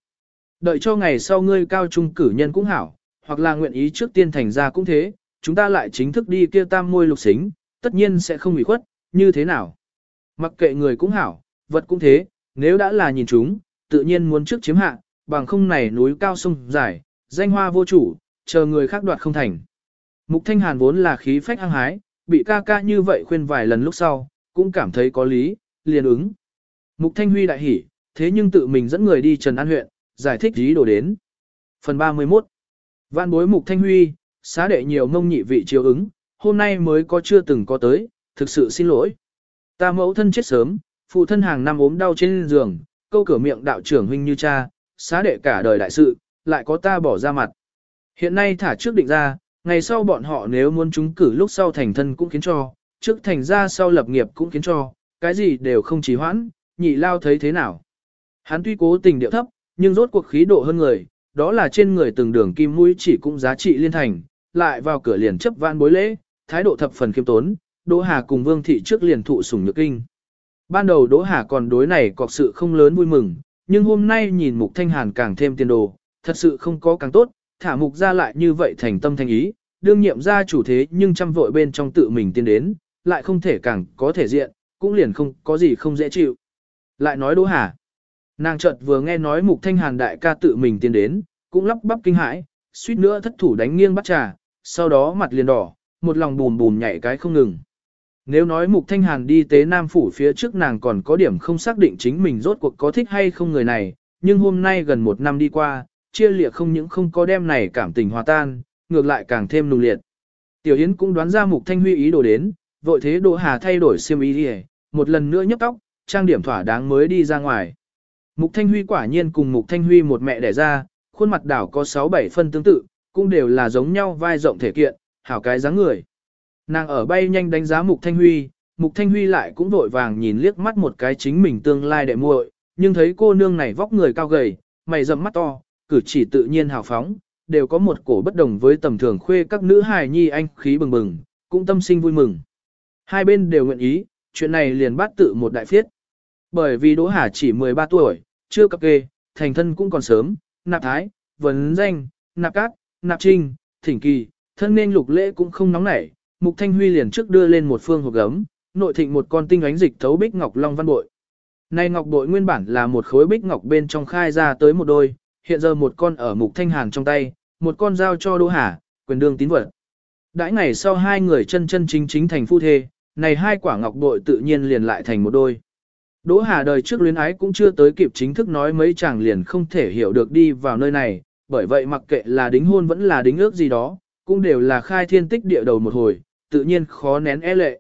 Đợi cho ngày sau ngươi cao trung cử nhân cũng hảo, hoặc là nguyện ý trước tiên thành ra cũng thế, chúng ta lại chính thức đi kia tam môi lục xính, tất nhiên sẽ không bị khuất, như thế nào. Mặc kệ người cũng hảo, vật cũng thế, nếu đã là nhìn chúng, tự nhiên muốn trước chiếm hạ, bằng không này núi cao sông dài, danh hoa vô chủ, chờ người khác đoạt không thành. Mục Thanh Hàn vốn là khí phách hăng hái, bị ca ca như vậy khuyên vài lần lúc sau, cũng cảm thấy có lý, liền ứng. Mục Thanh Huy đại hỉ, thế nhưng tự mình dẫn người đi Trần An huyện, giải thích ý đồ đến. Phần 31 Vạn bối Mục Thanh Huy, xá đệ nhiều mông nhị vị chiếu ứng, hôm nay mới có chưa từng có tới, thực sự xin lỗi. Ta mẫu thân chết sớm, phụ thân hàng năm ốm đau trên giường, câu cửa miệng đạo trưởng huynh như cha, xá đệ cả đời đại sự, lại có ta bỏ ra mặt. Hiện nay thả trước định ra, ngày sau bọn họ nếu muốn chúng cử lúc sau thành thân cũng khiến cho, trước thành ra sau lập nghiệp cũng khiến cho, cái gì đều không trì hoãn, nhị lao thấy thế nào. Hắn tuy cố tình điệu thấp, nhưng rốt cuộc khí độ hơn người, đó là trên người từng đường kim mũi chỉ cũng giá trị liên thành, lại vào cửa liền chấp van bối lễ, thái độ thập phần khiêm tốn, Đỗ Hà cùng Vương thị trước liền thụ sủng nhược kinh. Ban đầu Đỗ Hà còn đối này có sự không lớn vui mừng, nhưng hôm nay nhìn Mục Thanh Hàn càng thêm tiền đồ, thật sự không có càng tốt, thả Mục ra lại như vậy thành tâm thành ý, đương nhiệm ra chủ thế nhưng chăm vội bên trong tự mình tiến đến, lại không thể càng có thể diện, cũng liền không có gì không dễ chịu. Lại nói Đỗ Hà, nàng chợt vừa nghe nói Mục Thanh Hàn đại ca tự mình tiến đến, cũng lắp bắp kinh hãi, suýt nữa thất thủ đánh nghiêng bắt trà, sau đó mặt liền đỏ, một lòng bùm bùm nhảy cái không ngừng. Nếu nói Mục Thanh Hàn đi tế Nam Phủ phía trước nàng còn có điểm không xác định chính mình rốt cuộc có thích hay không người này, nhưng hôm nay gần một năm đi qua, chia lịa không những không có đem này cảm tình hòa tan, ngược lại càng thêm nung liệt. Tiểu Yến cũng đoán ra Mục Thanh Huy ý đồ đến, vội thế Đỗ Hà thay đổi xiêm y đi một lần nữa nhấc tóc, trang điểm thỏa đáng mới đi ra ngoài. Mục Thanh Huy quả nhiên cùng Mục Thanh Huy một mẹ đẻ ra, khuôn mặt đảo có 6-7 phân tương tự, cũng đều là giống nhau vai rộng thể kiện, hảo cái dáng người. Nàng ở bay nhanh đánh giá Mục Thanh Huy, Mục Thanh Huy lại cũng vội vàng nhìn liếc mắt một cái chính mình tương lai đệ muội, nhưng thấy cô nương này vóc người cao gầy, mày rậm mắt to, cử chỉ tự nhiên hào phóng, đều có một cổ bất đồng với tầm thường khuê các nữ hài nhi anh khí bừng bừng, cũng tâm sinh vui mừng. Hai bên đều nguyện ý, chuyện này liền bắt tự một đại phiết. Bởi vì Đỗ Hà chỉ 13 tuổi, chưa cập kê, thành thân cũng còn sớm, nạp thái, vấn danh, nạp cát, nạp trinh, thỉnh kỳ, thân nên lục lễ cũng không nóng nảy, Mục Thanh Huy liền trước đưa lên một phương hộp gấm, nội thịnh một con tinh ánh dịch thấu bích ngọc long văn bội. Này ngọc bội nguyên bản là một khối bích ngọc bên trong khai ra tới một đôi, hiện giờ một con ở Mục Thanh Hàn trong tay, một con giao cho Đỗ Hà, quyền đương tín vật. Đãi ngày sau hai người chân chân chính chính thành phu thê, này hai quả ngọc bội tự nhiên liền lại thành một đôi. Đỗ Hà đời trước luyến ái cũng chưa tới kịp chính thức nói mấy chàng liền không thể hiểu được đi vào nơi này, bởi vậy mặc kệ là đính hôn vẫn là đính ước gì đó, cũng đều là khai thiên tích địa đầu một hồi, tự nhiên khó nén e lệ.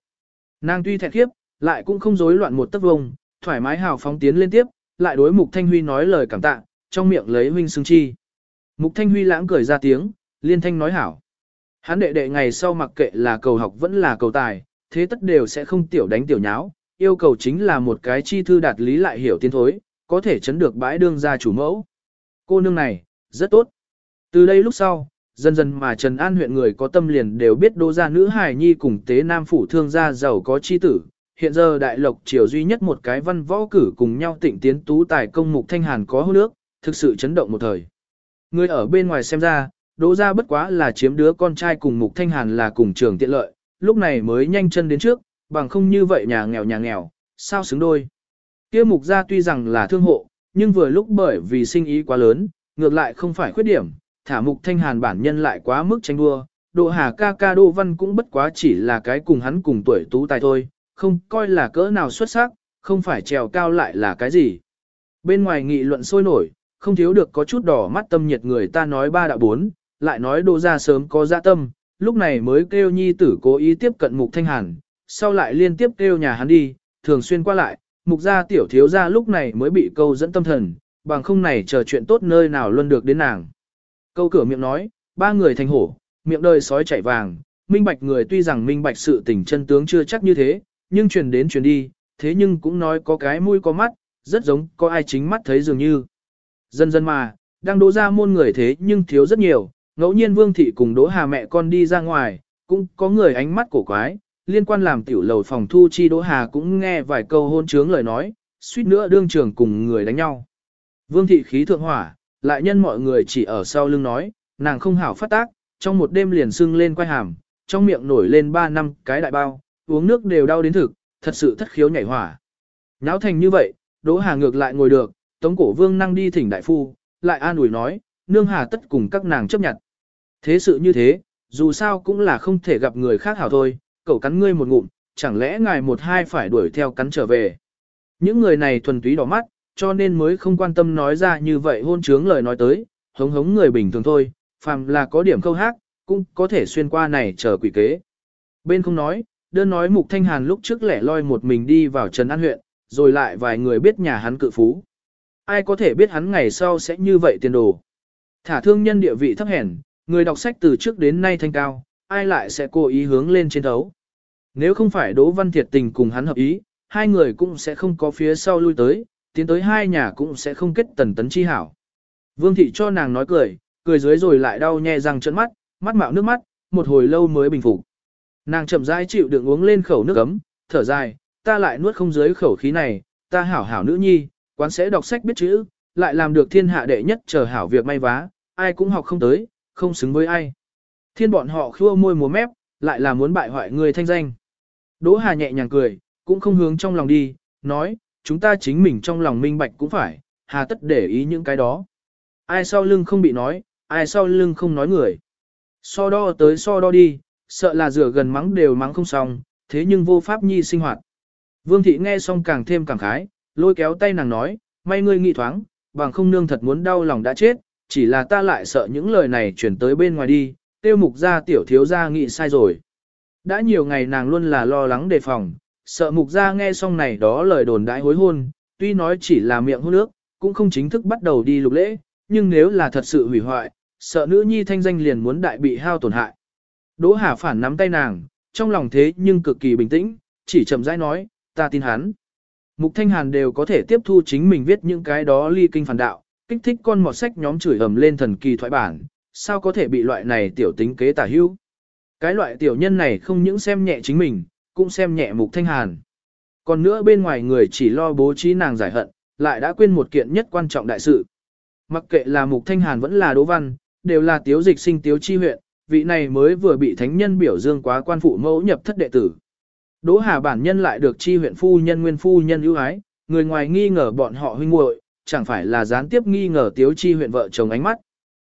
Nàng tuy thẹn khiếp, lại cũng không rối loạn một tấc vông, thoải mái hào phóng tiến lên tiếp, lại đối Mục Thanh Huy nói lời cảm tạ, trong miệng lấy huynh xưng chi. Mục Thanh Huy lãng cười ra tiếng, liên thanh nói hảo. Hắn đệ đệ ngày sau mặc kệ là cầu học vẫn là cầu tài, thế tất đều sẽ không tiểu đánh tiểu nháo, yêu cầu chính là một cái chi thư đạt lý lại hiểu tiến thối, có thể chấn được bãi đương gia chủ mẫu. Cô nương này, rất tốt. Từ đây lúc sau, dần dần mà Trần An huyện người có tâm liền đều biết đô gia nữ hài nhi cùng tế nam phủ thương gia giàu có chi tử. Hiện giờ đại lộc triều duy nhất một cái văn võ cử cùng nhau tịnh tiến tú tài công mục thanh hàn có hô nước, thực sự chấn động một thời. Người ở bên ngoài xem ra, đỗ gia bất quá là chiếm đứa con trai cùng mục thanh hàn là cùng trường tiện lợi, lúc này mới nhanh chân đến trước, bằng không như vậy nhà nghèo nhà nghèo, sao xứng đôi. Kia mục gia tuy rằng là thương hộ, nhưng vừa lúc bởi vì sinh ý quá lớn, ngược lại không phải khuyết điểm, thả mục thanh hàn bản nhân lại quá mức tranh đua, độ hà ca ca đô văn cũng bất quá chỉ là cái cùng hắn cùng tuổi tú tài thôi, không coi là cỡ nào xuất sắc, không phải trèo cao lại là cái gì. Bên ngoài nghị luận sôi nổi, không thiếu được có chút đỏ mắt tâm nhiệt người ta nói ba đạo bốn, lại nói đô ra sớm có dạ tâm, lúc này mới kêu nhi tử cố ý tiếp cận mục thanh hàn, sau lại liên tiếp kêu nhà hắn đi, thường xuyên qua lại, mục gia tiểu thiếu gia lúc này mới bị câu dẫn tâm thần, bằng không này chờ chuyện tốt nơi nào luôn được đến nàng. Câu cửa miệng nói, ba người thành hổ, miệng đời sói chảy vàng, minh bạch người tuy rằng minh bạch sự tình chân tướng chưa chắc như thế, nhưng truyền đến truyền đi, thế nhưng cũng nói có cái mũi có mắt, rất giống có ai chính mắt thấy dường như. Dần dần mà, đang đỗ ra môn người thế nhưng thiếu rất nhiều, ngẫu nhiên vương thị cùng đỗ hà mẹ con đi ra ngoài, cũng có người ánh mắt cổ quái, liên quan làm tiểu lầu phòng thu chi đỗ hà cũng nghe vài câu hôn trướng lời nói, suýt nữa đương trường cùng người đánh nhau. Vương thị khí thượng hỏa, lại nhân mọi người chỉ ở sau lưng nói, nàng không hảo phát tác, trong một đêm liền sưng lên quay hàm, trong miệng nổi lên ba năm cái đại bao, uống nước đều đau đến thực, thật sự thất khiếu nhảy hỏa. Náo thành như vậy, Đỗ Hà ngược lại ngồi được, Tống Cổ Vương năng đi thỉnh đại phu, lại an ủi nói, nương hà tất cùng các nàng chấp nhận. Thế sự như thế, dù sao cũng là không thể gặp người khác hảo thôi, cậu cắn ngươi một ngụm, chẳng lẽ ngài một hai phải đuổi theo cắn trở về. Những người này thuần túy đỏ mắt, cho nên mới không quan tâm nói ra như vậy hôn trướng lời nói tới, hống hống người bình thường thôi, phàm là có điểm câu hát, cũng có thể xuyên qua này chờ quỷ kế. Bên không nói, đơn nói Mục Thanh Hàn lúc trước lẻ loi một mình đi vào Trần An huyện, rồi lại vài người biết nhà hắn cự phú. Ai có thể biết hắn ngày sau sẽ như vậy tiền đồ. Thả thương nhân địa vị thấp hèn, người đọc sách từ trước đến nay thanh cao, ai lại sẽ cố ý hướng lên trên thấu. Nếu không phải Đỗ Văn Thiệt tình cùng hắn hợp ý, hai người cũng sẽ không có phía sau lui tới, tiến tới hai nhà cũng sẽ không kết tần tấn chi hảo. Vương thị cho nàng nói cười, cười dưới rồi lại đau nhè răng trợn mắt, mắt mạo nước mắt, một hồi lâu mới bình phục. Nàng chậm rãi chịu đựng uống lên khẩu nước ấm, thở dài, ta lại nuốt không dưới khẩu khí này, ta hảo hảo nữ nhi, quán sẽ đọc sách biết chữ, lại làm được thiên hạ đệ nhất chờ hảo việc may vá, ai cũng học không tới, không xứng với ai. Thiên bọn họ khua môi múa mép, lại là muốn bại hoại người thanh danh. Đỗ Hà nhẹ nhàng cười, cũng không hướng trong lòng đi, nói, chúng ta chính mình trong lòng minh bạch cũng phải, hà tất để ý những cái đó. Ai sau lưng không bị nói, ai sau lưng không nói người. So đo tới so đo đi, sợ là rửa gần mắng đều mắng không xong, thế nhưng vô pháp nhi sinh hoạt. Vương thị nghe xong càng thêm cảm khái, lôi kéo tay nàng nói, may ngươi nghĩ thoáng, bằng không nương thật muốn đau lòng đã chết, chỉ là ta lại sợ những lời này chuyển tới bên ngoài đi, tiêu mục gia tiểu thiếu gia nghĩ sai rồi. Đã nhiều ngày nàng luôn là lo lắng đề phòng, sợ mục gia nghe xong này đó lời đồn đãi hối hôn, tuy nói chỉ là miệng hôn nước, cũng không chính thức bắt đầu đi lục lễ, nhưng nếu là thật sự hủy hoại, sợ nữ nhi thanh danh liền muốn đại bị hao tổn hại. Đỗ Hà phản nắm tay nàng, trong lòng thế nhưng cực kỳ bình tĩnh, chỉ chậm rãi nói, ta tin hắn. Mục Thanh Hàn đều có thể tiếp thu chính mình viết những cái đó ly kinh phản đạo, kích thích con mọt sách nhóm chửi ầm lên thần kỳ thoại bản, sao có thể bị loại này tiểu tính kế tả hữu. Cái loại tiểu nhân này không những xem nhẹ chính mình, cũng xem nhẹ Mục Thanh Hàn. Còn nữa bên ngoài người chỉ lo bố trí nàng giải hận, lại đã quên một kiện nhất quan trọng đại sự. Mặc kệ là Mục Thanh Hàn vẫn là Đỗ Văn, đều là tiếu dịch sinh tiếu chi huyện, vị này mới vừa bị thánh nhân biểu dương quá quan phụ mẫu nhập thất đệ tử. Đỗ Hà bản nhân lại được chi huyện phu nhân nguyên phu nhân ưu ái, người ngoài nghi ngờ bọn họ huynh muội, chẳng phải là gián tiếp nghi ngờ tiếu chi huyện vợ chồng ánh mắt.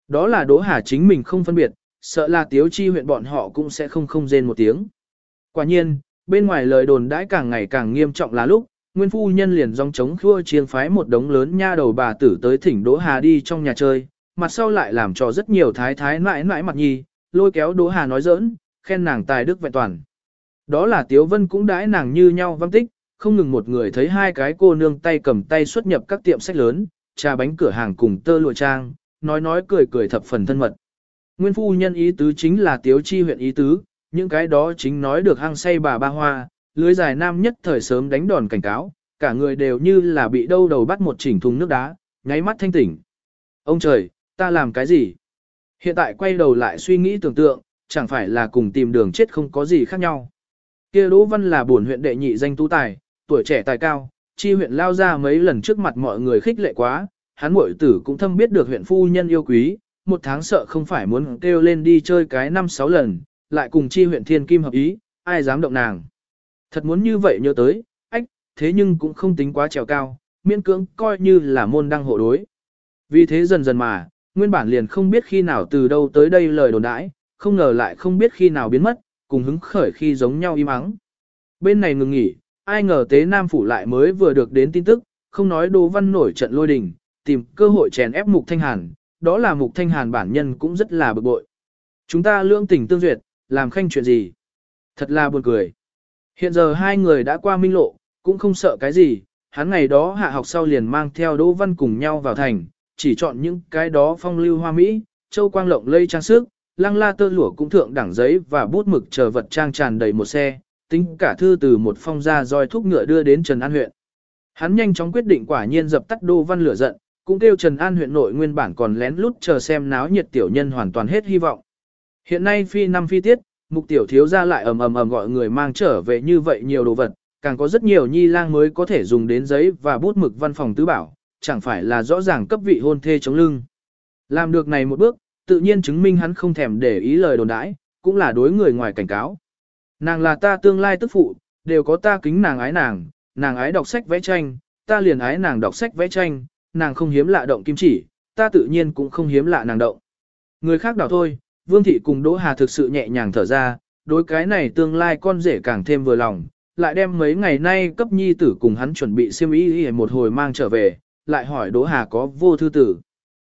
Đó là Đỗ Hà chính mình không phân biệt, sợ là tiếu chi huyện bọn họ cũng sẽ không không rên một tiếng. Quả nhiên, bên ngoài lời đồn đãi càng ngày càng nghiêm trọng là lúc, nguyên phu nhân liền dòng chống khua chiêng phái một đống lớn nha đầu bà tử tới thỉnh Đỗ Hà đi trong nhà chơi, mặt sau lại làm cho rất nhiều thái thái mãi mãi mặt nhi, lôi kéo Đỗ Hà nói giỡn, khen nàng tài đức vẹn toàn. Đó là Tiếu Vân cũng đãi nàng như nhau văng tích, không ngừng một người thấy hai cái cô nương tay cầm tay xuất nhập các tiệm sách lớn, trà bánh cửa hàng cùng tơ lụa trang, nói nói cười cười thập phần thân mật. Nguyên phu nhân ý tứ chính là Tiếu Chi huyện ý tứ, những cái đó chính nói được hăng say bà ba hoa, lưới dài nam nhất thời sớm đánh đòn cảnh cáo, cả người đều như là bị đâu đầu bắt một chỉnh thùng nước đá, nháy mắt thanh tỉnh. Ông trời, ta làm cái gì? Hiện tại quay đầu lại suy nghĩ tưởng tượng, chẳng phải là cùng tìm đường chết không có gì khác nhau. Kia Đỗ Văn là buồn huyện đệ nhị danh tú tài, tuổi trẻ tài cao, chi huyện lao ra mấy lần trước mặt mọi người khích lệ quá, hắn muội tử cũng thâm biết được huyện phu nhân yêu quý, một tháng sợ không phải muốn kêu lên đi chơi cái năm sáu lần, lại cùng chi huyện thiên kim hợp ý, ai dám động nàng. Thật muốn như vậy nhớ tới, ách, thế nhưng cũng không tính quá trèo cao, miễn cưỡng coi như là môn đăng hộ đối. Vì thế dần dần mà, nguyên bản liền không biết khi nào từ đâu tới đây lời đồn đãi, không ngờ lại không biết khi nào biến mất, cùng hứng khởi khi giống nhau im ắng. Bên này ngừng nghỉ, ai ngờ tế Nam Phủ lại mới vừa được đến tin tức, không nói Đỗ Văn nổi trận lôi đình, tìm cơ hội chèn ép Mục Thanh Hàn, đó là Mục Thanh Hàn bản nhân cũng rất là bực bội. Chúng ta lương tình tương duyệt, làm khanh chuyện gì? Thật là buồn cười. Hiện giờ hai người đã qua minh lộ, cũng không sợ cái gì, hắn ngày đó hạ học sau liền mang theo Đỗ Văn cùng nhau vào thành, chỉ chọn những cái đó phong lưu hoa mỹ, châu quang lộng lây trang sức, lăng la tơ lụa cũng thượng đẳng giấy và bút mực chờ vật trang tràn đầy một xe, tính cả thư từ một phong ra roi thúc ngựa đưa đến Trần An huyện. Hắn nhanh chóng quyết định quả nhiên dập tắt Đỗ Văn lửa giận, cũng kêu Trần An huyện nội nguyên bản còn lén lút chờ xem náo nhiệt tiểu nhân hoàn toàn hết hy vọng. Hiện nay phi năm phi tiết, mục tiểu thiếu ra lại ầm ầm ầm gọi người mang trở về như vậy nhiều đồ vật, càng có rất nhiều nhi lang mới có thể dùng đến giấy và bút mực văn phòng tứ bảo, chẳng phải là rõ ràng cấp vị hôn thê chống lưng. Làm được này một bước, tự nhiên chứng minh hắn không thèm để ý lời đồn đãi, cũng là đối người ngoài cảnh cáo. Nàng là ta tương lai tức phụ, đều có ta kính nàng ái nàng, nàng ái đọc sách vẽ tranh, ta liền ái nàng đọc sách vẽ tranh, nàng không hiếm lạ động kim chỉ, ta tự nhiên cũng không hiếm lạ nàng động. Người khác đảo thôi, Vương Thị cùng Đỗ Hà thực sự nhẹ nhàng thở ra, đối cái này tương lai con rể càng thêm vừa lòng, lại đem mấy ngày nay cấp nhi tử cùng hắn chuẩn bị siêm ý ý một hồi mang trở về, lại hỏi Đỗ Hà có vô thư tử.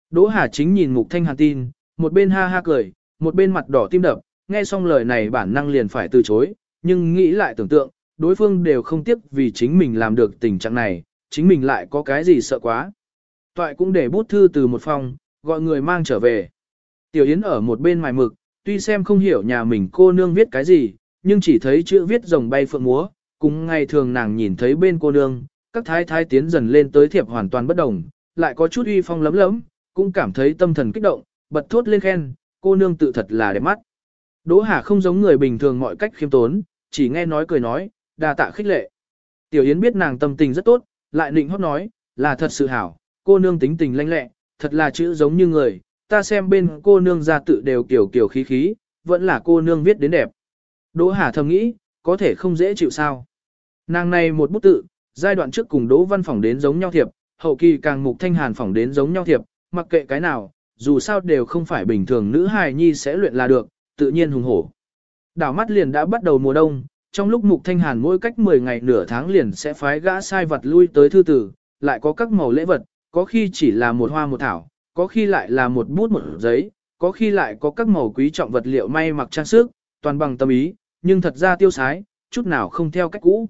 Đỗ Hà chính nhìn Mục Thanh Hàn tin, một bên ha ha cười, một bên mặt đỏ tim đập, nghe xong lời này bản năng liền phải từ chối, nhưng nghĩ lại tưởng tượng, đối phương đều không tiếc vì chính mình làm được tình trạng này, chính mình lại có cái gì sợ quá. Toại cũng để bút thư từ một phòng, gọi người mang trở về. Tiểu Yến ở một bên mài mực, tuy xem không hiểu nhà mình cô nương viết cái gì, nhưng chỉ thấy chữ viết rồng bay phượng múa, cùng ngày thường nàng nhìn thấy bên cô nương, các thái thái tiến dần lên tới thiệp hoàn toàn bất đồng, lại có chút uy phong lấm lấm, cũng cảm thấy tâm thần kích động, bật thốt lên khen, cô nương tự thật là đẹp mắt. Đỗ Hà không giống người bình thường mọi cách khiêm tốn, chỉ nghe nói cười nói, đa tạ khích lệ. Tiểu Yến biết nàng tâm tình rất tốt, lại định hót nói, là thật sự hảo, cô nương tính tình lanh lẹ, thật là chữ giống như người, ta xem bên cô nương ra tự đều kiểu kiểu khí khí, vẫn là cô nương viết đến đẹp. Đỗ Hà thầm nghĩ, có thể không dễ chịu sao. Nàng này một bút tự, giai đoạn trước cùng Đỗ Văn phỏng đến giống nhau thiệp, hậu kỳ càng mục thanh hàn phỏng đến giống nhau thiệp, mặc kệ cái nào, dù sao đều không phải bình thường nữ hài nhi sẽ luyện là được, tự nhiên hùng hổ. Đảo mắt liền đã bắt đầu mùa đông, trong lúc Mục Thanh Hàn mỗi cách 10 ngày nửa tháng liền sẽ phái gã sai vật lui tới thư tử, lại có các màu lễ vật, có khi chỉ là một hoa một thảo, có khi lại là một bút một giấy, có khi lại có các màu quý trọng vật liệu may mặc trang sức, toàn bằng tâm ý, nhưng thật ra tiêu sái, chút nào không theo cách cũ.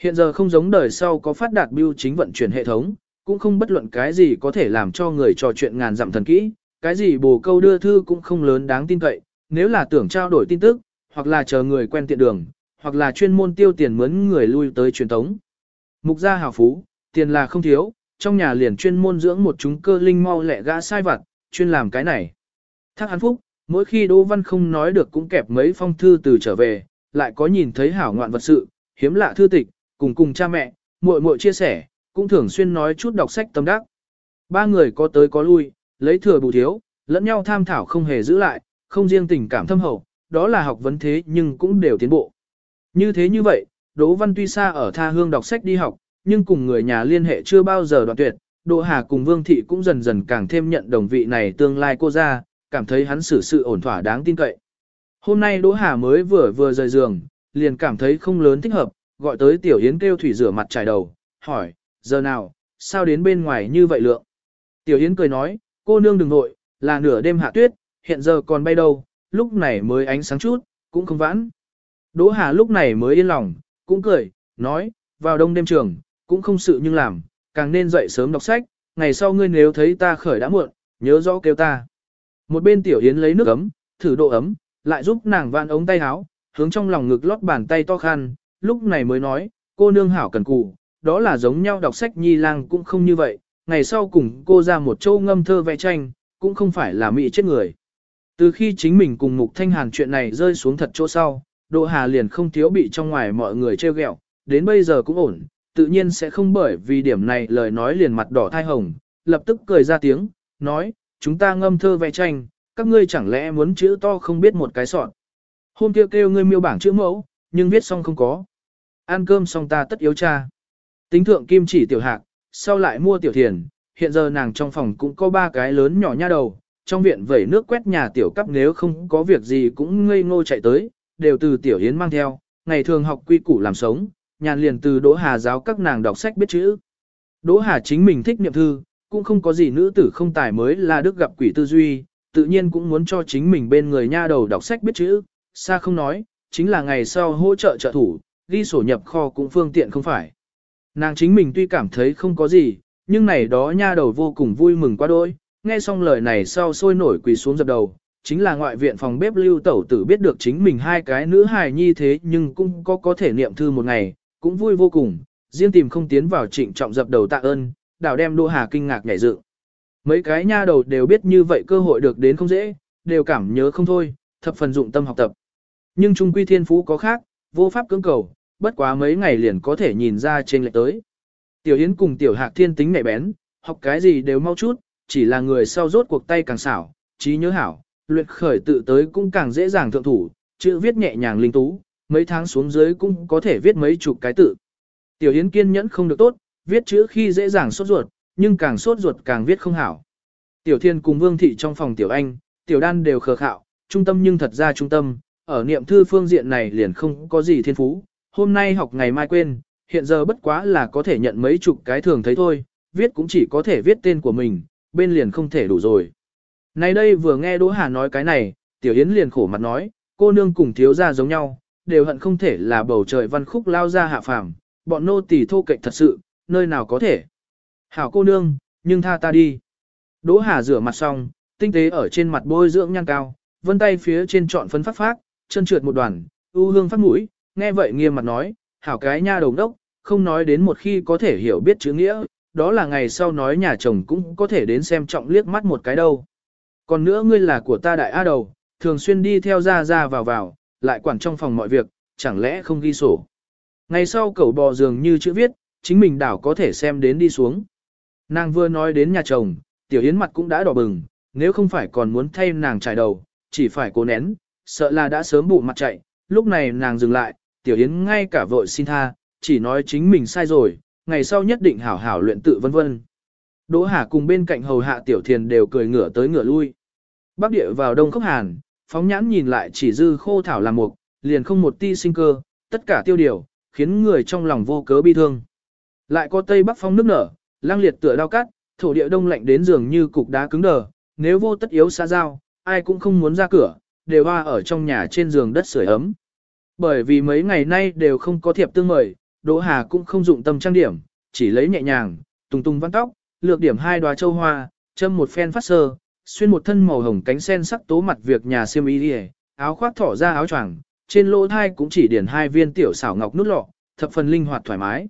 Hiện giờ không giống đời sau có phát đạt bưu chính vận chuyển hệ thống, cũng không bất luận cái gì có thể làm cho người trò chuyện ngàn dặm thần kỹ, cái gì bồ câu đưa thư cũng không lớn đáng tin cậy, nếu là tưởng trao đổi tin tức, hoặc là chờ người quen tiện đường, hoặc là chuyên môn tiêu tiền mướn người lui tới truyền tống. Mục gia hào phú, tiền là không thiếu, trong nhà liền chuyên môn dưỡng một chúng cơ linh mau lẹ gã sai vặt, chuyên làm cái này. Thác hắn phúc, mỗi khi Đỗ Văn không nói được cũng kẹp mấy phong thư từ trở về, lại có nhìn thấy hảo ngoạn vật sự, hiếm lạ thư tịch, cùng cùng cha mẹ, muội muội chia sẻ, cũng thường xuyên nói chút đọc sách tâm đắc. Ba người có tới có lui, lấy thừa bù thiếu, lẫn nhau tham thảo không hề giữ lại, không riêng tình cảm thâm hậu, đó là học vấn thế nhưng cũng đều tiến bộ. Như thế như vậy, Đỗ Văn tuy xa ở tha hương đọc sách đi học, nhưng cùng người nhà liên hệ chưa bao giờ đoạn tuyệt, Đỗ Hà cùng Vương Thị cũng dần dần càng thêm nhận đồng vị này tương lai cô ra, cảm thấy hắn xử sự ổn thỏa đáng tin cậy. Hôm nay Đỗ Hà mới vừa vừa rời giường, liền cảm thấy không lớn thích hợp, gọi tới Tiểu Yến kêu thủy rửa mặt trải đầu, hỏi, giờ nào, sao đến bên ngoài như vậy lượng? Tiểu Yến cười nói, cô nương đừng nội, là nửa đêm hạ tuyết, hiện giờ còn bay đâu, lúc này mới ánh sáng chút, cũng không vãn. Đỗ Hà lúc này mới yên lòng, cũng cười, nói, vào đông đêm trường, cũng không sự nhưng làm, càng nên dậy sớm đọc sách, ngày sau ngươi nếu thấy ta khởi đã muộn, nhớ rõ kêu ta. Một bên tiểu yến lấy nước ấm, thử độ ấm, lại giúp nàng vạn ống tay áo, hướng trong lòng ngực lót bàn tay to khăn, lúc này mới nói, cô nương hảo cần cù, đó là giống nhau đọc sách nhi lang cũng không như vậy, ngày sau cùng cô ra một châu ngâm thơ vẽ tranh, cũng không phải là mị chết người. Từ khi chính mình cùng Mục Thanh Hàn chuyện này rơi xuống thật chỗ sau, Đỗ Hà liền không thiếu bị trong ngoài mọi người trêu ghẹo, đến bây giờ cũng ổn, tự nhiên sẽ không bởi vì điểm này lời nói liền mặt đỏ thai hồng, lập tức cười ra tiếng, nói, chúng ta ngâm thơ vẽ tranh, các ngươi chẳng lẽ muốn chữ to không biết một cái sọn Hôm kia kêu, kêu ngươi miêu bảng chữ mẫu, nhưng viết xong không có. Ăn cơm xong ta tất yếu cha. Tính thượng kim chỉ tiểu hạc, sau lại mua tiểu thiền, hiện giờ nàng trong phòng cũng có ba cái lớn nhỏ nha đầu, trong viện vẩy nước quét nhà tiểu cấp nếu không có việc gì cũng ngây ngô chạy tới, đều từ tiểu hiến mang theo, ngày thường học quy củ làm sống, nhàn liền từ Đỗ Hà giáo các nàng đọc sách biết chữ. Đỗ Hà chính mình thích niệm thư, cũng không có gì nữ tử không tài mới là đức gặp quỷ tư duy, tự nhiên cũng muốn cho chính mình bên người nha đầu đọc sách biết chữ, xa không nói, chính là ngày sau hỗ trợ trợ thủ, ghi sổ nhập kho cũng phương tiện không phải. Nàng chính mình tuy cảm thấy không có gì, nhưng này đó nha đầu vô cùng vui mừng quá đôi, nghe xong lời này sau sôi nổi quỳ xuống dập đầu, chính là ngoại viện phòng bếp lưu tẩu tử biết được chính mình hai cái nữ hài nhi thế nhưng cũng có có thể niệm thư một ngày, cũng vui vô cùng, riêng tìm không tiến vào trịnh trọng dập đầu tạ ơn, đảo đem Đỗ hà kinh ngạc nhảy dựng. Mấy cái nha đầu đều biết như vậy cơ hội được đến không dễ, đều cảm nhớ không thôi, thập phần dụng tâm học tập. Nhưng trung quy thiên phú có khác, vô pháp cưỡng cầu, bất quá mấy ngày liền có thể nhìn ra trên lệch tới. Tiểu Yến cùng Tiểu Hạc thiên tính nhạy bén, học cái gì đều mau chút, chỉ là người sau rốt cuộc tay càng xảo, trí nhớ hảo, luyện khởi tự tới cũng càng dễ dàng thượng thủ, chữ viết nhẹ nhàng linh tú, mấy tháng xuống dưới cũng có thể viết mấy chục cái tự. Tiểu Yến kiên nhẫn không được tốt, viết chữ khi dễ dàng sốt ruột, nhưng càng sốt ruột càng viết không hảo. Tiểu Thiên cùng Vương Thị trong phòng Tiểu Anh, Tiểu Đan đều khờ khạo, trung tâm nhưng thật ra trung tâm, ở niệm thư phương diện này liền không có gì thiên phú, hôm nay học ngày mai quên, hiện giờ bất quá là có thể nhận mấy chục cái thường thấy thôi, viết cũng chỉ có thể viết tên của mình, bên liền không thể đủ rồi. Này đây vừa nghe Đỗ Hà nói cái này, Tiểu Yến liền khổ mặt nói, cô nương cùng thiếu gia giống nhau, đều hận không thể là bầu trời văn khúc lao ra hạ phàm, bọn nô tỳ thô kệch thật sự, nơi nào có thể. Hảo cô nương, nhưng tha ta đi. Đỗ Hà rửa mặt xong, tinh tế ở trên mặt bôi dưỡng nhan cao, vân tay phía trên trọn phấn phát phát, chân trượt một đoàn, ưu hương phát mũi, nghe vậy nghiêm mặt nói, hảo cái nha đầu đốc, không nói đến một khi có thể hiểu biết chữ nghĩa, đó là ngày sau nói nhà chồng cũng có thể đến xem trọng liếc mắt một cái đâu. Còn nữa ngươi là của ta đại A đầu, thường xuyên đi theo ra ra vào vào, lại quản trong phòng mọi việc, chẳng lẽ không ghi sổ. Ngày sau cậu bò dường như chữ viết, chính mình đảo có thể xem đến đi xuống. Nàng vừa nói đến nhà chồng, tiểu yến mặt cũng đã đỏ bừng, nếu không phải còn muốn thay nàng trải đầu, chỉ phải cố nén, sợ là đã sớm bụ mặt chạy, lúc này nàng dừng lại, tiểu yến ngay cả vội xin tha, chỉ nói chính mình sai rồi, ngày sau nhất định hảo hảo luyện tự vân vân. Đỗ Hà cùng bên cạnh hầu hạ tiểu thiền đều cười ngửa tới ngửa lui. Bắc địa vào đông khốc hàn, phóng nhãn nhìn lại chỉ dư khô thảo làm mục, liền không một ti sinh cơ, tất cả tiêu điều, khiến người trong lòng vô cớ bi thương. Lại có tây bắc phong nước nở, lang liệt tựa đao cắt, thổ địa đông lạnh đến giường như cục đá cứng đờ, nếu vô tất yếu xa giao, ai cũng không muốn ra cửa, đều hoa ở trong nhà trên giường đất sưởi ấm. Bởi vì mấy ngày nay đều không có thiệp tương mời, Đỗ Hà cũng không dụng tâm trang điểm, chỉ lấy nhẹ nhàng, tung tung văn tóc, lược điểm hai đóa châu hoa, châm một phen phát sơ, xuyên một thân màu hồng cánh sen sắc tố mặt việc nhà xiêm y đi áo khoác thỏ ra áo choàng, trên lỗ thai cũng chỉ điển hai viên tiểu xảo ngọc nút lọ, thập phần linh hoạt thoải mái.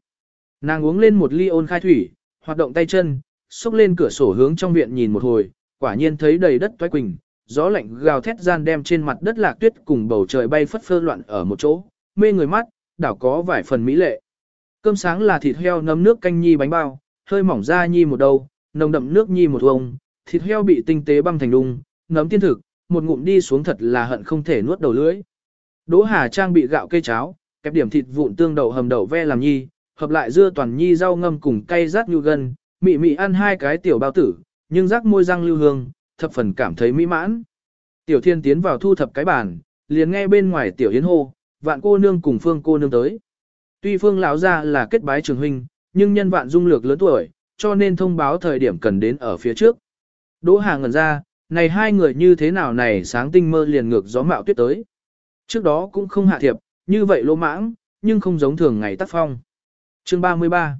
Nàng uống lên một ly ôn khai thủy, hoạt động tay chân, xốc lên cửa sổ hướng trong viện nhìn một hồi, quả nhiên thấy đầy đất toái quỳnh, gió lạnh gào thét gian đem trên mặt đất lạc tuyết cùng bầu trời bay phất phơ loạn ở một chỗ, mê người mắt, đảo có vài phần mỹ lệ. Cơm sáng là thịt heo nấm nước canh nhi bánh bao, hơi mỏng da nhi một đầu, nồng đậm nước nhi một vông, thịt heo bị tinh tế băng thành đung, nấm tiên thực, một ngụm đi xuống thật là hận không thể nuốt đầu lưỡi. Đỗ Hà Trang bị gạo cây cháo, kẹp điểm thịt vụn tương đậu hầm đậu ve làm nhi, hợp lại dưa toàn nhi rau ngâm cùng cay rát như gần, mị mị ăn hai cái tiểu bao tử, nhưng rắc môi răng lưu hương, thập phần cảm thấy mỹ mãn. Tiểu Thiên tiến vào thu thập cái bàn, liền nghe bên ngoài tiểu yến hô, vạn cô nương cùng phương cô nương tới. Tuy phương lão gia là kết bái trường huynh, nhưng nhân vạn dung lược lớn tuổi, cho nên thông báo thời điểm cần đến ở phía trước. Đỗ Hà ngẩn ra, này hai người như thế nào này sáng tinh mơ liền ngược gió mạo tuyết tới. Trước đó cũng không hạ thiệp, như vậy lỗ mãng, nhưng không giống thường ngày tác phong. Chương 33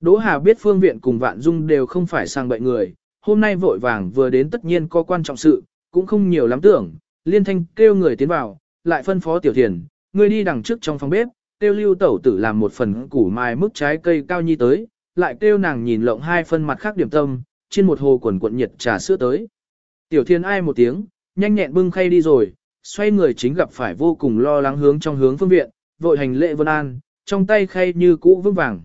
Đỗ Hà biết phương viện cùng vạn dung đều không phải sang bệnh người, hôm nay vội vàng vừa đến tất nhiên có quan trọng sự, cũng không nhiều lắm tưởng, liên thanh kêu người tiến vào, lại phân phó tiểu thiền, người đi đằng trước trong phòng bếp, kêu lưu tẩu tử làm một phần củ mai mức trái cây cao nhi tới, lại kêu nàng nhìn lộng hai phân mặt khác điểm tâm, trên một hồ quần cuộn nhiệt trà sữa tới. Tiểu thiên ai một tiếng, nhanh nhẹn bưng khay đi rồi, xoay người chính gặp phải vô cùng lo lắng hướng trong hướng phương viện, vội hành lệ vân an, trong tay khay như cũ vững vàng.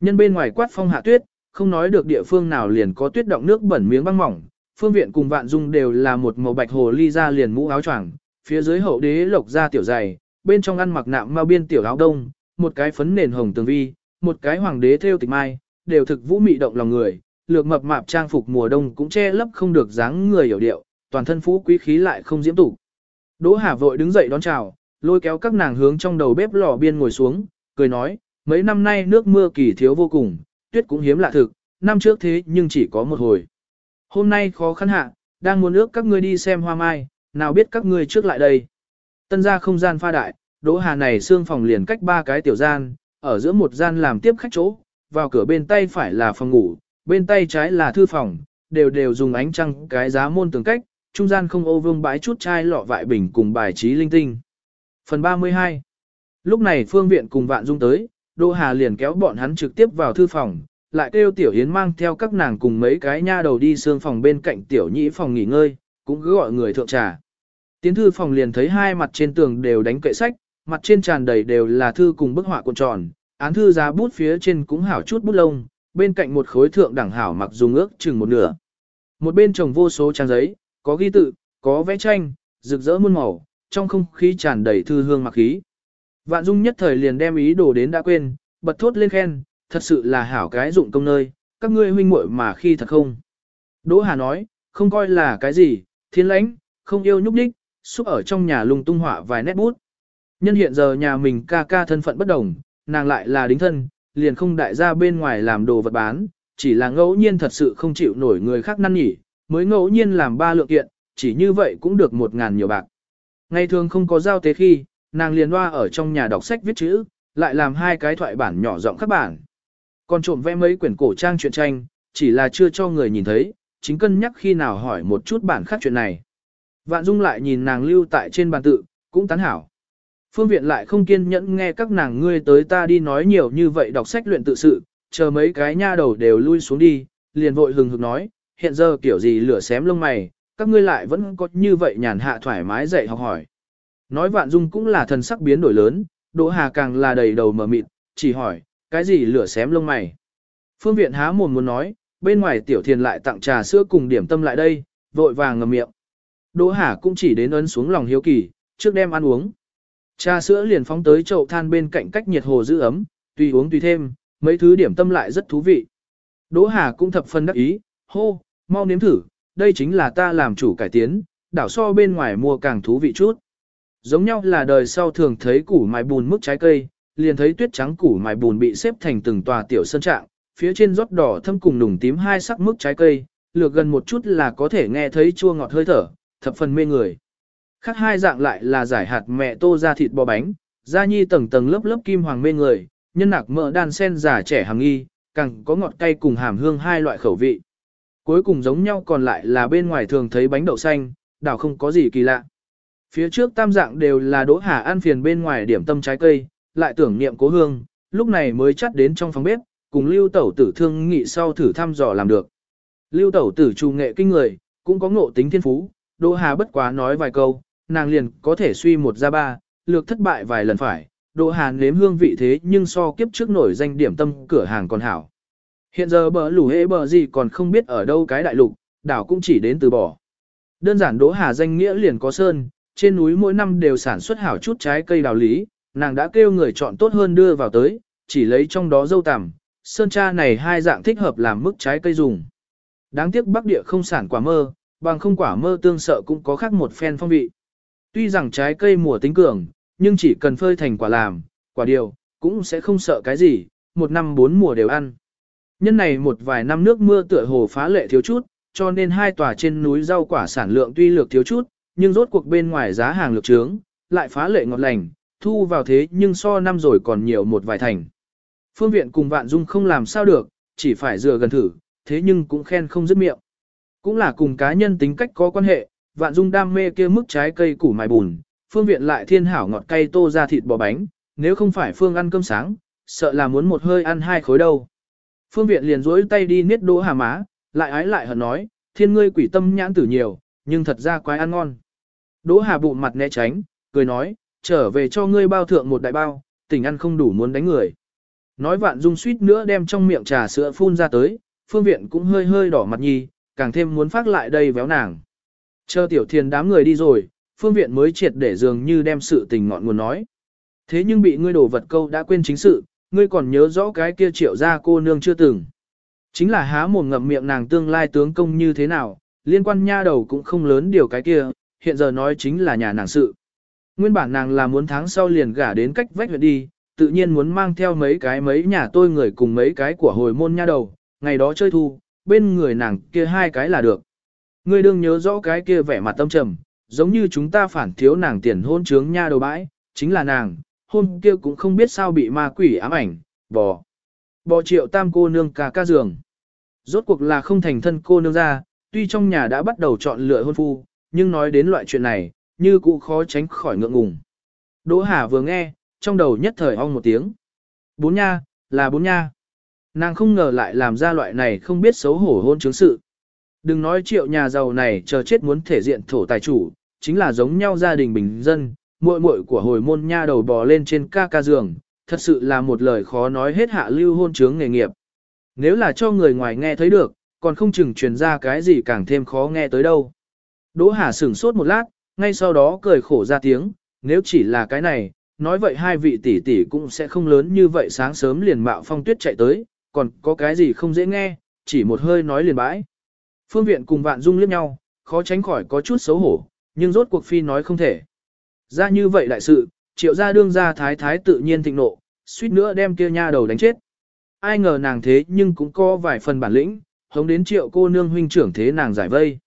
Nhân bên ngoài quát phong hạ tuyết, không nói được địa phương nào liền có tuyết động nước bẩn miếng băng mỏng, phương viện cùng vạn dung đều là một màu bạch hồ ly ra liền mũ áo choàng, phía dưới hậu đế lộc ra tiểu dày, bên trong ăn mặc nạm mao biên tiểu áo đông, một cái phấn nền hồng tường vi, một cái hoàng đế theo tịch mai, đều thực vũ mị động lòng người, lược mập mạp trang phục mùa đông cũng che lấp không được dáng người hiểu điệu, toàn thân phú quý khí lại không diễm tủ. Đỗ Hà vội đứng dậy đón chào, lôi kéo các nàng hướng trong đầu bếp lò biên ngồi xuống, cười nói, mấy năm nay nước mưa kỳ thiếu vô cùng, tuyết cũng hiếm lạ thực, năm trước thế nhưng chỉ có một hồi. Hôm nay khó khăn hạ, đang muốn ước các ngươi đi xem hoa mai, nào biết các ngươi trước lại đây. Tân ra không gian pha đại, Đỗ Hà này xương phòng liền cách ba cái tiểu gian, ở giữa một gian làm tiếp khách chỗ, vào cửa bên tay phải là phòng ngủ, bên tay trái là thư phòng, đều đều dùng ánh trăng cái giá môn tường cách, trung gian không ô vương bãi chút chai lọ vại bình cùng bài trí linh tinh. Phần 32 Lúc này phương viện cùng vạn dung tới, Đỗ Hà liền kéo bọn hắn trực tiếp vào thư phòng, lại kêu Tiểu Yến mang theo các nàng cùng mấy cái nha đầu đi xương phòng bên cạnh Tiểu Nhĩ phòng nghỉ ngơi, cũng cứ gọi người thượng trà. Tiến thư phòng liền thấy hai mặt trên tường đều đánh kệ sách, mặt trên tràn đầy đều là thư cùng bức họa cuộn tròn, án thư giá bút phía trên cũng hảo chút bút lông, bên cạnh một khối thượng đẳng hảo mặc dùng ước chừng một nửa. Một bên trồng vô số trang giấy, có ghi tự, có vẽ tranh, rực rỡ muôn màu, trong không khí tràn đầy thư hương mặc khí. Vạn Dung nhất thời liền đem ý đồ đến đã quên, bật thốt lên khen, thật sự là hảo cái dụng công nơi, các ngươi huynh muội mà khi thật không. Đỗ Hà nói, không coi là cái gì, thiên lãnh, không yêu nhúc đích, xúc ở trong nhà lung tung họa vài nét bút. Nhân hiện giờ nhà mình ca ca thân phận bất đồng, nàng lại là đính thân, liền không đại ra bên ngoài làm đồ vật bán, chỉ là ngẫu nhiên thật sự không chịu nổi người khác năn nhỉ, mới ngẫu nhiên làm ba lượng kiện, chỉ như vậy cũng được một ngàn nhiều bạc. Ngày thường không có giao tế khi, nàng liền loa ở trong nhà đọc sách viết chữ, lại làm hai cái thoại bản nhỏ rộng các bản. Còn trộm vẽ mấy quyển cổ trang truyện tranh, chỉ là chưa cho người nhìn thấy, chính cân nhắc khi nào hỏi một chút bản khác chuyện này. Vạn Dung lại nhìn nàng lưu tại trên bàn tự, cũng tán hảo. Phương viện lại không kiên nhẫn nghe các nàng ngươi tới ta đi nói nhiều như vậy đọc sách luyện tự sự, chờ mấy cái nha đầu đều lui xuống đi, liền vội hừng hực nói, hiện giờ kiểu gì lửa xém lông mày, các ngươi lại vẫn có như vậy nhàn hạ thoải mái dạy học hỏi. Nói vạn dung cũng là thần sắc biến đổi lớn, Đỗ Hà càng là đầy đầu mờ mịt, chỉ hỏi, cái gì lửa xém lông mày. Phương viện há mồm muốn nói, bên ngoài tiểu thiền lại tặng trà sữa cùng điểm tâm lại đây, vội vàng ngầm miệng. Đỗ Hà cũng chỉ đến ấn xuống lòng hiếu kỳ, trước đem ăn uống. Trà sữa liền phóng tới chậu than bên cạnh cách nhiệt hồ giữ ấm, tùy uống tùy thêm, mấy thứ điểm tâm lại rất thú vị. Đỗ Hà cũng thập phân đắc ý, hô, mau nếm thử, đây chính là ta làm chủ cải tiến, đảo so bên ngoài mua càng thú vị chút. Giống nhau là đời sau thường thấy củ mài bùn mức trái cây, liền thấy tuyết trắng củ mài bùn bị xếp thành từng tòa tiểu sân trạng, phía trên rót đỏ thâm cùng nùng tím hai sắc mức trái cây, lược gần một chút là có thể nghe thấy chua ngọt hơi thở, thập phần mê người. Khác hai dạng lại là giải hạt mẹ tô ra thịt bò bánh, da nhi tầng tầng lớp lớp kim hoàng mê người, nhân nạc mỡ đan sen giả trẻ hàng nghi, càng có ngọt cay cùng hàm hương hai loại khẩu vị. Cuối cùng giống nhau còn lại là bên ngoài thường thấy bánh đậu xanh, đảo không có gì kỳ lạ. Phía trước tam dạng đều là đỗ hà ăn phiền bên ngoài điểm tâm trái cây, lại tưởng niệm cố hương, lúc này mới chắt đến trong phòng bếp, cùng lưu tẩu tử thương nghị sau thử thăm dò làm được. Lưu tẩu tử trù nghệ kinh người, cũng có ngộ tính thiên phú, đỗ hà bất quá nói vài câu, nàng liền có thể suy một ra ba, lược thất bại vài lần phải, đỗ Hàn nếm hương vị thế nhưng so kiếp trước nổi danh điểm tâm cửa hàng còn hảo. Hiện giờ bờ lủ hễ bờ gì còn không biết ở đâu cái đại lục, đảo cũng chỉ đến từ bỏ. Đơn giản đỗ hà danh nghĩa liền có sơn, trên núi mỗi năm đều sản xuất hảo chút trái cây đào lý, nàng đã kêu người chọn tốt hơn đưa vào tới, chỉ lấy trong đó dâu tằm, sơn cha này hai dạng thích hợp làm mức trái cây dùng. Đáng tiếc bắc địa không sản quả mơ, bằng không quả mơ tương sợ cũng có khác một phen phong vị. Tuy rằng trái cây mùa tính cường, nhưng chỉ cần phơi thành quả làm, quả điều, cũng sẽ không sợ cái gì, một năm bốn mùa đều ăn. Nhân này một vài năm nước mưa tựa hồ phá lệ thiếu chút, cho nên hai tòa trên núi rau quả sản lượng tuy lược thiếu chút, nhưng rốt cuộc bên ngoài giá hàng lược trướng, lại phá lệ ngọt lành, thu vào thế nhưng so năm rồi còn nhiều một vài thành. Phương viện cùng vạn dung không làm sao được, chỉ phải dựa gần thử, thế nhưng cũng khen không dứt miệng. Cũng là cùng cá nhân tính cách có quan hệ, vạn dung đam mê kia mức trái cây củ mài bùn, phương viện lại thiên hảo ngọt cay tô ra thịt bò bánh, nếu không phải phương ăn cơm sáng, sợ là muốn một hơi ăn hai khối đâu. Phương viện liền rỗi tay đi niết đỗ hà má, lại ái lại hận nói, thiên ngươi quỷ tâm nhãn tử nhiều, nhưng thật ra quái ăn ngon. Đỗ hà bụng mặt né tránh, cười nói, trở về cho ngươi bao thượng một đại bao, tỉnh ăn không đủ muốn đánh người. Nói vạn dung suýt nữa đem trong miệng trà sữa phun ra tới, phương viện cũng hơi hơi đỏ mặt nhi, càng thêm muốn phát lại đây véo nàng. Chờ tiểu thiền đám người đi rồi, phương viện mới triệt để dường như đem sự tình ngọn nguồn nói. Thế nhưng bị ngươi đổ vật câu đã quên chính sự, ngươi còn nhớ rõ cái kia triệu ra cô nương chưa từng. Chính là há mồm ngậm miệng nàng tương lai tướng công như thế nào, liên quan nha đầu cũng không lớn điều cái kia, hiện giờ nói chính là nhà nàng sự. Nguyên bản nàng là muốn tháng sau liền gả đến cách vách huyện đi, tự nhiên muốn mang theo mấy cái mấy nhà tôi người cùng mấy cái của hồi môn nha đầu, ngày đó chơi thu, bên người nàng kia hai cái là được. Ngươi đương nhớ rõ cái kia vẻ mặt tâm trầm, giống như chúng ta phản thiếu nàng tiền hôn trướng nha đầu bãi, chính là nàng, hôm kia cũng không biết sao bị ma quỷ ám ảnh, bò. Bò triệu tam cô nương cả ca giường. Rốt cuộc là không thành thân cô nương ra, tuy trong nhà đã bắt đầu chọn lựa hôn phu, nhưng nói đến loại chuyện này, như cụ khó tránh khỏi ngượng ngùng. Đỗ Hà vừa nghe, trong đầu nhất thời ong một tiếng. Bốn nha, là bốn nha. Nàng không ngờ lại làm ra loại này không biết xấu hổ hôn chứng sự. Đừng nói triệu nhà giàu này chờ chết muốn thể diện thổ tài chủ, chính là giống nhau gia đình bình dân, muội muội của hồi môn nha đầu bò lên trên ca ca giường, thật sự là một lời khó nói hết hạ lưu hôn chứng nghề nghiệp. Nếu là cho người ngoài nghe thấy được, còn không chừng truyền ra cái gì càng thêm khó nghe tới đâu. Đỗ Hà sửng sốt một lát, ngay sau đó cười khổ ra tiếng, nếu chỉ là cái này, nói vậy hai vị tỷ tỷ cũng sẽ không lớn như vậy sáng sớm liền mạo phong tuyết chạy tới, còn có cái gì không dễ nghe, chỉ một hơi nói liền bãi. Phương viện cùng vạn dung liếc nhau, khó tránh khỏi có chút xấu hổ, nhưng rốt cuộc phi nói không thể. Ra như vậy đại sự, triệu gia đương gia thái thái tự nhiên thịnh nộ, suýt nữa đem kia nha đầu đánh chết. Ai ngờ nàng thế nhưng cũng có vài phần bản lĩnh, hống đến triệu cô nương huynh trưởng thế nàng giải vây.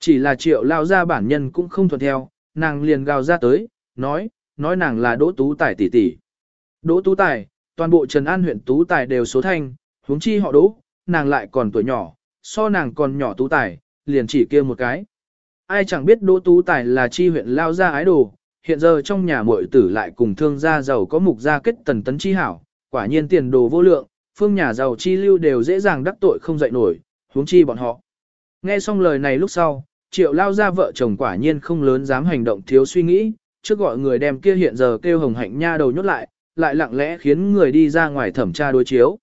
Chỉ là triệu lao gia bản nhân cũng không thuận theo, nàng liền gào ra tới, nói, nói nàng là đỗ tú tài tỷ tỷ. Đỗ tú tài, toàn bộ Trần An huyện tú tài đều số thanh, huống chi họ đỗ, nàng lại còn tuổi nhỏ, so nàng còn nhỏ tú tài, liền chỉ kia một cái. Ai chẳng biết đỗ tú tài là chi huyện lao ra ái đồ, hiện giờ trong nhà muội tử lại cùng thương gia giàu có mục gia kết tần tấn chi hảo, quả nhiên tiền đồ vô lượng, phương nhà giàu chi lưu đều dễ dàng đắc tội không dậy nổi, huống chi bọn họ. Nghe xong lời này lúc sau, triệu lao ra vợ chồng quả nhiên không lớn dám hành động thiếu suy nghĩ, trước gọi người đem kia hiện giờ kêu hồng hạnh nha đầu nhốt lại, lại lặng lẽ khiến người đi ra ngoài thẩm tra đối chiếu.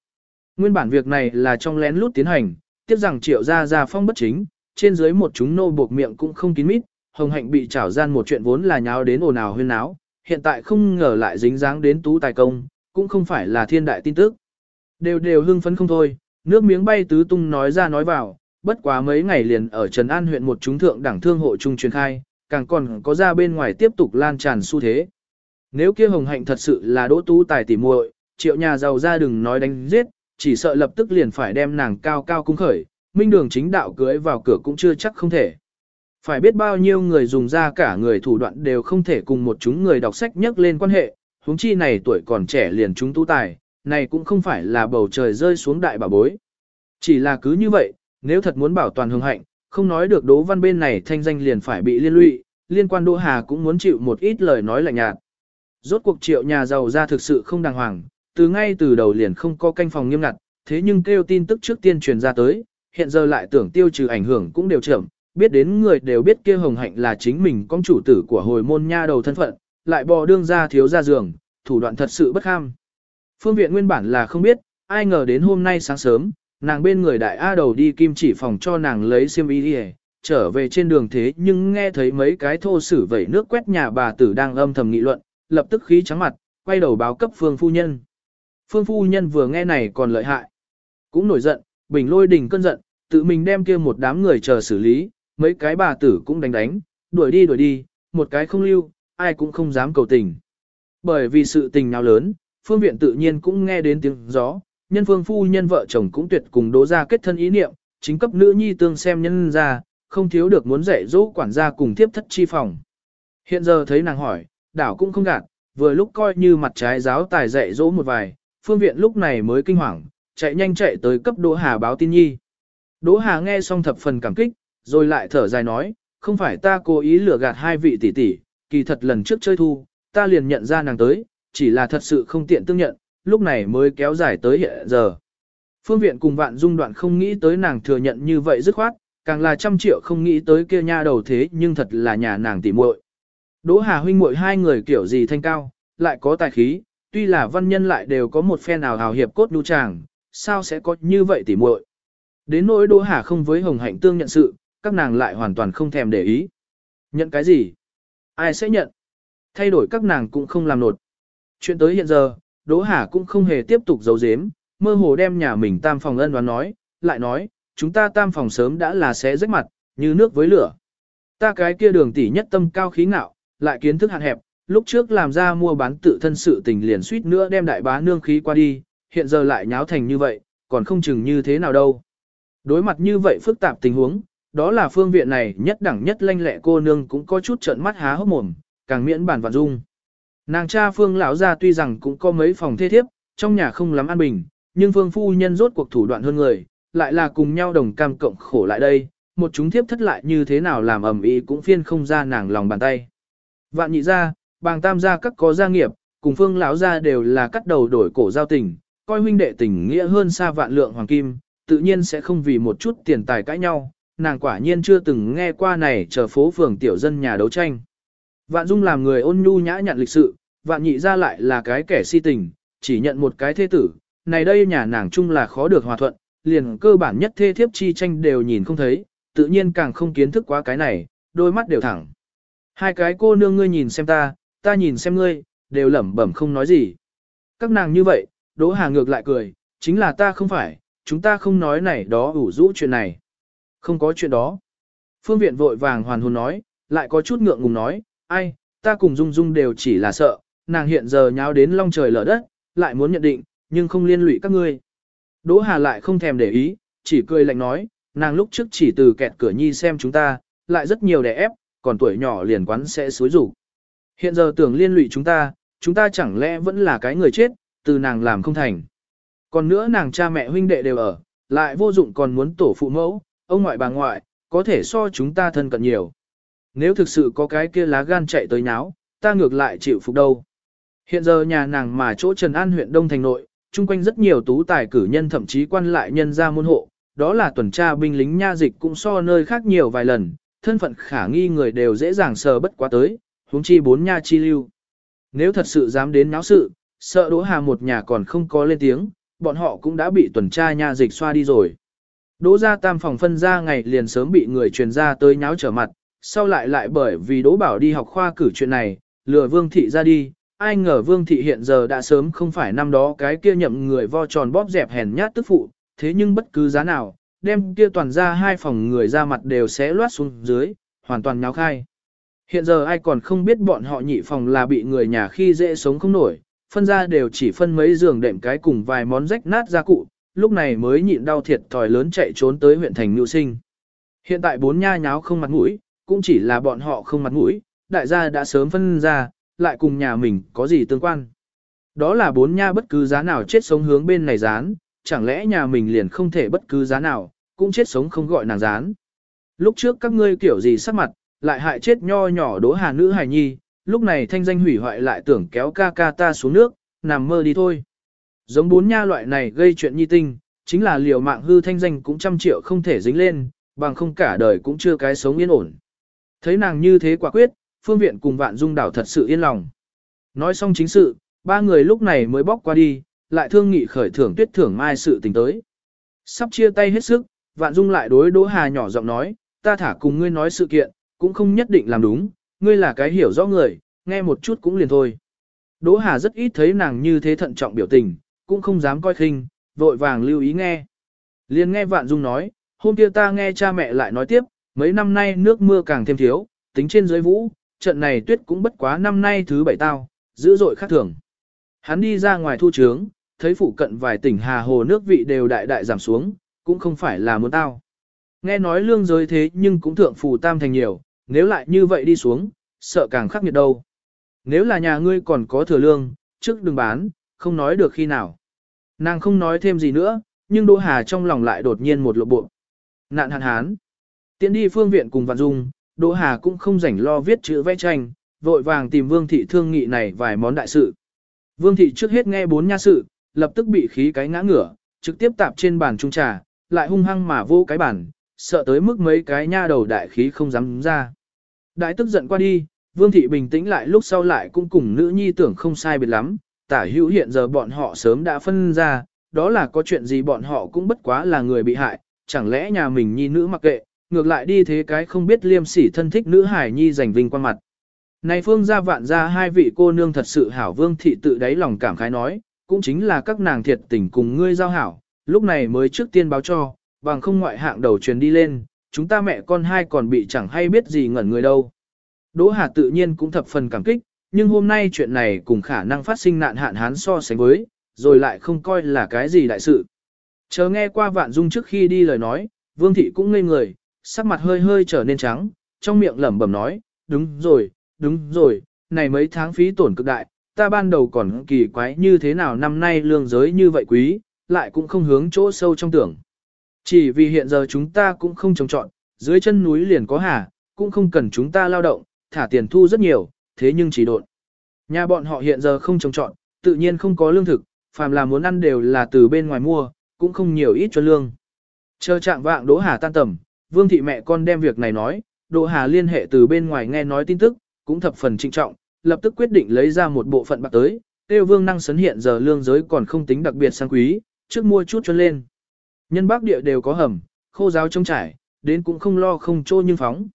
Nguyên bản việc này là trong lén lút tiến hành, tiếp rằng triệu gia gia phong bất chính, trên dưới một chúng nô buộc miệng cũng không kín mít, hồng hạnh bị trảo gian một chuyện vốn là nháo đến ồn ào huyên náo, hiện tại không ngờ lại dính dáng đến tú tài công, cũng không phải là thiên đại tin tức. Đều đều hưng phấn không thôi, nước miếng bay tứ tung nói ra nói vào, bất quá mấy ngày liền ở Trần An huyện một chúng thượng đảng thương hộ trung truyền khai, càng còn có ra bên ngoài tiếp tục lan tràn xu thế. Nếu kia hồng hạnh thật sự là đỗ tú tài tỉ muội, triệu nhà giàu ra đừng nói đánh giết, chỉ sợ lập tức liền phải đem nàng cao cao cung khởi, minh đường chính đạo cưới vào cửa cũng chưa chắc không thể. Phải biết bao nhiêu người dùng ra cả người thủ đoạn đều không thể cùng một chúng người đọc sách nhắc lên quan hệ, huống chi này tuổi còn trẻ liền chúng tu tài, này cũng không phải là bầu trời rơi xuống đại bà bối. Chỉ là cứ như vậy, nếu thật muốn bảo toàn hương hạnh, không nói được đố văn bên này thanh danh liền phải bị liên lụy, liên quan Đỗ Hà cũng muốn chịu một ít lời nói lạnh nhạt. Rốt cuộc triệu nhà giàu ra thực sự không đàng hoàng, từ ngay từ đầu liền không có canh phòng nghiêm ngặt, thế nhưng kêu tin tức trước tiên truyền ra tới, hiện giờ lại tưởng tiêu trừ ảnh hưởng cũng đều chậm, biết đến người đều biết kia hồng hạnh là chính mình con chủ tử của hồi môn nha đầu thân phận, lại bò đương ra thiếu ra giường, thủ đoạn thật sự bất ham. Phương viện nguyên bản là không biết, ai ngờ đến hôm nay sáng sớm, nàng bên người đại A đầu đi kim chỉ phòng cho nàng lấy xiêm y đi trở về trên đường thế nhưng nghe thấy mấy cái thô sử vẩy nước quét nhà bà tử đang âm thầm nghị luận, lập tức khí trắng mặt, quay đầu báo cấp phương phu nhân. Phương phu nhân vừa nghe này còn lợi hại. Cũng nổi giận, bình lôi đỉnh cơn giận, tự mình đem kia một đám người chờ xử lý, mấy cái bà tử cũng đánh đánh, đuổi đi đuổi đi, một cái không lưu, ai cũng không dám cầu tình. Bởi vì sự tình nào lớn, phương viện tự nhiên cũng nghe đến tiếng gió, nhân phương phu nhân vợ chồng cũng tuyệt cùng đố ra kết thân ý niệm, chính cấp nữ nhi tương xem nhân ra, không thiếu được muốn dạy dỗ quản gia cùng tiếp thất chi phòng. Hiện giờ thấy nàng hỏi, đảo cũng không gạt, vừa lúc coi như mặt trái giáo tài dạy dỗ một vài, phương viện lúc này mới kinh hoàng, chạy nhanh chạy tới cấp Đỗ Hà báo tin nhi. Đỗ Hà nghe xong thập phần cảm kích, rồi lại thở dài nói, không phải ta cố ý lừa gạt hai vị tỷ tỷ, kỳ thật lần trước chơi thu, ta liền nhận ra nàng tới, chỉ là thật sự không tiện tương nhận, lúc này mới kéo dài tới hiện giờ. Phương viện cùng vạn dung đoạn không nghĩ tới nàng thừa nhận như vậy dứt khoát, càng là trăm triệu không nghĩ tới kia nha đầu thế nhưng thật là nhà nàng tỷ muội. Đỗ Hà huynh muội hai người kiểu gì thanh cao, lại có tài khí, tuy là văn nhân lại đều có một phen nào hào hiệp cốt đu tràng, sao sẽ có như vậy tỷ muội. Đến nỗi Đỗ Hà không với Hồng Hạnh tương nhận sự, các nàng lại hoàn toàn không thèm để ý. Nhận cái gì? Ai sẽ nhận? Thay đổi các nàng cũng không làm nột. Chuyện tới hiện giờ, Đỗ Hà cũng không hề tiếp tục giấu giếm, mơ hồ đem nhà mình tam phòng ân đoán nói, lại nói, chúng ta tam phòng sớm đã là xé rách mặt, như nước với lửa. Ta cái kia đường tỷ nhất tâm cao khí ngạo, lại kiến thức hạn hẹp, lúc trước làm ra mua bán tự thân sự tình liền suýt nữa đem đại bá nương khí qua đi, hiện giờ lại nháo thành như vậy, còn không chừng như thế nào đâu. Đối mặt như vậy phức tạp tình huống, đó là phương viện này nhất đẳng nhất lanh lẹ cô nương cũng có chút trợn mắt há hốc mồm, càng miễn bản vạn dung. Nàng cha phương lão gia tuy rằng cũng có mấy phòng thê thiếp, trong nhà không lắm an bình, nhưng phương phu nhân rốt cuộc thủ đoạn hơn người, lại là cùng nhau đồng cam cộng khổ lại đây, một chúng thiếp thất lại như thế nào làm ầm ĩ cũng phiên không ra nàng lòng bàn tay. Vạn nhị gia, bàng tam gia các có gia nghiệp, cùng phương lão gia đều là cắt đầu đổi cổ giao tình, coi huynh đệ tình nghĩa hơn xa vạn lượng hoàng kim, tự nhiên sẽ không vì một chút tiền tài cãi nhau, nàng quả nhiên chưa từng nghe qua này chờ phố phường tiểu dân nhà đấu tranh. Vạn Dung làm người ôn nhu nhã nhặn lịch sự, vạn nhị ra lại là cái kẻ si tình, chỉ nhận một cái thế tử, này đây nhà nàng chung là khó được hòa thuận, liền cơ bản nhất thê thiếp chi tranh đều nhìn không thấy, tự nhiên càng không kiến thức quá cái này, đôi mắt đều thẳng. Hai cái cô nương ngươi nhìn xem ta, ta nhìn xem ngươi, đều lẩm bẩm không nói gì. Các nàng như vậy, Đỗ Hà ngược lại cười, chính là ta không phải, chúng ta không nói này đó ủ rũ chuyện này. Không có chuyện đó. Phương viện vội vàng hoàn hồn nói, lại có chút ngượng ngùng nói, ai, ta cùng Dung Dung đều chỉ là sợ, nàng hiện giờ nháo đến long trời lở đất, lại muốn nhận định, nhưng không liên lụy các ngươi. Đỗ Hà lại không thèm để ý, chỉ cười lạnh nói, nàng lúc trước chỉ từ kẹt cửa nhi xem chúng ta, lại rất nhiều đè ép, còn tuổi nhỏ liền quán sẽ xối rủ. Hiện giờ tưởng liên lụy chúng ta, chúng ta chẳng lẽ vẫn là cái người chết, từ nàng làm không thành. Còn nữa nàng cha mẹ huynh đệ đều ở, lại vô dụng còn muốn tổ phụ mẫu, ông ngoại bà ngoại, có thể so chúng ta thân cận nhiều. Nếu thực sự có cái kia lá gan chạy tới nháo, ta ngược lại chịu phục đâu. Hiện giờ nhà nàng mà chỗ Trần An huyện Đông Thành Nội, chung quanh rất nhiều tú tài cử nhân thậm chí quan lại nhân ra môn hộ, đó là tuần tra binh lính nha dịch cũng so nơi khác nhiều vài lần, thân phận khả nghi người đều dễ dàng sờ bất quá tới, huống chi bốn nha chi lưu. Nếu thật sự dám đến náo sự, sợ Đỗ Hà một nhà còn không có lên tiếng, bọn họ cũng đã bị tuần tra nha dịch xoa đi rồi. Đỗ gia tam phòng phân ra ngày liền sớm bị người truyền ra tới nháo trở mặt, sau lại lại bởi vì Đỗ Bảo đi học khoa cử chuyện này, lừa Vương Thị ra đi, ai ngờ Vương Thị hiện giờ đã sớm không phải năm đó cái kia nhậm người vo tròn bóp dẹp hèn nhát tức phụ, thế nhưng bất cứ giá nào, đem kia toàn ra hai phòng người ra mặt đều sẽ loát xuống dưới, hoàn toàn nháo khai. Hiện giờ ai còn không biết bọn họ nhị phòng là bị người nhà khi dễ sống không nổi, phân ra đều chỉ phân mấy giường đệm cái cùng vài món rách nát gia cụ, lúc này mới nhịn đau thiệt thòi lớn chạy trốn tới huyện thành Nưu Sinh. Hiện tại bốn nha nháo không mặt mũi, cũng chỉ là bọn họ không mặt mũi, đại gia đã sớm phân ra, lại cùng nhà mình có gì tương quan. Đó là bốn nha bất cứ giá nào chết sống hướng bên này dán, chẳng lẽ nhà mình liền không thể bất cứ giá nào, cũng chết sống không gọi nàng dán. Lúc trước các ngươi kiểu gì sắc mặt, lại hại chết nho nhỏ đố hà nữ hài nhi, lúc này thanh danh hủy hoại lại tưởng kéo ca ca ta xuống nước, nằm mơ đi thôi. Giống bốn nha loại này gây chuyện nhi tinh, chính là liều mạng hư thanh danh cũng trăm triệu không thể dính lên, bằng không cả đời cũng chưa cái sống yên ổn. Thấy nàng như thế quả quyết, phương viện cùng vạn dung đảo thật sự yên lòng. Nói xong chính sự, ba người lúc này mới bóc qua đi, lại thương nghị khởi thưởng tuyết thưởng mai sự tình tới. Sắp chia tay hết sức, vạn dung lại đối đỗ hà nhỏ giọng nói, ta thả cùng ngươi nói sự kiện, cũng không nhất định làm đúng, ngươi là cái hiểu rõ người, nghe một chút cũng liền thôi. Đỗ hà rất ít thấy nàng như thế thận trọng biểu tình, cũng không dám coi khinh, vội vàng lưu ý nghe. Liền nghe vạn dung nói, hôm kia ta nghe cha mẹ lại nói tiếp, mấy năm nay nước mưa càng thêm thiếu, tính trên dưới vũ, trận này tuyết cũng bất quá năm nay thứ bảy tao, dữ dội khác thường. Hắn đi ra ngoài thu trướng, thấy phụ cận vài tỉnh hà hồ nước vị đều đại đại giảm xuống, cũng không phải là muốn tao. Nghe nói lương giới thế nhưng cũng thượng phù tam thành nhiều, nếu lại như vậy đi xuống, sợ càng khắc nghiệt đâu. Nếu là nhà ngươi còn có thừa lương, trước đừng bán, không nói được khi nào. Nàng không nói thêm gì nữa, nhưng Đỗ Hà trong lòng lại đột nhiên một lộ bộ. Nạn hạn hán. Tiến đi phương viện cùng Vạn Dung, Đỗ Hà cũng không rảnh lo viết chữ vẽ tranh, vội vàng tìm Vương Thị thương nghị này vài món đại sự. Vương Thị trước hết nghe bốn nha sự, lập tức bị khí cái ngã ngửa, trực tiếp tạp trên bàn trung trà, lại hung hăng mà vô cái bàn, sợ tới mức mấy cái nha đầu đại khí không dám ra. Đại tức giận qua đi, Vương Thị bình tĩnh lại lúc sau lại cũng cùng nữ nhi tưởng không sai biệt lắm, tả hữu hiện giờ bọn họ sớm đã phân ra, đó là có chuyện gì bọn họ cũng bất quá là người bị hại, chẳng lẽ nhà mình nhi nữ mặc kệ, ngược lại đi thế cái không biết liêm sỉ thân thích nữ hải nhi giành vinh quan mặt. Này phương gia vạn gia hai vị cô nương thật sự hảo vương thị tự đáy lòng cảm khái nói, cũng chính là các nàng thiệt tình cùng ngươi giao hảo, lúc này mới trước tiên báo cho, bằng không ngoại hạng đầu truyền đi lên, chúng ta mẹ con hai còn bị chẳng hay biết gì ngẩn người đâu. Đỗ Hà tự nhiên cũng thập phần cảm kích, nhưng hôm nay chuyện này cùng khả năng phát sinh nạn hạn hán so sánh với, rồi lại không coi là cái gì đại sự. Chờ nghe qua vạn dung trước khi đi lời nói, vương thị cũng ngây người, sắc mặt hơi hơi trở nên trắng, trong miệng lẩm bẩm nói, đúng rồi, đúng rồi, này mấy tháng phí tổn cực đại, ta ban đầu còn kỳ quái như thế nào năm nay lương giới như vậy quý, lại cũng không hướng chỗ sâu trong tưởng. Chỉ vì hiện giờ chúng ta cũng không trồng trọn, dưới chân núi liền có hà, cũng không cần chúng ta lao động, thả tiền thu rất nhiều, thế nhưng chỉ độn. Nhà bọn họ hiện giờ không trồng trọn, tự nhiên không có lương thực, phàm là muốn ăn đều là từ bên ngoài mua, cũng không nhiều ít cho lương. Chờ trạng vạng Đỗ Hà tan tầm, Vương thị mẹ con đem việc này nói, Đỗ Hà liên hệ từ bên ngoài nghe nói tin tức, cũng thập phần trinh trọng, lập tức quyết định lấy ra một bộ phận bạc tới, tiêu Vương năng sấn hiện giờ lương giới còn không tính đặc biệt sang quý, trước mua chút cho lên. Nhân bác địa đều có hầm, khô giáo trông trải, đến cũng không lo không trô nhưng phóng.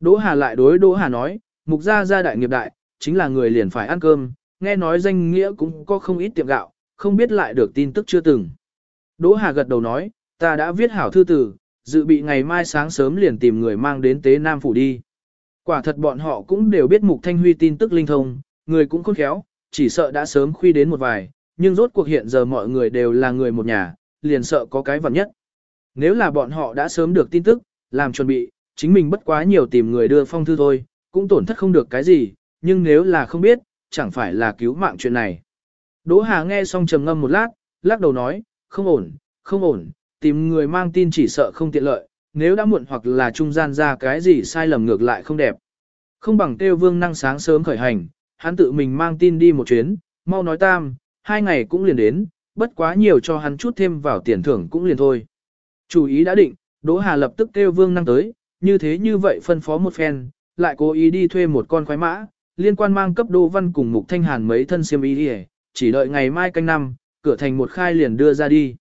Đỗ Hà lại đối Đỗ Hà nói, mục gia gia đại nghiệp đại, chính là người liền phải ăn cơm, nghe nói danh nghĩa cũng có không ít tiệm gạo, không biết lại được tin tức chưa từng. Đỗ Hà gật đầu nói, ta đã viết hảo thư tử, dự bị ngày mai sáng sớm liền tìm người mang đến tế Nam Phủ đi. Quả thật bọn họ cũng đều biết Mục Thanh Huy tin tức linh thông, người cũng khôn khéo, chỉ sợ đã sớm khuy đến một vài, nhưng rốt cuộc hiện giờ mọi người đều là người một nhà, liền sợ có cái vật nhất. Nếu là bọn họ đã sớm được tin tức, làm chuẩn bị, chính mình bất quá nhiều tìm người đưa phong thư thôi, cũng tổn thất không được cái gì, nhưng nếu là không biết, chẳng phải là cứu mạng chuyện này. Đỗ Hà nghe xong trầm ngâm một lát, lắc đầu nói, không ổn, không ổn, tìm người mang tin chỉ sợ không tiện lợi, nếu đã muộn hoặc là trung gian ra cái gì sai lầm ngược lại không đẹp. Không bằng tiêu vương năng sáng sớm khởi hành, hắn tự mình mang tin đi một chuyến, mau nói tam, hai ngày cũng liền đến, bất quá nhiều cho hắn chút thêm vào tiền thưởng cũng liền thôi. Chủ ý đã định, Đỗ Hà lập tức kêu vương năng tới, như thế như vậy phân phó một phen, lại cố ý đi thuê một con khoái mã, liên quan mang cấp đỗ văn cùng mục thanh hàn mấy thân xiêm y đi chỉ đợi ngày mai canh năm, cửa thành một khai liền đưa ra đi.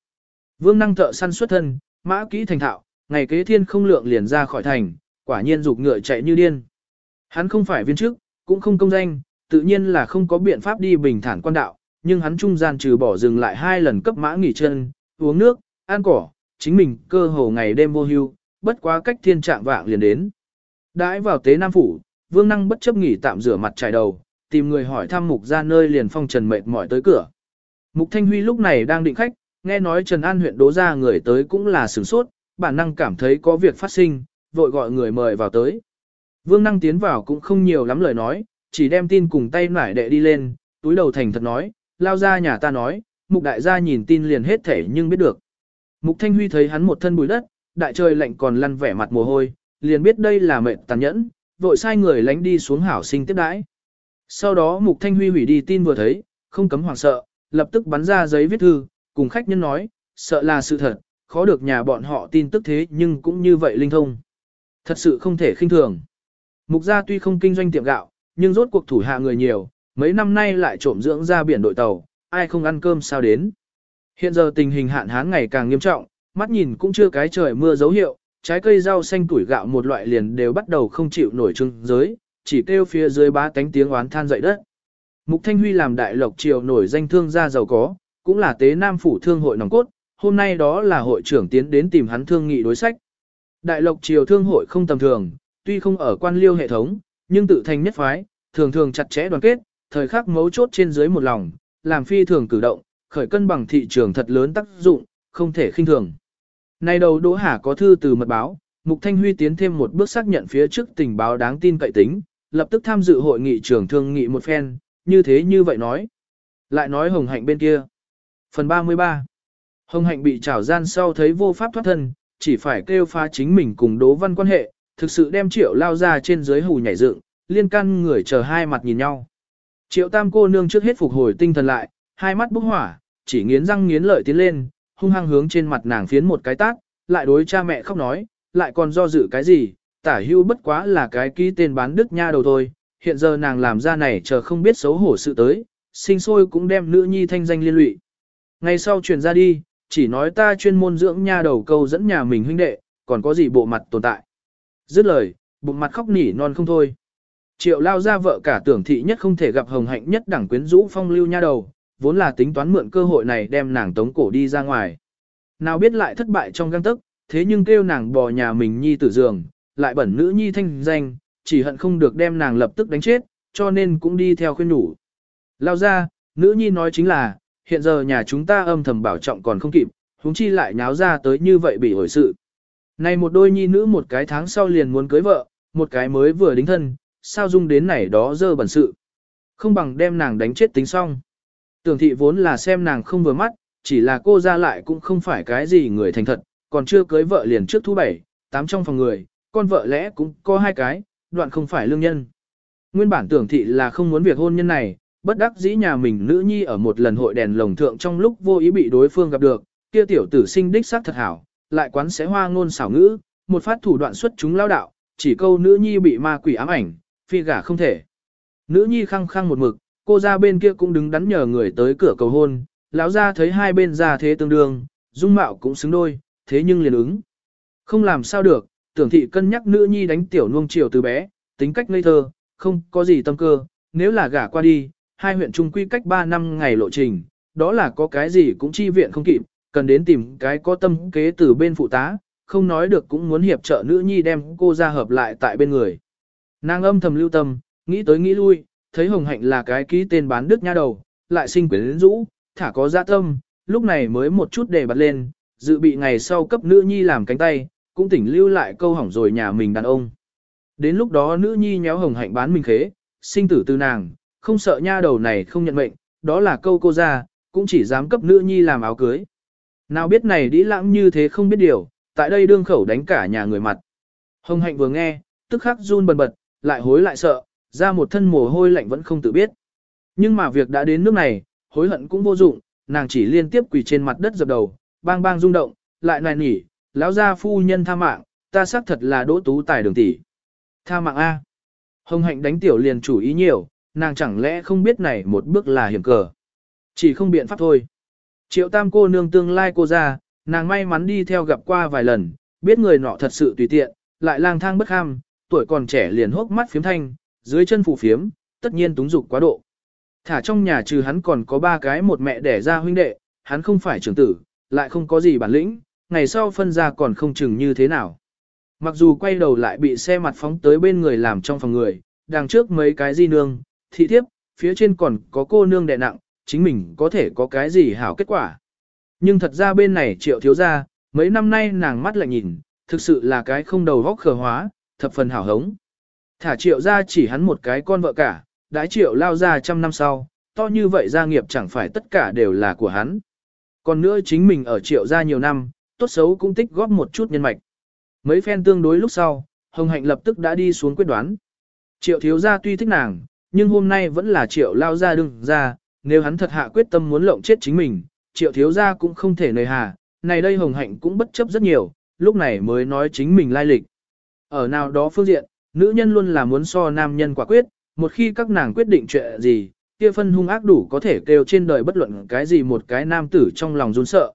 Vương năng thợ săn xuất thân, mã kỹ thành thạo, ngày kế thiên không lượng liền ra khỏi thành, quả nhiên dục ngựa chạy như điên. Hắn không phải viên chức, cũng không công danh, tự nhiên là không có biện pháp đi bình thản quan đạo, nhưng hắn trung gian trừ bỏ dừng lại hai lần cấp mã nghỉ chân, uống nước, ăn cỏ, chính mình cơ hồ ngày đêm vô hưu, bất quá cách thiên trạng vạng liền đến. Đãi vào tế Nam Phủ, Vương Năng bất chấp nghỉ tạm rửa mặt trải đầu, tìm người hỏi thăm Mục ra nơi liền phong trần mệt mỏi tới cửa. Mục Thanh Huy lúc này đang định khách, nghe nói Trần An huyện đố ra người tới cũng là sửng sốt, bản năng cảm thấy có việc phát sinh, vội gọi người mời vào tới. Vương Năng tiến vào cũng không nhiều lắm lời nói, chỉ đem tin cùng tay nải đệ đi lên, túi đầu thành thật nói, lao ra nhà ta nói, mục đại gia nhìn tin liền hết thể nhưng biết được. Mục Thanh Huy thấy hắn một thân bụi đất, đại trời lạnh còn lăn vẻ mặt mồ hôi, liền biết đây là mệnh tàn nhẫn, vội sai người lánh đi xuống hảo sinh tiếp đãi. Sau đó Mục Thanh Huy hủy đi tin vừa thấy, không cấm hoảng sợ, lập tức bắn ra giấy viết thư, cùng khách nhân nói, sợ là sự thật, khó được nhà bọn họ tin tức thế nhưng cũng như vậy linh thông. Thật sự không thể khinh thường. Mục gia tuy không kinh doanh tiệm gạo, nhưng rốt cuộc thủ hạ người nhiều, mấy năm nay lại trộm dưỡng ra biển đội tàu, ai không ăn cơm sao đến. Hiện giờ tình hình hạn hán ngày càng nghiêm trọng, mắt nhìn cũng chưa cái trời mưa dấu hiệu, trái cây rau xanh tuổi gạo một loại liền đều bắt đầu không chịu nổi trưng giới, chỉ kêu phía dưới bá tánh tiếng oán than dậy đất. Mục Thanh Huy làm đại lộc triều nổi danh thương gia giàu có, cũng là tế nam phủ thương hội nòng cốt, hôm nay đó là hội trưởng tiến đến tìm hắn thương nghị đối sách. Đại lộc triều thương hội không tầm thường, tuy không ở quan liêu hệ thống, nhưng tự thành nhất phái, thường thường chặt chẽ đoàn kết, thời khắc mấu chốt trên dưới một lòng, làm phi thường cử động, khởi cân bằng thị trường thật lớn tác dụng, không thể khinh thường. Nay đầu Đỗ Hà có thư từ mật báo, Mục Thanh Huy tiến thêm một bước xác nhận phía trước tình báo đáng tin cậy tính, lập tức tham dự hội nghị trưởng thương nghị một phen, như thế như vậy nói. Lại nói Hồng Hạnh bên kia. Phần 33 Hồng Hạnh bị trảo gian sau thấy vô pháp thoát thân, chỉ phải kêu phá chính mình cùng Đỗ Văn quan hệ, thực sự đem triệu lao ra trên dưới hù nhảy dựng, liên căn người chờ hai mặt nhìn nhau. Triệu tam cô nương trước hết phục hồi tinh thần lại, hai mắt bốc hỏa, chỉ nghiến răng nghiến lợi tiến lên, hung hăng hướng trên mặt nàng phiến một cái tát, lại đối cha mẹ khóc nói, lại còn do dự cái gì, tả hưu bất quá là cái ký tên bán đức nha đầu thôi, hiện giờ nàng làm ra này chờ không biết xấu hổ sự tới, sinh sôi cũng đem nữ nhi thanh danh liên lụy. Ngày sau truyền ra đi, chỉ nói ta chuyên môn dưỡng nha đầu câu dẫn nhà mình huynh đệ, còn có gì bộ mặt tồn tại. Dứt lời, bụng mặt khóc nỉ non không thôi. Triệu lao ra vợ cả tưởng thị nhất không thể gặp hồng hạnh nhất đẳng quyến rũ phong lưu nha đầu, vốn là tính toán mượn cơ hội này đem nàng tống cổ đi ra ngoài. Nào biết lại thất bại trong găng tức, thế nhưng kêu nàng bò nhà mình nhi tử giường, lại bẩn nữ nhi thanh danh, chỉ hận không được đem nàng lập tức đánh chết, cho nên cũng đi theo khuyên nhủ. Lao ra, nữ nhi nói chính là, hiện giờ nhà chúng ta âm thầm bảo trọng còn không kịp, huống chi lại nháo ra tới như vậy bị hồi sự. Này một đôi nhi nữ một cái tháng sau liền muốn cưới vợ, một cái mới vừa đính thân, sao dung đến này đó dơ bẩn sự. Không bằng đem nàng đánh chết tính xong. Tưởng thị vốn là xem nàng không vừa mắt, chỉ là cô ra lại cũng không phải cái gì người thành thật, còn chưa cưới vợ liền trước thu bảy, tám trong phòng người, con vợ lẽ cũng có hai cái, đoạn không phải lương nhân. Nguyên bản tưởng thị là không muốn việc hôn nhân này, bất đắc dĩ nhà mình nữ nhi ở một lần hội đèn lồng thượng trong lúc vô ý bị đối phương gặp được, kia tiểu tử sinh đích xác thật hảo, lại quán sẽ hoa ngôn xảo ngữ, một phát thủ đoạn xuất chúng lao đạo, chỉ câu nữ nhi bị ma quỷ ám ảnh, phi gả không thể. Nữ nhi khăng khăng một mực, cô ra bên kia cũng đứng đắn nhờ người tới cửa cầu hôn, lão ra thấy hai bên ra thế tương đương, dung mạo cũng xứng đôi, thế nhưng liền ứng. Không làm sao được, tưởng thị cân nhắc nữ nhi đánh tiểu nuông chiều từ bé, tính cách ngây thơ, không có gì tâm cơ, nếu là gả qua đi, hai huyện trung quy cách 3 năm ngày lộ trình, đó là có cái gì cũng chi viện không kịp, cần đến tìm cái có tâm kế từ bên phụ tá, không nói được cũng muốn hiệp trợ nữ nhi đem cô ra hợp lại tại bên người. Nàng âm thầm lưu tâm, nghĩ tới nghĩ lui, thấy Hồng Hạnh là cái ký tên bán đức nha đầu, lại sinh quyến rũ, thả có dạ tâm, lúc này mới một chút để bật lên, dự bị ngày sau cấp nữ nhi làm cánh tay, cũng tỉnh lưu lại câu hỏng rồi nhà mình đàn ông. Đến lúc đó nữ nhi nhéo Hồng Hạnh bán mình khế, sinh tử từ nàng, không sợ nha đầu này không nhận mệnh, đó là câu cô ra, cũng chỉ dám cấp nữ nhi làm áo cưới. Nào biết này đi lãng như thế không biết điều, tại đây đương khẩu đánh cả nhà người mặt. Hồng hạnh vừa nghe, tức khắc run bần bật, lại hối lại sợ, ra một thân mồ hôi lạnh vẫn không tự biết. Nhưng mà việc đã đến nước này, hối hận cũng vô dụng, nàng chỉ liên tiếp quỳ trên mặt đất dập đầu, bang bang rung động, lại nài nỉ, lão gia phu nhân tha mạng, ta xác thật là đỗ tú tài đường tỷ. Tha mạng A. Hồng hạnh đánh tiểu liền chủ ý nhiều, nàng chẳng lẽ không biết này một bước là hiểm cờ. Chỉ không biện pháp thôi. Triệu tam cô nương tương lai cô ra, nàng may mắn đi theo gặp qua vài lần, biết người nọ thật sự tùy tiện, lại lang thang bất ham, tuổi còn trẻ liền hốc mắt phiếm thanh, dưới chân phủ phiếm, tất nhiên túng dục quá độ. Thả trong nhà trừ hắn còn có ba cái một mẹ đẻ ra huynh đệ, hắn không phải trưởng tử, lại không có gì bản lĩnh, ngày sau phân ra còn không chừng như thế nào. Mặc dù quay đầu lại bị xe mặt phóng tới bên người làm trong phòng người, đằng trước mấy cái di nương, thị thiếp, phía trên còn có cô nương đè nặng, chính mình có thể có cái gì hảo kết quả. Nhưng thật ra bên này triệu thiếu ra, mấy năm nay nàng mắt lại nhìn, thực sự là cái không đầu vóc khờ hóa, thập phần hảo hống. Thả triệu ra chỉ hắn một cái con vợ cả, đãi triệu lao ra trăm năm sau, to như vậy gia nghiệp chẳng phải tất cả đều là của hắn. Còn nữa chính mình ở triệu gia nhiều năm, tốt xấu cũng tích góp một chút nhân mạch. Mấy phen tương đối lúc sau, Hồng Hạnh lập tức đã đi xuống quyết đoán. Triệu thiếu gia tuy thích nàng, nhưng hôm nay vẫn là triệu lao ra đừng ra, nếu hắn thật hạ quyết tâm muốn lộng chết chính mình, triệu thiếu gia cũng không thể nời hà, này đây Hồng Hạnh cũng bất chấp rất nhiều, lúc này mới nói chính mình lai lịch. Ở nào đó phương diện, nữ nhân luôn là muốn so nam nhân quả quyết, một khi các nàng quyết định chuyện gì, kia phân hung ác đủ có thể kêu trên đời bất luận cái gì một cái nam tử trong lòng run sợ.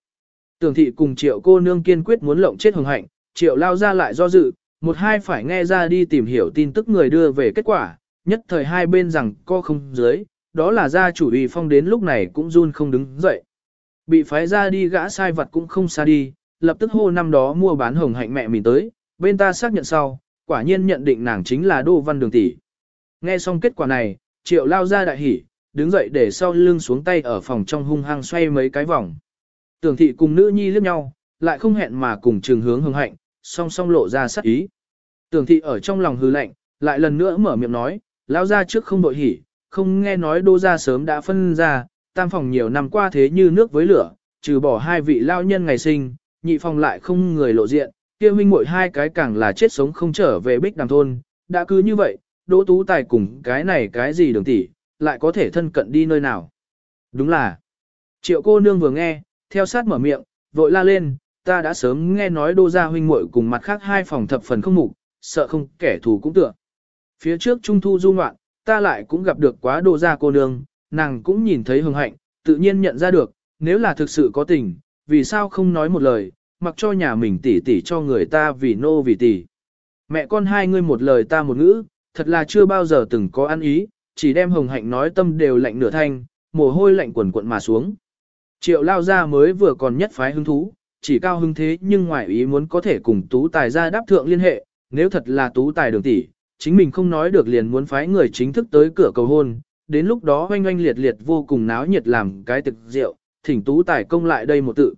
Tưởng thị cùng triệu cô nương kiên quyết muốn lộng chết hồng hạnh, triệu lao ra lại do dự, một hai phải nghe ra đi tìm hiểu tin tức người đưa về kết quả, nhất thời hai bên rằng co không dưới, đó là gia chủ uy phong đến lúc này cũng run không đứng dậy. Bị phái ra đi gã sai vật cũng không xa đi, lập tức hô năm đó mua bán hồng hạnh mẹ mình tới, bên ta xác nhận sau, quả nhiên nhận định nàng chính là Đô Văn Đường Tỷ. Nghe xong kết quả này, triệu lao ra đại hỉ, đứng dậy để sau lưng xuống tay ở phòng trong hung hăng xoay mấy cái vòng. Tưởng thị cùng nữ nhi liếc nhau, lại không hẹn mà cùng trường hướng hưng hạnh, song song lộ ra sắc ý. Tưởng thị ở trong lòng hư lạnh, lại lần nữa mở miệng nói, lao ra trước không đội hỉ, không nghe nói đô ra sớm đã phân ra, tam phòng nhiều năm qua thế như nước với lửa, trừ bỏ hai vị lao nhân ngày sinh, nhị phòng lại không người lộ diện, kia huynh muội hai cái càng là chết sống không trở về bích đàm thôn, đã cứ như vậy, đỗ tú tài cùng cái này cái gì đường tỷ, lại có thể thân cận đi nơi nào. Đúng là, triệu cô nương vừa nghe, theo sát mở miệng, vội la lên, ta đã sớm nghe nói đô gia huynh muội cùng mặt khác hai phòng thập phần không mục, sợ không kẻ thù cũng tựa. Phía trước trung thu du ngoạn, ta lại cũng gặp được quá đô gia cô nương, nàng cũng nhìn thấy hưng hạnh, tự nhiên nhận ra được, nếu là thực sự có tình, vì sao không nói một lời, mặc cho nhà mình tỉ tỉ cho người ta vì nô vì tỉ. Mẹ con hai ngươi một lời ta một ngữ, thật là chưa bao giờ từng có ăn ý, chỉ đem hồng hạnh nói tâm đều lạnh nửa thanh, mồ hôi lạnh quần quận mà xuống. Triệu lao ra mới vừa còn nhất phái hứng thú, chỉ cao hứng thế nhưng ngoại ý muốn có thể cùng tú tài ra đáp thượng liên hệ, nếu thật là tú tài đường tỷ, chính mình không nói được liền muốn phái người chính thức tới cửa cầu hôn, đến lúc đó oanh oanh liệt liệt vô cùng náo nhiệt làm cái thực rượu, thỉnh tú tài công lại đây một tự.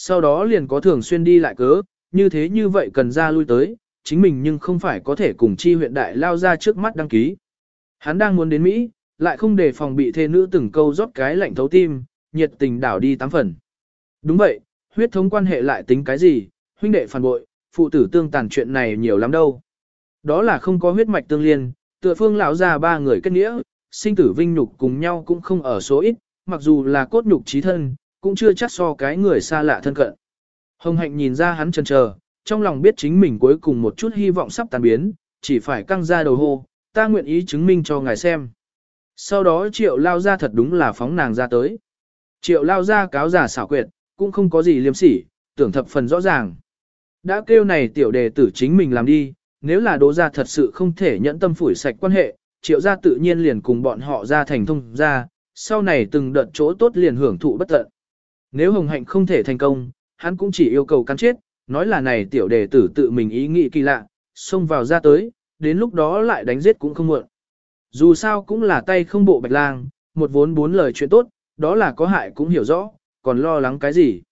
Sau đó liền có thường xuyên đi lại cớ, như thế như vậy cần ra lui tới, chính mình nhưng không phải có thể cùng chi huyện đại lao ra trước mắt đăng ký. Hắn đang muốn đến Mỹ, lại không để phòng bị thê nữ từng câu rót cái lạnh thấu tim, nhiệt tình đảo đi tám phần. Đúng vậy, huyết thống quan hệ lại tính cái gì, huynh đệ phản bội, phụ tử tương tàn chuyện này nhiều lắm đâu. Đó là không có huyết mạch tương liên, tựa phương lão già ba người kết nghĩa, sinh tử vinh nhục cùng nhau cũng không ở số ít, mặc dù là cốt nhục trí thân, cũng chưa chắc so cái người xa lạ thân cận. Hồng hạnh nhìn ra hắn chần chờ, trong lòng biết chính mình cuối cùng một chút hy vọng sắp tàn biến, chỉ phải căng ra đầu hô, ta nguyện ý chứng minh cho ngài xem. Sau đó triệu lao ra thật đúng là phóng nàng ra tới. Triệu lao ra cáo giả xảo quyệt, cũng không có gì liêm sỉ, tưởng thập phần rõ ràng. Đã kêu này tiểu đề tử chính mình làm đi, nếu là đố ra thật sự không thể nhẫn tâm phủi sạch quan hệ, triệu gia tự nhiên liền cùng bọn họ ra thành thông ra, sau này từng đợt chỗ tốt liền hưởng thụ bất tận. Nếu hồng hạnh không thể thành công, hắn cũng chỉ yêu cầu cắn chết, nói là này tiểu đề tử tự mình ý nghĩ kỳ lạ, xông vào ra tới, đến lúc đó lại đánh giết cũng không muộn. Dù sao cũng là tay không bộ bạch lang, một vốn bốn lời chuyện tốt, đó là có hại cũng hiểu rõ, còn lo lắng cái gì.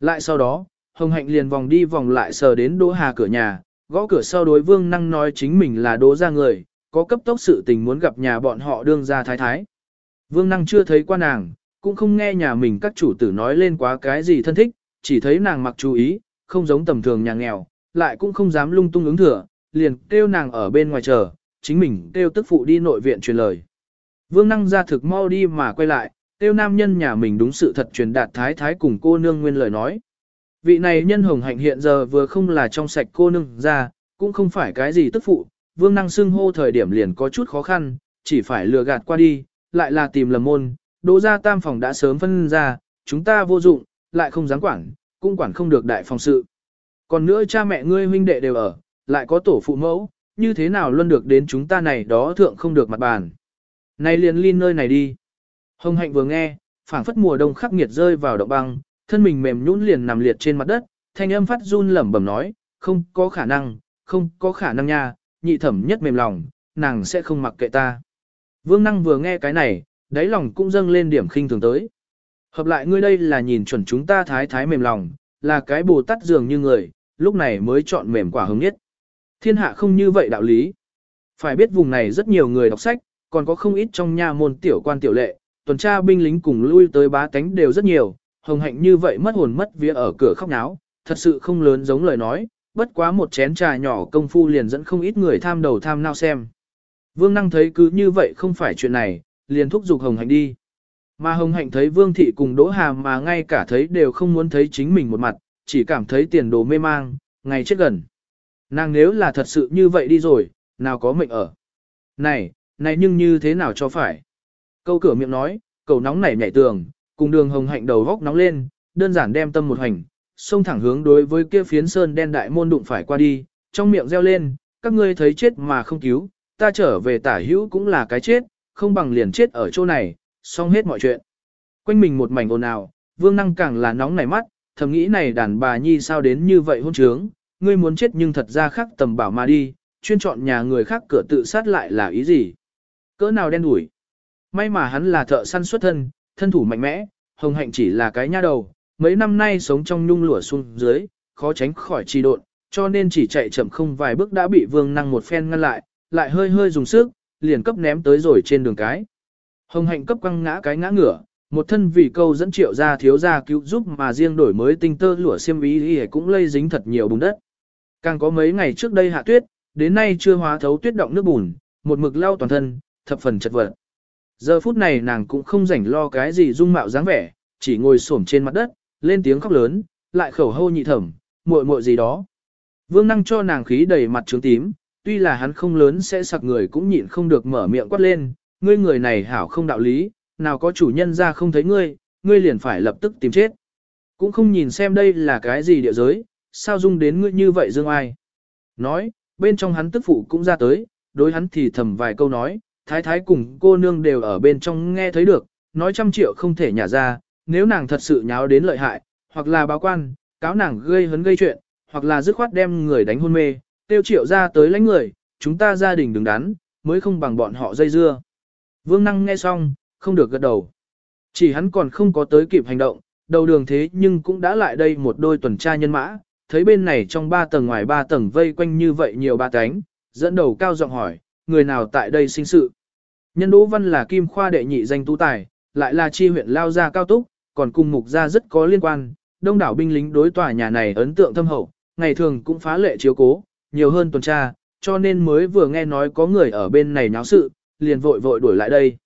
Lại sau đó, Hồng Hạnh liền vòng đi vòng lại sờ đến Đỗ Hà cửa nhà, gõ cửa sau đối Vương Năng nói chính mình là Đỗ ra người, có cấp tốc sự tình muốn gặp nhà bọn họ đương ra thái thái. Vương Năng chưa thấy qua nàng, cũng không nghe nhà mình các chủ tử nói lên quá cái gì thân thích, chỉ thấy nàng mặc chú ý, không giống tầm thường nhà nghèo, lại cũng không dám lung tung ứng thừa, liền kêu nàng ở bên ngoài chờ, chính mình kêu tức phụ đi nội viện truyền lời. Vương năng ra thực mau đi mà quay lại, kêu nam nhân nhà mình đúng sự thật truyền đạt thái thái cùng cô nương nguyên lời nói. Vị này nhân hồng hạnh hiện giờ vừa không là trong sạch cô nương ra, cũng không phải cái gì tức phụ, vương năng xưng hô thời điểm liền có chút khó khăn, chỉ phải lừa gạt qua đi, lại là tìm lầm môn, đỗ gia tam phòng đã sớm phân ra, chúng ta vô dụng, lại không dám quản, cũng quản không được đại phòng sự. Còn nữa cha mẹ ngươi huynh đệ đều ở, lại có tổ phụ mẫu, như thế nào luôn được đến chúng ta này đó thượng không được mặt bàn. Này liền liên nơi này đi. Hồng hạnh vừa nghe, phảng phất mùa đông khắc nghiệt rơi vào động băng, thân mình mềm nhũn liền nằm liệt trên mặt đất, thanh âm phát run lẩm bẩm nói, không có khả năng, không có khả năng nha, nhị thẩm nhất mềm lòng, nàng sẽ không mặc kệ ta. Vương năng vừa nghe cái này, đáy lòng cũng dâng lên điểm khinh thường tới. Hợp lại ngươi đây là nhìn chuẩn chúng ta thái thái mềm lòng, là cái bồ tát dường như người, lúc này mới chọn mềm quả hứng nhất. Thiên hạ không như vậy đạo lý. Phải biết vùng này rất nhiều người đọc sách, còn có không ít trong nha môn tiểu quan tiểu lệ, tuần tra binh lính cùng lui tới bá tánh đều rất nhiều, hồng hạnh như vậy mất hồn mất vía ở cửa khóc náo, thật sự không lớn giống lời nói, bất quá một chén trà nhỏ công phu liền dẫn không ít người tham đầu tham nao xem. Vương năng thấy cứ như vậy không phải chuyện này, liền thúc giục hồng hạnh đi. Mà hồng hạnh thấy vương thị cùng đỗ hà mà ngay cả thấy đều không muốn thấy chính mình một mặt, chỉ cảm thấy tiền đồ mê mang, ngày chết gần. Nàng nếu là thật sự như vậy đi rồi, nào có mệnh ở. Này, này nhưng như thế nào cho phải. Câu cửa miệng nói, cầu nóng nảy nhảy tường, cùng đường hồng hạnh đầu góc nóng lên, đơn giản đem tâm một hành, xông thẳng hướng đối với kia phiến sơn đen đại môn đụng phải qua đi, trong miệng reo lên, các ngươi thấy chết mà không cứu, ta trở về tả hữu cũng là cái chết, không bằng liền chết ở chỗ này, xong hết mọi chuyện. Quanh mình một mảnh ồn ào, vương năng càng là nóng nảy mắt, thầm nghĩ này đàn bà nhi sao đến như vậy hôn trướng, ngươi muốn chết nhưng thật ra khác tầm bảo mà đi, chuyên chọn nhà người khác cửa tự sát lại là ý gì. Cỡ nào đen đủi. May mà hắn là thợ săn xuất thân, thân thủ mạnh mẽ, hồng hạnh chỉ là cái nha đầu, mấy năm nay sống trong nhung lụa xuống dưới, khó tránh khỏi trì độn, cho nên chỉ chạy chậm không vài bước đã bị vương năng một phen ngăn lại, lại hơi hơi dùng sức, liền cấp ném tới rồi trên đường cái. Hồng hạnh cấp quăng ngã cái ngã ngửa, một thân vì câu dẫn triệu ra thiếu ra cứu giúp mà riêng đổi mới tinh tơ lụa xiêm ý thì cũng lây dính thật nhiều bùn đất. Càng có mấy ngày trước đây hạ tuyết, đến nay chưa hóa thấu tuyết động nước bùn, một mực lau toàn thân, thập phần chật vật. Giờ phút này nàng cũng không rảnh lo cái gì dung mạo dáng vẻ, chỉ ngồi xổm trên mặt đất, lên tiếng khóc lớn, lại khẩu hô nhị thẩm, muội muội gì đó. Vương năng cho nàng khí đầy mặt trướng tím, tuy là hắn không lớn sẽ sặc người cũng nhịn không được mở miệng quát lên, ngươi người này hảo không đạo lý, nào có chủ nhân ra không thấy ngươi, ngươi liền phải lập tức tìm chết. Cũng không nhìn xem đây là cái gì địa giới, sao dung đến ngươi như vậy dương ai. Nói, bên trong hắn tức phụ cũng ra tới, đối hắn thì thầm vài câu nói, thái thái cùng cô nương đều ở bên trong nghe thấy được, nói trăm triệu không thể nhả ra, nếu nàng thật sự nháo đến lợi hại, hoặc là báo quan, cáo nàng gây hấn gây chuyện, hoặc là dứt khoát đem người đánh hôn mê, tiêu triệu ra tới lãnh người, chúng ta gia đình đứng đắn, mới không bằng bọn họ dây dưa. Vương năng nghe xong, không được gật đầu. Chỉ hắn còn không có tới kịp hành động, đầu đường thế nhưng cũng đã lại đây một đôi tuần tra nhân mã, thấy bên này trong ba tầng ngoài ba tầng vây quanh như vậy nhiều ba cánh, dẫn đầu cao giọng hỏi, người nào tại đây sinh sự. Nhân Đỗ Văn là kim khoa đệ nhị danh tú tài, lại là chi huyện lao gia cao túc, còn cùng mục gia rất có liên quan, đông đảo binh lính đối tòa nhà này ấn tượng thâm hậu, ngày thường cũng phá lệ chiếu cố, nhiều hơn tuần tra, cho nên mới vừa nghe nói có người ở bên này nháo sự, liền vội vội đuổi lại đây.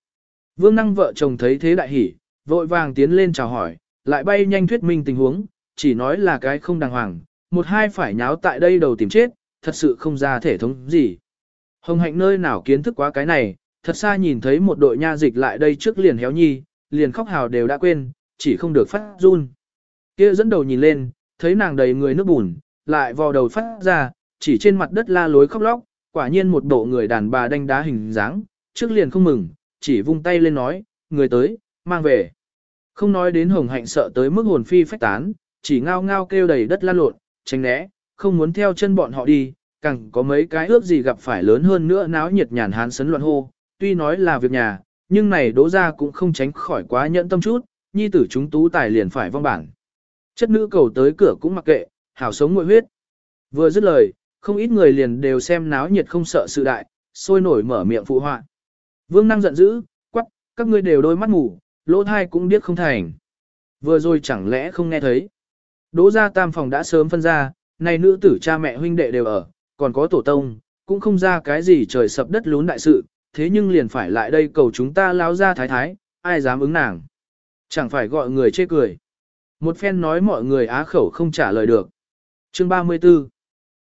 Vương năng vợ chồng thấy thế đại hỉ, vội vàng tiến lên chào hỏi, lại bay nhanh thuyết minh tình huống, chỉ nói là cái không đàng hoàng, một hai phải nháo tại đây đầu tìm chết, thật sự không ra thể thống gì. Hồng hạnh nơi nào kiến thức quá cái này, thật xa nhìn thấy một đội nha dịch lại đây trước liền héo nhi, liền khóc hào đều đã quên, chỉ không được phát run. kia dẫn đầu nhìn lên, thấy nàng đầy người nước bùn, lại vò đầu phát ra, chỉ trên mặt đất la lối khóc lóc, quả nhiên một bộ người đàn bà đánh đá hình dáng, trước liền không mừng, chỉ vung tay lên nói, người tới, mang về. Không nói đến hồng hạnh sợ tới mức hồn phi phách tán, chỉ ngao ngao kêu đầy đất lan lộn, tránh né, không muốn theo chân bọn họ đi, càng có mấy cái ước gì gặp phải lớn hơn nữa náo nhiệt nhàn hán sấn loạn hô, tuy nói là việc nhà, nhưng này đỗ ra cũng không tránh khỏi quá nhẫn tâm chút, nhi tử chúng tú tài liền phải vong bản. Chất nữ cầu tới cửa cũng mặc kệ, hảo sống ngội huyết. Vừa dứt lời, không ít người liền đều xem náo nhiệt không sợ sự đại, sôi nổi mở miệng phụ họa. Vương năng giận dữ, quắc, các ngươi đều đôi mắt ngủ, lỗ thai cũng điếc không thành. Vừa rồi chẳng lẽ không nghe thấy. Đỗ ra tam phòng đã sớm phân ra, này nữ tử cha mẹ huynh đệ đều ở, còn có tổ tông, cũng không ra cái gì trời sập đất lún đại sự, thế nhưng liền phải lại đây cầu chúng ta lao ra thái thái, ai dám ứng nàng. Chẳng phải gọi người chê cười. Một phen nói mọi người á khẩu không trả lời được. Chương 34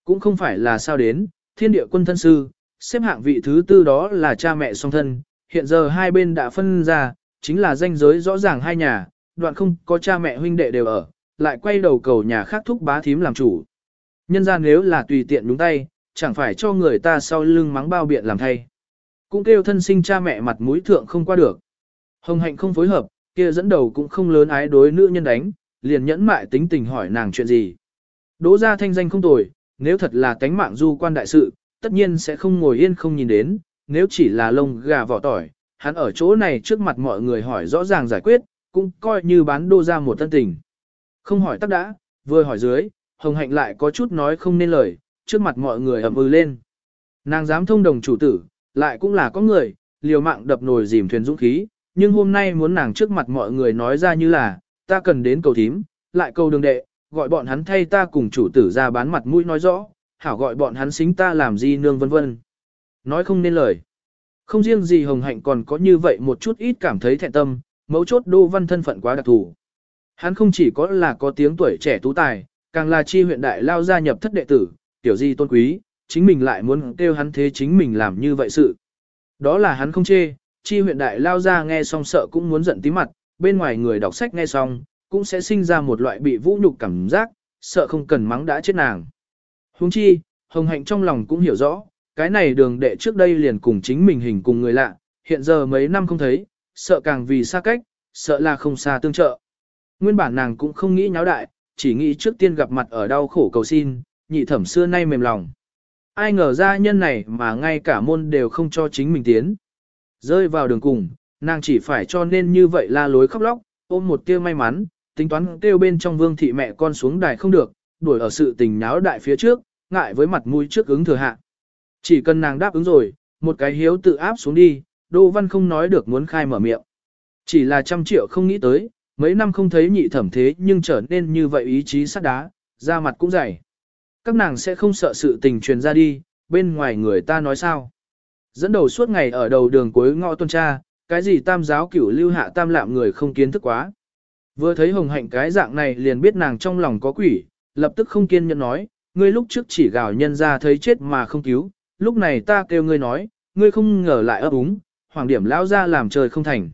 cũng không phải là sao đến, thiên địa quân thân sư, xếp hạng vị thứ tư đó là cha mẹ song thân, hiện giờ hai bên đã phân ra, chính là danh giới rõ ràng hai nhà, đoạn không có cha mẹ huynh đệ đều ở, lại quay đầu cầu nhà khác thúc bá thím làm chủ. Nhân ra nếu là tùy tiện đúng tay, chẳng phải cho người ta sau lưng mắng bao biện làm thay. Cũng kêu thân sinh cha mẹ mặt mũi thượng không qua được. Hồng hạnh không phối hợp, kia dẫn đầu cũng không lớn ái đối nữ nhân đánh, liền nhẫn mại tính tình hỏi nàng chuyện gì. Đỗ ra thanh danh không tồi, nếu thật là tánh mạng du quan đại sự, tất nhiên sẽ không ngồi yên không nhìn đến, nếu chỉ là lông gà vỏ tỏi, hắn ở chỗ này trước mặt mọi người hỏi rõ ràng giải quyết, cũng coi như bán đô ra một tân tình. Không hỏi tắc đã, vừa hỏi dưới, hồng hạnh lại có chút nói không nên lời, trước mặt mọi người ầm ư lên. Nàng dám thông đồng chủ tử, lại cũng là có người, liều mạng đập nồi dìm thuyền dũng khí, nhưng hôm nay muốn nàng trước mặt mọi người nói ra như là, ta cần đến cầu thím, lại cầu đường đệ, gọi bọn hắn thay ta cùng chủ tử ra bán mặt mũi nói rõ, hảo gọi bọn hắn xính ta làm gì nương vân vân. Nói không nên lời. Không riêng gì hồng hạnh còn có như vậy một chút ít cảm thấy thẹn tâm, mấu chốt đô văn thân phận quá đặc thù. Hắn không chỉ có là có tiếng tuổi trẻ tú tài, càng là chi huyện đại lao gia nhập thất đệ tử, tiểu di tôn quý, chính mình lại muốn kêu hắn thế chính mình làm như vậy sự. Đó là hắn không chê, chi huyện đại lao gia nghe xong sợ cũng muốn giận tí mặt, bên ngoài người đọc sách nghe xong, cũng sẽ sinh ra một loại bị vũ nhục cảm giác, sợ không cần mắng đã chết nàng. Huống chi, Hồng Hạnh trong lòng cũng hiểu rõ, cái này đường đệ trước đây liền cùng chính mình hình cùng người lạ, hiện giờ mấy năm không thấy, sợ càng vì xa cách, sợ là không xa tương trợ. Nguyên bản nàng cũng không nghĩ nháo đại, chỉ nghĩ trước tiên gặp mặt ở đau khổ cầu xin, nhị thẩm xưa nay mềm lòng. Ai ngờ ra nhân này mà ngay cả môn đều không cho chính mình tiến. Rơi vào đường cùng, nàng chỉ phải cho nên như vậy la lối khóc lóc, ôm một tia may mắn, tính toán kêu bên trong vương thị mẹ con xuống đài không được, đuổi ở sự tình nháo đại phía trước, ngại với mặt mũi trước ứng thừa hạ. Chỉ cần nàng đáp ứng rồi, một cái hiếu tự áp xuống đi, Đỗ Văn không nói được muốn khai mở miệng. Chỉ là trăm triệu không nghĩ tới, mấy năm không thấy nhị thẩm thế nhưng trở nên như vậy ý chí sắt đá, da mặt cũng dày. Các nàng sẽ không sợ sự tình truyền ra đi, bên ngoài người ta nói sao. Dẫn đầu suốt ngày ở đầu đường cuối ngõ tuần tra, cái gì tam giáo cửu lưu hạ tam lạm người không kiến thức quá. Vừa thấy hồng hạnh cái dạng này liền biết nàng trong lòng có quỷ, lập tức không kiên nhẫn nói, ngươi lúc trước chỉ gào nhân ra thấy chết mà không cứu, lúc này ta kêu ngươi nói, ngươi không ngờ lại ấp úng, hoàng điểm lão ra làm trời không thành.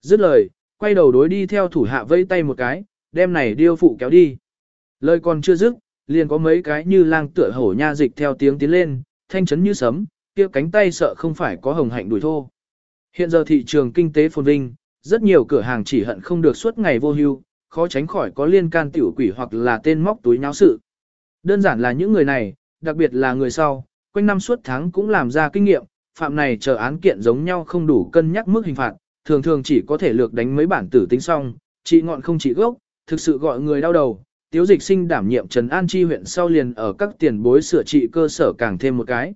Dứt lời, quay đầu đối đi theo thủ hạ vây tay một cái, đem này điêu phụ kéo đi. Lời còn chưa dứt, liền có mấy cái như lang tựa hổ nha dịch theo tiếng tiến lên, thanh chấn như sấm, kia cánh tay sợ không phải có hồng hạnh đuổi thô. Hiện giờ thị trường kinh tế phồn vinh, rất nhiều cửa hàng chỉ hận không được suốt ngày vô hưu, khó tránh khỏi có liên can tiểu quỷ hoặc là tên móc túi nháo sự. Đơn giản là những người này, đặc biệt là người sau, quanh năm suốt tháng cũng làm ra kinh nghiệm, phạm này chờ án kiện giống nhau không đủ cân nhắc mức hình phạt, thường thường chỉ có thể lược đánh mấy bản tử tính xong, trị ngọn không trị gốc, thực sự gọi người đau đầu. Tiếu dịch sinh đảm nhiệm Trần An Chi huyện sau liền ở các tiền bối sửa trị cơ sở càng thêm một cái.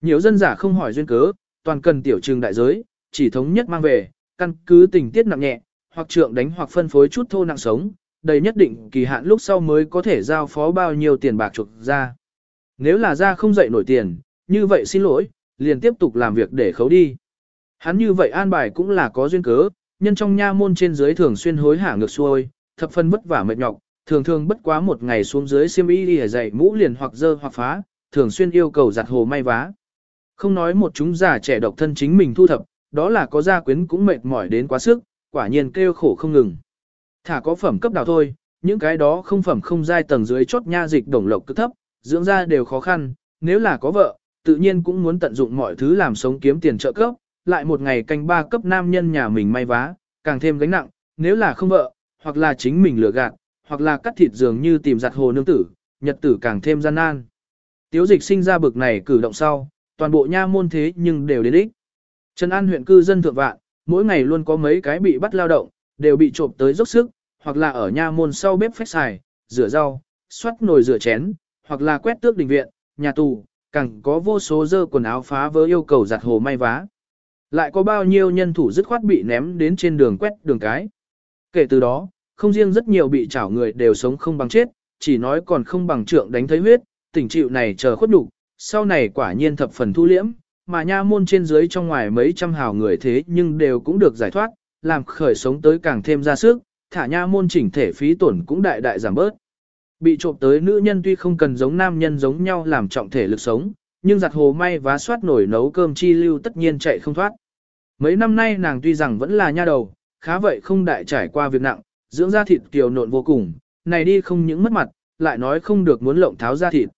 Nhiều dân giả không hỏi duyên cớ, toàn cần tiểu trường đại giới, chỉ thống nhất mang về, căn cứ tình tiết nặng nhẹ, hoặc trượng đánh hoặc phân phối chút thô nặng sống, đầy nhất định kỳ hạn lúc sau mới có thể giao phó bao nhiêu tiền bạc chuộc ra. Nếu là ra không dậy nổi tiền, như vậy xin lỗi, liền tiếp tục làm việc để khấu đi. Hắn như vậy an bài cũng là có duyên cớ, nhân trong nha môn trên dưới thường xuyên hối hả ngược xuôi, thập phân vất vả mệt nhọc, thường thường bất quá một ngày xuống dưới xiêm y đi dậy mũ liền hoặc dơ hoặc phá, thường xuyên yêu cầu giặt hồ may vá. Không nói một chúng già trẻ độc thân chính mình thu thập, đó là có gia quyến cũng mệt mỏi đến quá sức, quả nhiên kêu khổ không ngừng. Thả có phẩm cấp nào thôi, những cái đó không phẩm không giai tầng dưới chốt nha dịch đồng lộc cứ thấp, dưỡng ra đều khó khăn, nếu là có vợ, tự nhiên cũng muốn tận dụng mọi thứ làm sống kiếm tiền trợ cấp, lại một ngày canh ba cấp nam nhân nhà mình may vá, càng thêm gánh nặng, nếu là không vợ, hoặc là chính mình lừa gạt, hoặc là cắt thịt dường như tìm giặt hồ nương tử, nhật tử càng thêm gian nan. Tiếu dịch sinh ra bực này cử động sau, toàn bộ nha môn thế nhưng đều đến ích. Trần An huyện cư dân thượng vạn, mỗi ngày luôn có mấy cái bị bắt lao động, đều bị trộm tới dốc sức, hoặc là ở nhà môn sau bếp phách xài, rửa rau, xoát nồi rửa chén, hoặc là quét tước đình viện, nhà tù, càng có vô số dơ quần áo phá vỡ yêu cầu giặt hồ may vá. Lại có bao nhiêu nhân thủ dứt khoát bị ném đến trên đường quét đường cái. Kể từ đó, không riêng rất nhiều bị chảo người đều sống không bằng chết, chỉ nói còn không bằng trượng đánh thấy huyết, tỉnh chịu này chờ khuất đủ, sau này quả nhiên thập phần thu liễm, mà nha môn trên dưới trong ngoài mấy trăm hào người thế nhưng đều cũng được giải thoát, làm khởi sống tới càng thêm ra sức, thả nha môn chỉnh thể phí tổn cũng đại đại giảm bớt. Bị trộm tới nữ nhân tuy không cần giống nam nhân giống nhau làm trọng thể lực sống, nhưng giặt hồ may vá soát nổi nấu cơm chi lưu tất nhiên chạy không thoát. Mấy năm nay nàng tuy rằng vẫn là nha đầu, khá vậy không đại trải qua việc nặng, dưỡng da thịt kiều nộn vô cùng, này đi không những mất mặt, lại nói không được muốn lộng tháo da thịt.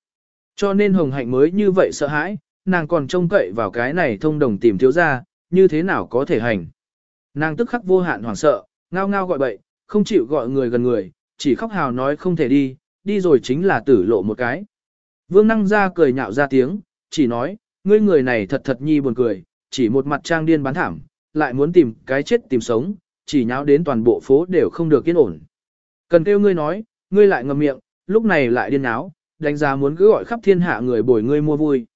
Cho nên hồng hạnh mới như vậy sợ hãi, nàng còn trông cậy vào cái này thông đồng tìm thiếu ra, như thế nào có thể hành. Nàng tức khắc vô hạn hoảng sợ, ngao ngao gọi bậy, không chịu gọi người gần người, chỉ khóc hào nói không thể đi, đi rồi chính là tử lộ một cái. Vương năng ra cười nhạo ra tiếng, chỉ nói, ngươi người này thật thật nhi buồn cười, chỉ một mặt trang điên bán thảm, lại muốn tìm cái chết tìm sống, chỉ nháo đến toàn bộ phố đều không được yên ổn. Cần kêu ngươi nói, ngươi lại ngậm miệng, lúc này lại điên náo, đánh giá muốn cứ gọi khắp thiên hạ người bồi ngươi mua vui.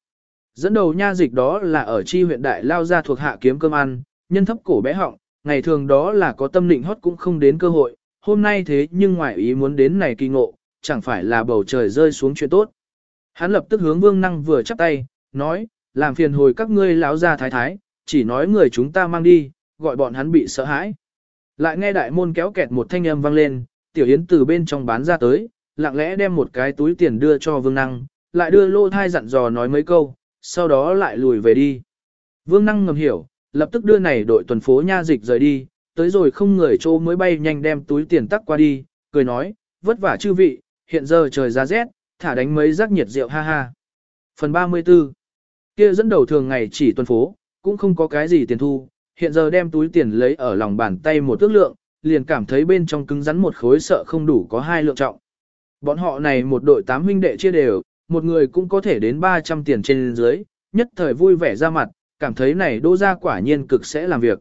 Dẫn đầu nha dịch đó là ở chi huyện đại lao ra thuộc hạ kiếm cơm ăn, nhân thấp cổ bé họng, ngày thường đó là có tâm định hót cũng không đến cơ hội, hôm nay thế nhưng ngoại ý muốn đến này kỳ ngộ, chẳng phải là bầu trời rơi xuống chuyện tốt. Hắn lập tức hướng vương năng vừa chắp tay, nói, làm phiền hồi các ngươi lão ra thái thái, chỉ nói người chúng ta mang đi, gọi bọn hắn bị sợ hãi. Lại nghe đại môn kéo kẹt một thanh âm vang lên, tiểu yến từ bên trong bán ra tới, lặng lẽ đem một cái túi tiền đưa cho vương năng, lại đưa lô thai dặn dò nói mấy câu, sau đó lại lùi về đi. Vương năng ngầm hiểu, lập tức đưa này đội tuần phố nha dịch rời đi, tới rồi không người chỗ mới bay nhanh đem túi tiền tắc qua đi, cười nói, vất vả chư vị, hiện giờ trời ra rét, thả đánh mấy rác nhiệt rượu ha ha. Phần 34 kia dẫn đầu thường ngày chỉ tuần phố, cũng không có cái gì tiền thu, hiện giờ đem túi tiền lấy ở lòng bàn tay một tước lượng, liền cảm thấy bên trong cứng rắn một khối sợ không đủ có hai lượng trọng. Bọn họ này một đội tám huynh đệ chia đều, một người cũng có thể đến 300 tiền trên dưới, nhất thời vui vẻ ra mặt, cảm thấy này đô ra quả nhiên cực sẽ làm việc.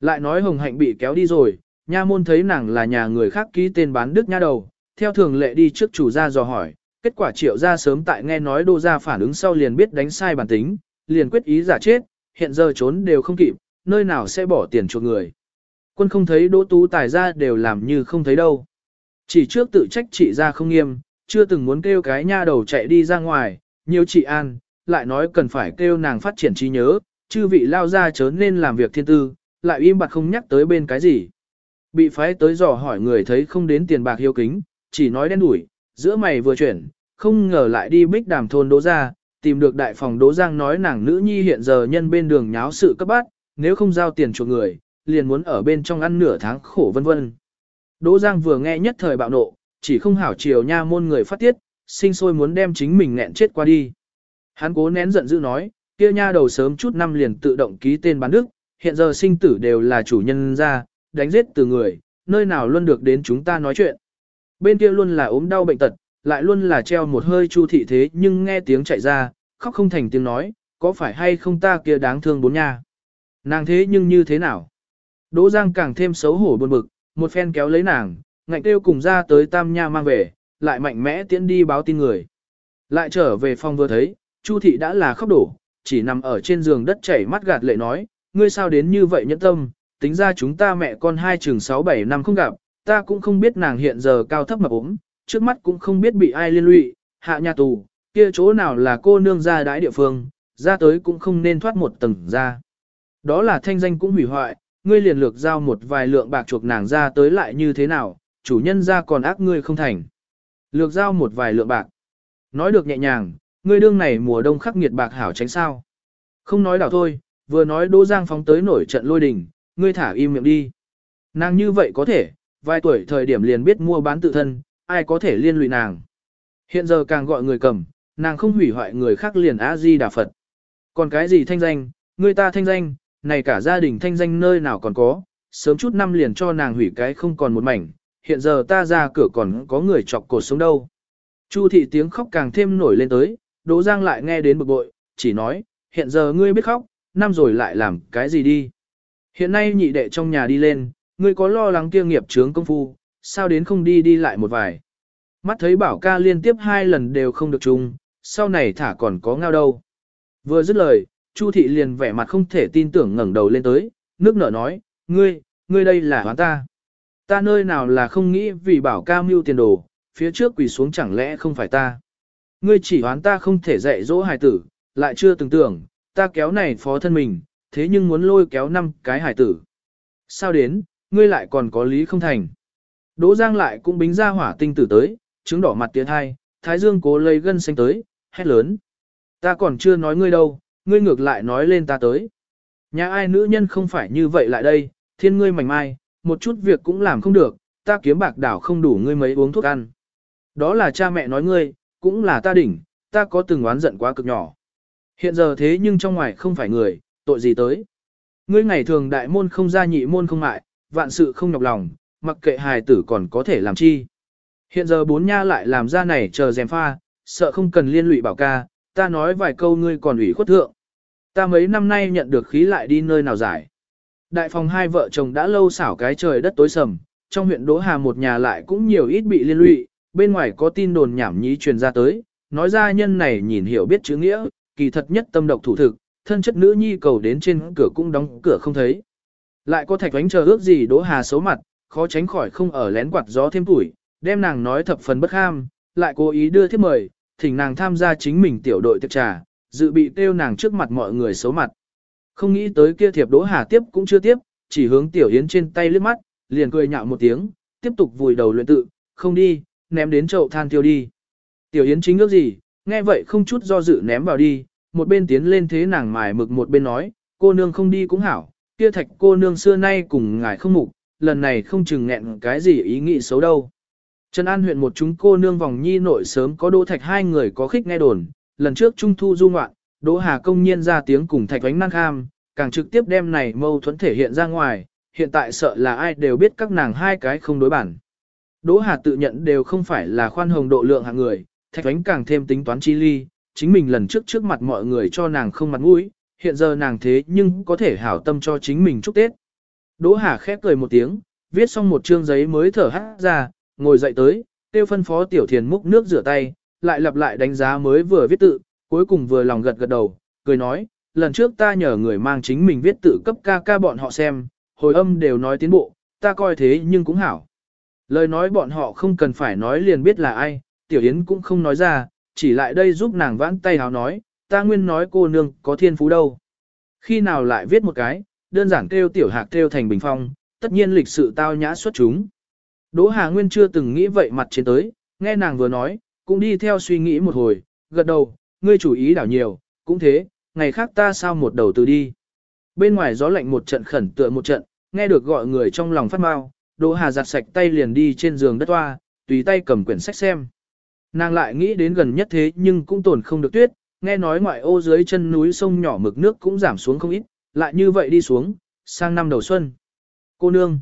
Lại nói hồng hạnh bị kéo đi rồi, nha môn thấy nàng là nhà người khác ký tên bán đức nha đầu, theo thường lệ đi trước chủ gia dò hỏi, kết quả triệu gia sớm tại nghe nói đô gia phản ứng sau liền biết đánh sai bản tính, liền quyết ý giả chết, hiện giờ trốn đều không kịp, nơi nào sẽ bỏ tiền chuộc người. Quân không thấy đỗ tú tài ra đều làm như không thấy đâu. Chỉ trước tự trách trị ra không nghiêm, chưa từng muốn kêu cái nha đầu chạy đi ra ngoài, nhiều chị an, lại nói cần phải kêu nàng phát triển trí nhớ, chư vị lao ra chớ nên làm việc thiên tư, lại im bặt không nhắc tới bên cái gì. Bị phái tới dò hỏi người thấy không đến tiền bạc hiếu kính, chỉ nói đen đủi, giữa mày vừa chuyển, không ngờ lại đi bích đàm thôn đỗ ra, tìm được đại phòng đỗ giang nói nàng nữ nhi hiện giờ nhân bên đường nháo sự cấp bát, nếu không giao tiền chuộc người, liền muốn ở bên trong ăn nửa tháng khổ vân vân. Đỗ Giang vừa nghe nhất thời bạo nộ, chỉ không hảo chiều nha môn người phát tiết, sinh sôi muốn đem chính mình nghẹn chết qua đi. Hắn cố nén giận dữ nói, kia nha đầu sớm chút năm liền tự động ký tên bán đức, hiện giờ sinh tử đều là chủ nhân ra, đánh giết từ người, nơi nào luôn được đến chúng ta nói chuyện. Bên kia luôn là ốm đau bệnh tật, lại luôn là treo một hơi chu thị thế nhưng nghe tiếng chạy ra, khóc không thành tiếng nói, có phải hay không ta kia đáng thương bốn nha. Nàng thế nhưng như thế nào? Đỗ Giang càng thêm xấu hổ buồn bực, một phen kéo lấy nàng, ngạnh kêu cùng ra tới tam nha mang về, lại mạnh mẽ tiễn đi báo tin người. Lại trở về phòng vừa thấy, Chu thị đã là khóc đổ, chỉ nằm ở trên giường đất chảy mắt gạt lệ nói, ngươi sao đến như vậy nhẫn tâm, tính ra chúng ta mẹ con hai chừng 6-7 năm không gặp, ta cũng không biết nàng hiện giờ cao thấp mập ốm, trước mắt cũng không biết bị ai liên lụy, hạ nhà tù, kia chỗ nào là cô nương ra đái địa phương, ra tới cũng không nên thoát một tầng ra. Đó là thanh danh cũng hủy hoại, ngươi liền lược giao một vài lượng bạc chuộc nàng ra tới lại như thế nào, chủ nhân ra còn ác ngươi không thành. Lược giao một vài lượng bạc. Nói được nhẹ nhàng, ngươi đương này mùa đông khắc nghiệt bạc hảo tránh sao. Không nói đảo thôi, vừa nói Đỗ Giang phóng tới nổi trận lôi đình, ngươi thả im miệng đi. Nàng như vậy có thể, vài tuổi thời điểm liền biết mua bán tự thân, ai có thể liên lụy nàng. Hiện giờ càng gọi người cầm, nàng không hủy hoại người khác liền A-di Đà Phật. Còn cái gì thanh danh, người ta thanh danh, này cả gia đình thanh danh nơi nào còn có, sớm chút năm liền cho nàng hủy cái không còn một mảnh, hiện giờ ta ra cửa còn có người chọc cột sống đâu. Chu thị tiếng khóc càng thêm nổi lên tới, Đỗ Giang lại nghe đến bực bội, chỉ nói, hiện giờ ngươi biết khóc, năm rồi lại làm cái gì đi. Hiện nay nhị đệ trong nhà đi lên, ngươi có lo lắng kia nghiệp chướng công phu, sao đến không đi đi lại một vài. Mắt thấy bảo ca liên tiếp hai lần đều không được chung, sau này thả còn có ngao đâu. Vừa dứt lời, Chu thị liền vẻ mặt không thể tin tưởng ngẩng đầu lên tới, nước nở nói, ngươi, ngươi đây là hoán ta. Ta nơi nào là không nghĩ vì bảo ca mưu tiền đồ, phía trước quỳ xuống chẳng lẽ không phải ta. Ngươi chỉ hoán ta không thể dạy dỗ hài tử, lại chưa từng tưởng, ta kéo này phó thân mình, thế nhưng muốn lôi kéo năm cái hài tử. Sao đến, ngươi lại còn có lý không thành. Đỗ Giang lại cũng bính ra hỏa tinh tử tới, trứng đỏ mặt tiến hai, thái dương cố lấy gân xanh tới, hét lớn. Ta còn chưa nói ngươi đâu, ngươi ngược lại nói lên ta tới. Nhà ai nữ nhân không phải như vậy lại đây, thiên ngươi mảnh mai, một chút việc cũng làm không được, ta kiếm bạc đảo không đủ ngươi mấy uống thuốc ăn. Đó là cha mẹ nói ngươi, cũng là ta đỉnh, ta có từng oán giận quá cực nhỏ. Hiện giờ thế nhưng trong ngoài không phải người, tội gì tới. Ngươi ngày thường đại môn không ra nhị môn không mại, vạn sự không nhọc lòng, mặc kệ hài tử còn có thể làm chi. Hiện giờ bốn nha lại làm ra này chờ dèm pha, sợ không cần liên lụy bảo ca, ta nói vài câu ngươi còn ủy khuất thượng. Ta mấy năm nay nhận được khí lại đi nơi nào giải. Đại phòng hai vợ chồng đã lâu xảo cái trời đất tối sầm, trong huyện Đỗ Hà một nhà lại cũng nhiều ít bị liên lụy, bên ngoài có tin đồn nhảm nhí truyền ra tới, nói ra nhân này nhìn hiểu biết chữ nghĩa, kỳ thật nhất tâm độc thủ thực, thân chất nữ nhi cầu đến trên cửa cũng đóng cửa không thấy. Lại có thạch đánh chờ ước gì Đỗ Hà xấu mặt, khó tránh khỏi không ở lén quạt gió thêm tuổi, đem nàng nói thập phần bất ham, lại cố ý đưa thiếp mời, thỉnh nàng tham gia chính mình tiểu đội tiệc trà, dự bị tiêu nàng trước mặt mọi người xấu mặt. Không nghĩ tới kia thiệp Đỗ Hà tiếp cũng chưa tiếp, chỉ hướng Tiểu Yến trên tay lướt mắt, liền cười nhạo một tiếng, tiếp tục vùi đầu luyện tự, không đi, ném đến chậu than tiêu đi. Tiểu Yến chính ước gì, nghe vậy không chút do dự ném vào đi, một bên tiến lên thế nàng mài mực một bên nói, cô nương không đi cũng hảo, kia thạch cô nương xưa nay cùng ngài không mục, lần này không chừng nghẹn cái gì ý nghĩ xấu đâu. Trần An huyện một chúng cô nương vòng nhi nội sớm có đô thạch hai người có khích nghe đồn, lần trước trung thu du ngoạn, đỗ hà công nhiên ra tiếng cùng thạch ánh năng kham, càng trực tiếp đem này mâu thuẫn thể hiện ra ngoài, hiện tại sợ là ai đều biết các nàng hai cái không đối bản. Đỗ Hà tự nhận đều không phải là khoan hồng độ lượng hạng người, thạch ánh càng thêm tính toán chi ly, chính mình lần trước trước mặt mọi người cho nàng không mặt mũi, hiện giờ nàng thế nhưng có thể hảo tâm cho chính mình chúc Tết. Đỗ Hà khép cười một tiếng, viết xong một chương giấy mới thở hát ra, ngồi dậy tới, tiêu phân phó tiểu thiền múc nước rửa tay, lại lặp lại đánh giá mới vừa viết tự, cuối cùng vừa lòng gật gật đầu, cười nói, lần trước ta nhờ người mang chính mình viết tự cấp ca ca bọn họ xem, hồi âm đều nói tiến bộ, ta coi thế nhưng cũng hảo. Lời nói bọn họ không cần phải nói liền biết là ai, tiểu yến cũng không nói ra, chỉ lại đây giúp nàng vãn tay háo nói, ta nguyên nói cô nương có thiên phú đâu. Khi nào lại viết một cái, đơn giản kêu tiểu hạc kêu thành bình phong, tất nhiên lịch sự tao nhã xuất chúng. Đỗ Hà Nguyên chưa từng nghĩ vậy mặt trên tới, nghe nàng vừa nói, cũng đi theo suy nghĩ một hồi, gật đầu, ngươi chủ ý đảo nhiều, cũng thế, ngày khác ta sao một đầu từ đi. Bên ngoài gió lạnh một trận khẩn tựa một trận, nghe được gọi người trong lòng phát mau, Đỗ Hà giặt sạch tay liền đi trên giường đất toa, tùy tay cầm quyển sách xem. Nàng lại nghĩ đến gần nhất thế nhưng cũng tổn không được tuyết, nghe nói ngoại ô dưới chân núi sông nhỏ mực nước cũng giảm xuống không ít, lại như vậy đi xuống, sang năm đầu xuân. Cô nương.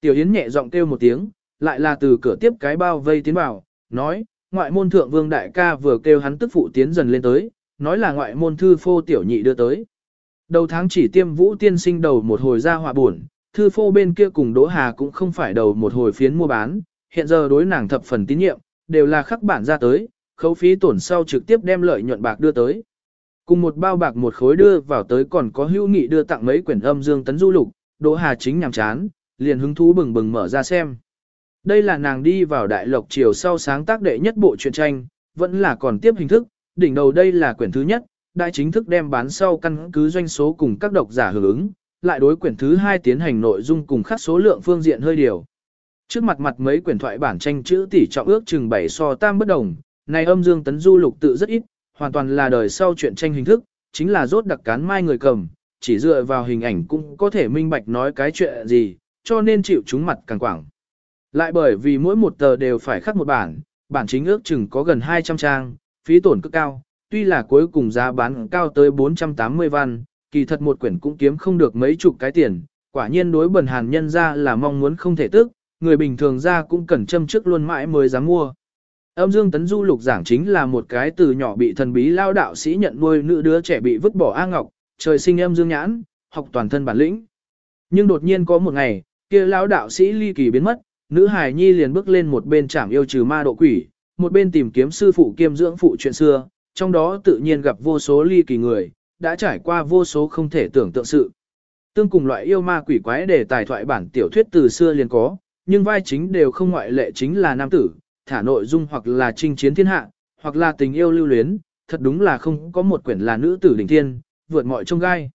Tiểu Yến nhẹ giọng kêu một tiếng, lại là từ cửa tiếp cái bao vây tiến vào, nói, ngoại môn thượng vương đại ca vừa kêu hắn tức phụ tiến dần lên tới, nói là ngoại môn thư phô tiểu nhị đưa tới. Đầu tháng chỉ tiêm vũ tiên sinh đầu một hồi ra hòa buồn, thư phô bên kia cùng Đỗ Hà cũng không phải đầu một hồi phiến mua bán, hiện giờ đối nàng thập phần tín nhiệm, đều là khắc bản ra tới, khấu phí tổn sau trực tiếp đem lợi nhuận bạc đưa tới. Cùng một bao bạc một khối đưa vào tới còn có hữu nghị đưa tặng mấy quyển âm dương tấn du lục, Đỗ Hà chính nhằm chán, liền hứng thú bừng bừng mở ra xem. Đây là nàng đi vào đại lộc chiều sau sáng tác đệ nhất bộ truyện tranh, vẫn là còn tiếp hình thức, đỉnh đầu đây là quyển thứ nhất, đại chính thức đem bán sau căn cứ doanh số cùng các độc giả hưởng ứng, lại đối quyển thứ hai tiến hành nội dung cùng khắc số lượng phương diện hơi điều. Trước mặt mặt mấy quyển thoại bản tranh chữ tỷ trọng ước chừng 7 so tam bất đồng, này âm dương tấn du lục tự rất ít, hoàn toàn là đời sau truyện tranh hình thức, chính là rốt đặc cán mai người cầm, chỉ dựa vào hình ảnh cũng có thể minh bạch nói cái chuyện gì, cho nên chịu chúng mặt càng quảng. Lại bởi vì mỗi một tờ đều phải khắc một bản, bản chính ước chừng có gần 200 trang, phí tổn cực cao, tuy là cuối cùng giá bán cao tới 480 văn, kỳ thật một quyển cũng kiếm không được mấy chục cái tiền, quả nhiên đối bần hàn nhân ra là mong muốn không thể tức, người bình thường ra cũng cần châm trước luôn mãi mới dám mua. Âm Dương Tấn Du lục giảng chính là một cái từ nhỏ bị thần bí lao đạo sĩ nhận nuôi nữ đứa trẻ bị vứt bỏ A Ngọc, trời sinh âm dương nhãn, học toàn thân bản lĩnh. Nhưng đột nhiên có một ngày, kia lao đạo sĩ ly kỳ biến mất, nữ hài nhi liền bước lên một bên chảm yêu trừ ma độ quỷ, một bên tìm kiếm sư phụ kiêm dưỡng phụ chuyện xưa, trong đó tự nhiên gặp vô số ly kỳ người, đã trải qua vô số không thể tưởng tượng sự. Tương cùng loại yêu ma quỷ quái để tài thoại bản tiểu thuyết từ xưa liền có, nhưng vai chính đều không ngoại lệ chính là nam tử, thả nội dung hoặc là chinh chiến thiên hạ, hoặc là tình yêu lưu luyến, thật đúng là không có một quyển là nữ tử đỉnh thiên, vượt mọi trông gai.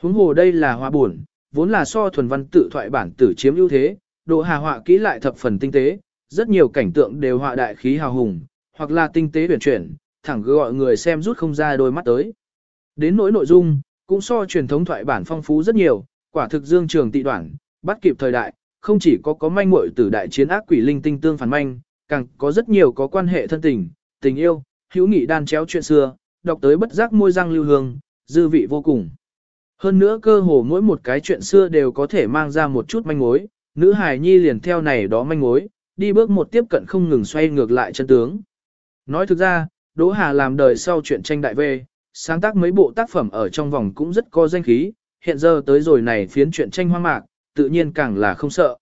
Huống hồ đây là hoa buồn, vốn là so thuần văn tự thoại bản tử chiếm ưu thế, độ hà họa kỹ lại thập phần tinh tế, rất nhiều cảnh tượng đều họa đại khí hào hùng, hoặc là tinh tế huyền chuyển, thẳng gọi người xem rút không ra đôi mắt tới. Đến nỗi nội dung, cũng so truyền thống thoại bản phong phú rất nhiều, quả thực dương trường tị đoạn, bắt kịp thời đại, không chỉ có có manh muội từ đại chiến ác quỷ linh tinh tương phản manh, càng có rất nhiều có quan hệ thân tình, tình yêu, hữu nghị đan chéo chuyện xưa, đọc tới bất giác môi răng lưu hương, dư vị vô cùng. Hơn nữa cơ hồ mỗi một cái chuyện xưa đều có thể mang ra một chút manh mối, nữ hài nhi liền theo này đó manh mối, đi bước một tiếp cận không ngừng xoay ngược lại chân tướng. Nói thực ra, Đỗ Hà làm đời sau chuyện tranh đại về, sáng tác mấy bộ tác phẩm ở trong vòng cũng rất có danh khí, hiện giờ tới rồi này phiến chuyện tranh hoa mạc, tự nhiên càng là không sợ.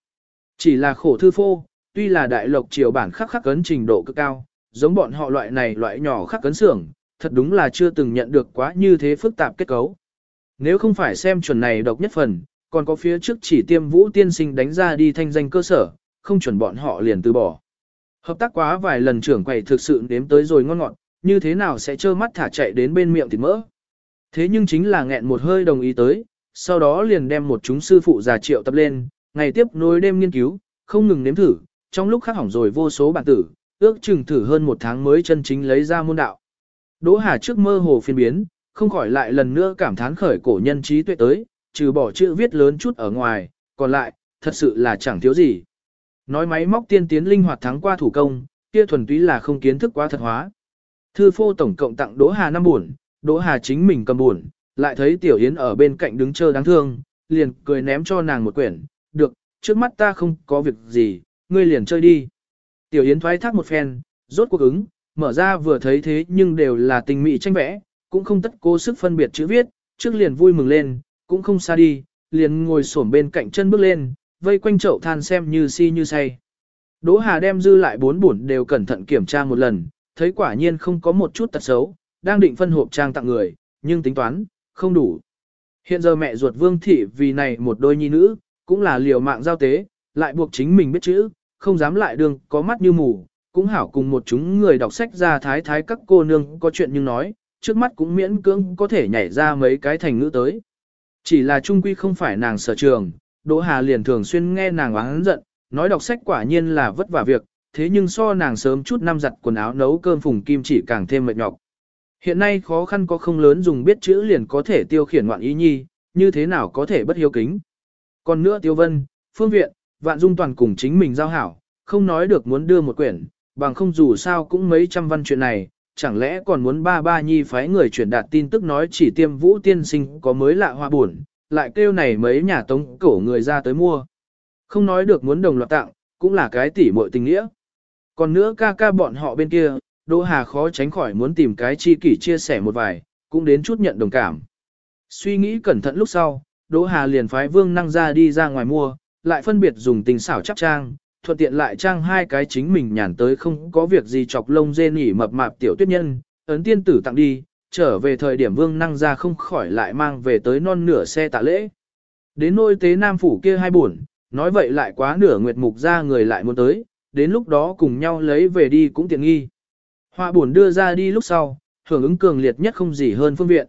Chỉ là khổ thư phô, tuy là đại lộc triều bản khắc khắc cấn trình độ cực cao, giống bọn họ loại này loại nhỏ khắc cấn xưởng, thật đúng là chưa từng nhận được quá như thế phức tạp kết cấu. Nếu không phải xem chuẩn này độc nhất phần, còn có phía trước chỉ tiêm vũ tiên sinh đánh ra đi thanh danh cơ sở, không chuẩn bọn họ liền từ bỏ. Hợp tác quá vài lần trưởng quầy thực sự nếm tới rồi ngon ngọt, như thế nào sẽ trơ mắt thả chạy đến bên miệng thịt mỡ. Thế nhưng chính là nghẹn một hơi đồng ý tới, sau đó liền đem một chúng sư phụ già triệu tập lên, ngày tiếp nối đêm nghiên cứu, không ngừng nếm thử, trong lúc khắc hỏng rồi vô số bản tử, ước chừng thử hơn một tháng mới chân chính lấy ra môn đạo. Đỗ Hà trước mơ hồ phiên biến, không khỏi lại lần nữa cảm thán khởi cổ nhân trí tuệ tới, trừ bỏ chữ viết lớn chút ở ngoài, còn lại, thật sự là chẳng thiếu gì. Nói máy móc tiên tiến linh hoạt thắng qua thủ công, kia thuần túy là không kiến thức quá thật hóa. Thư phô tổng cộng tặng Đỗ Hà năm buồn, Đỗ Hà chính mình cầm buồn, lại thấy Tiểu Yến ở bên cạnh đứng chờ đáng thương, liền cười ném cho nàng một quyển, được, trước mắt ta không có việc gì, ngươi liền chơi đi. Tiểu Yến thoái thác một phen, rốt cuộc ứng, mở ra vừa thấy thế nhưng đều là tình mỹ tranh vẽ, cũng không tất cố sức phân biệt chữ viết, trước liền vui mừng lên, cũng không xa đi, liền ngồi xổm bên cạnh chân bước lên, vây quanh chậu than xem như si như say. Đỗ Hà đem dư lại bốn bổn đều cẩn thận kiểm tra một lần, thấy quả nhiên không có một chút tật xấu, đang định phân hộp trang tặng người, nhưng tính toán, không đủ. Hiện giờ mẹ ruột Vương Thị vì này một đôi nhi nữ, cũng là liều mạng giao tế, lại buộc chính mình biết chữ, không dám lại đường có mắt như mù, cũng hảo cùng một chúng người đọc sách ra thái thái các cô nương có chuyện nhưng nói, trước mắt cũng miễn cưỡng có thể nhảy ra mấy cái thành ngữ tới. Chỉ là trung quy không phải nàng sở trường, Đỗ Hà liền thường xuyên nghe nàng oán giận, nói đọc sách quả nhiên là vất vả việc, thế nhưng so nàng sớm chút năm giặt quần áo nấu cơm phùng kim chỉ càng thêm mệt nhọc. Hiện nay khó khăn có không lớn dùng biết chữ liền có thể tiêu khiển ngoạn ý nhi, như thế nào có thể bất hiếu kính. Còn nữa tiêu vân, phương viện, vạn dung toàn cùng chính mình giao hảo, không nói được muốn đưa một quyển, bằng không dù sao cũng mấy trăm văn chuyện này, chẳng lẽ còn muốn ba ba nhi phái người truyền đạt tin tức nói chỉ tiêm vũ tiên sinh có mới lạ hoa buồn, lại kêu này mấy nhà tống cổ người ra tới mua. Không nói được muốn đồng loạt tặng, cũng là cái tỉ muội tình nghĩa. Còn nữa ca ca bọn họ bên kia, Đỗ Hà khó tránh khỏi muốn tìm cái chi kỷ chia sẻ một vài, cũng đến chút nhận đồng cảm. Suy nghĩ cẩn thận lúc sau, Đỗ Hà liền phái Vương Năng ra đi ra ngoài mua, lại phân biệt dùng tình xảo chắc trang, thuận tiện lại trang hai cái chính mình nhàn tới không có việc gì chọc lông dê nỉ mập mạp tiểu tuyết nhân, ấn tiên tử tặng đi, trở về thời điểm Vương Năng ra không khỏi lại mang về tới non nửa xe tạ lễ. Đến nôi tế Nam Phủ kia hai buồn, nói vậy lại quá nửa nguyệt mục ra người lại muốn tới, đến lúc đó cùng nhau lấy về đi cũng tiện nghi. Họa buồn đưa ra đi lúc sau, hưởng ứng cường liệt nhất không gì hơn phương viện.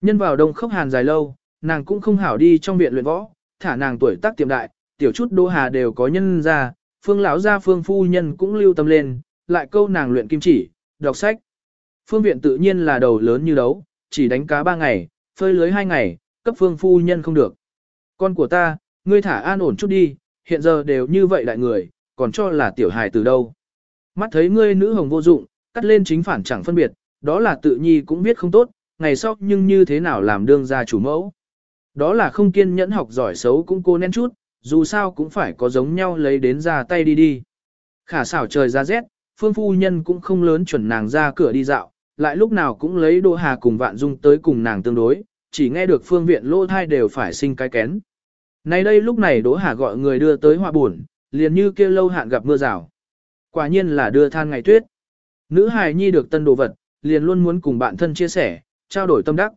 Nhân vào đông khốc hàn dài lâu, nàng cũng không hảo đi trong viện luyện võ, thả nàng tuổi tác tiệm đại, tiểu chút đô hà đều có nhân ra, phương lão gia phương phu nhân cũng lưu tâm lên, lại câu nàng luyện kim chỉ, đọc sách. Phương viện tự nhiên là đầu lớn như đấu, chỉ đánh cá ba ngày, phơi lưới hai ngày, cấp phương phu nhân không được. Con của ta, ngươi thả an ổn chút đi, hiện giờ đều như vậy đại người, còn cho là tiểu hài từ đâu. Mắt thấy ngươi nữ hồng vô dụng, cắt lên chính phản chẳng phân biệt, đó là tự nhi cũng biết không tốt, ngày sau nhưng như thế nào làm đương gia chủ mẫu. Đó là không kiên nhẫn học giỏi xấu cũng cô nén chút, dù sao cũng phải có giống nhau lấy đến ra tay đi đi. Khả xảo trời ra rét, phương phu nhân cũng không lớn chuẩn nàng ra cửa đi dạo, lại lúc nào cũng lấy đô hà cùng vạn dung tới cùng nàng tương đối, chỉ nghe được phương viện lô thai đều phải sinh cái kén. Nay đây lúc này Đỗ Hà gọi người đưa tới họa buồn, liền như kia lâu hạn gặp mưa rào. Quả nhiên là đưa than ngày tuyết. Nữ hài nhi được tân đồ vật, liền luôn muốn cùng bạn thân chia sẻ, trao đổi tâm đắc.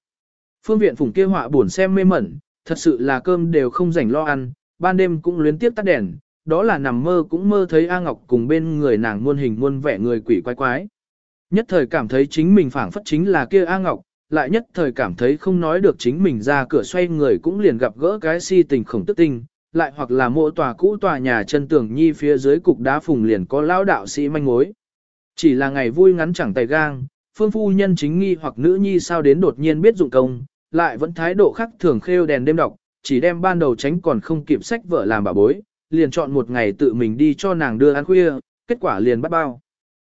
Phương viện phủng kia họa buồn xem mê mẩn, thật sự là cơm đều không rảnh lo ăn, ban đêm cũng luyến tiếp tắt đèn, đó là nằm mơ cũng mơ thấy A Ngọc cùng bên người nàng muôn hình muôn vẻ người quỷ quái quái. Nhất thời cảm thấy chính mình phảng phất chính là kia A Ngọc, lại nhất thời cảm thấy không nói được chính mình ra cửa xoay người cũng liền gặp gỡ cái si tình khổng tức tinh, lại hoặc là mộ tòa cũ tòa nhà chân tường nhi phía dưới cục đá phùng liền có lão đạo sĩ manh mối. Chỉ là ngày vui ngắn chẳng tay gang, phương phu nhân chính nghi hoặc nữ nhi sao đến đột nhiên biết dụng công, lại vẫn thái độ khác thường khêu đèn đêm đọc, chỉ đem ban đầu tránh còn không kịp sách vợ làm bà bối, liền chọn một ngày tự mình đi cho nàng đưa ăn khuya, kết quả liền bắt bao.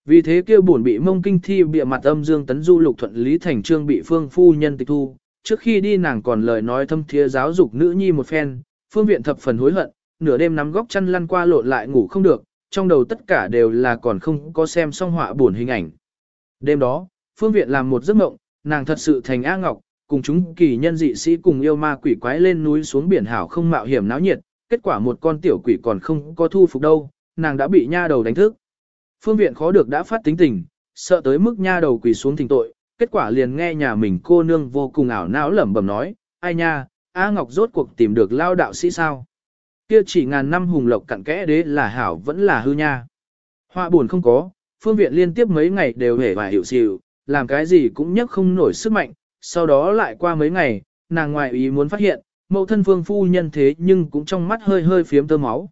Vì thế kia buồn bị mông kinh thi bịa mặt âm dương tấn du lục thuận lý thành trương bị phương phu nhân tịch thu, trước khi đi nàng còn lời nói thâm thiế giáo dục nữ nhi một phen, phương viện thập phần hối hận, nửa đêm nắm góc chăn lăn qua lộn lại ngủ không được, trong đầu tất cả đều là còn không có xem xong họa buồn hình ảnh. Đêm đó, phương viện làm một giấc mộng, nàng thật sự thành A Ngọc, cùng chúng kỳ nhân dị sĩ cùng yêu ma quỷ quái lên núi xuống biển hảo không mạo hiểm náo nhiệt, kết quả một con tiểu quỷ còn không có thu phục đâu, nàng đã bị nha đầu đánh thức. Phương viện khó được đã phát tính tình, sợ tới mức nha đầu quỷ xuống thỉnh tội, kết quả liền nghe nhà mình cô nương vô cùng ảo não lẩm bẩm nói, ai nha, A Ngọc rốt cuộc tìm được lao đạo sĩ sao? Kia chỉ ngàn năm hùng lộc cặn kẽ đế là hảo vẫn là hư nha. Họa buồn không có, phương viện liên tiếp mấy ngày đều hề và hiểu xịu, làm cái gì cũng nhấc không nổi sức mạnh, sau đó lại qua mấy ngày, nàng ngoại ý muốn phát hiện, mẫu thân phương phu nhân thế nhưng cũng trong mắt hơi hơi phiếm tơ máu.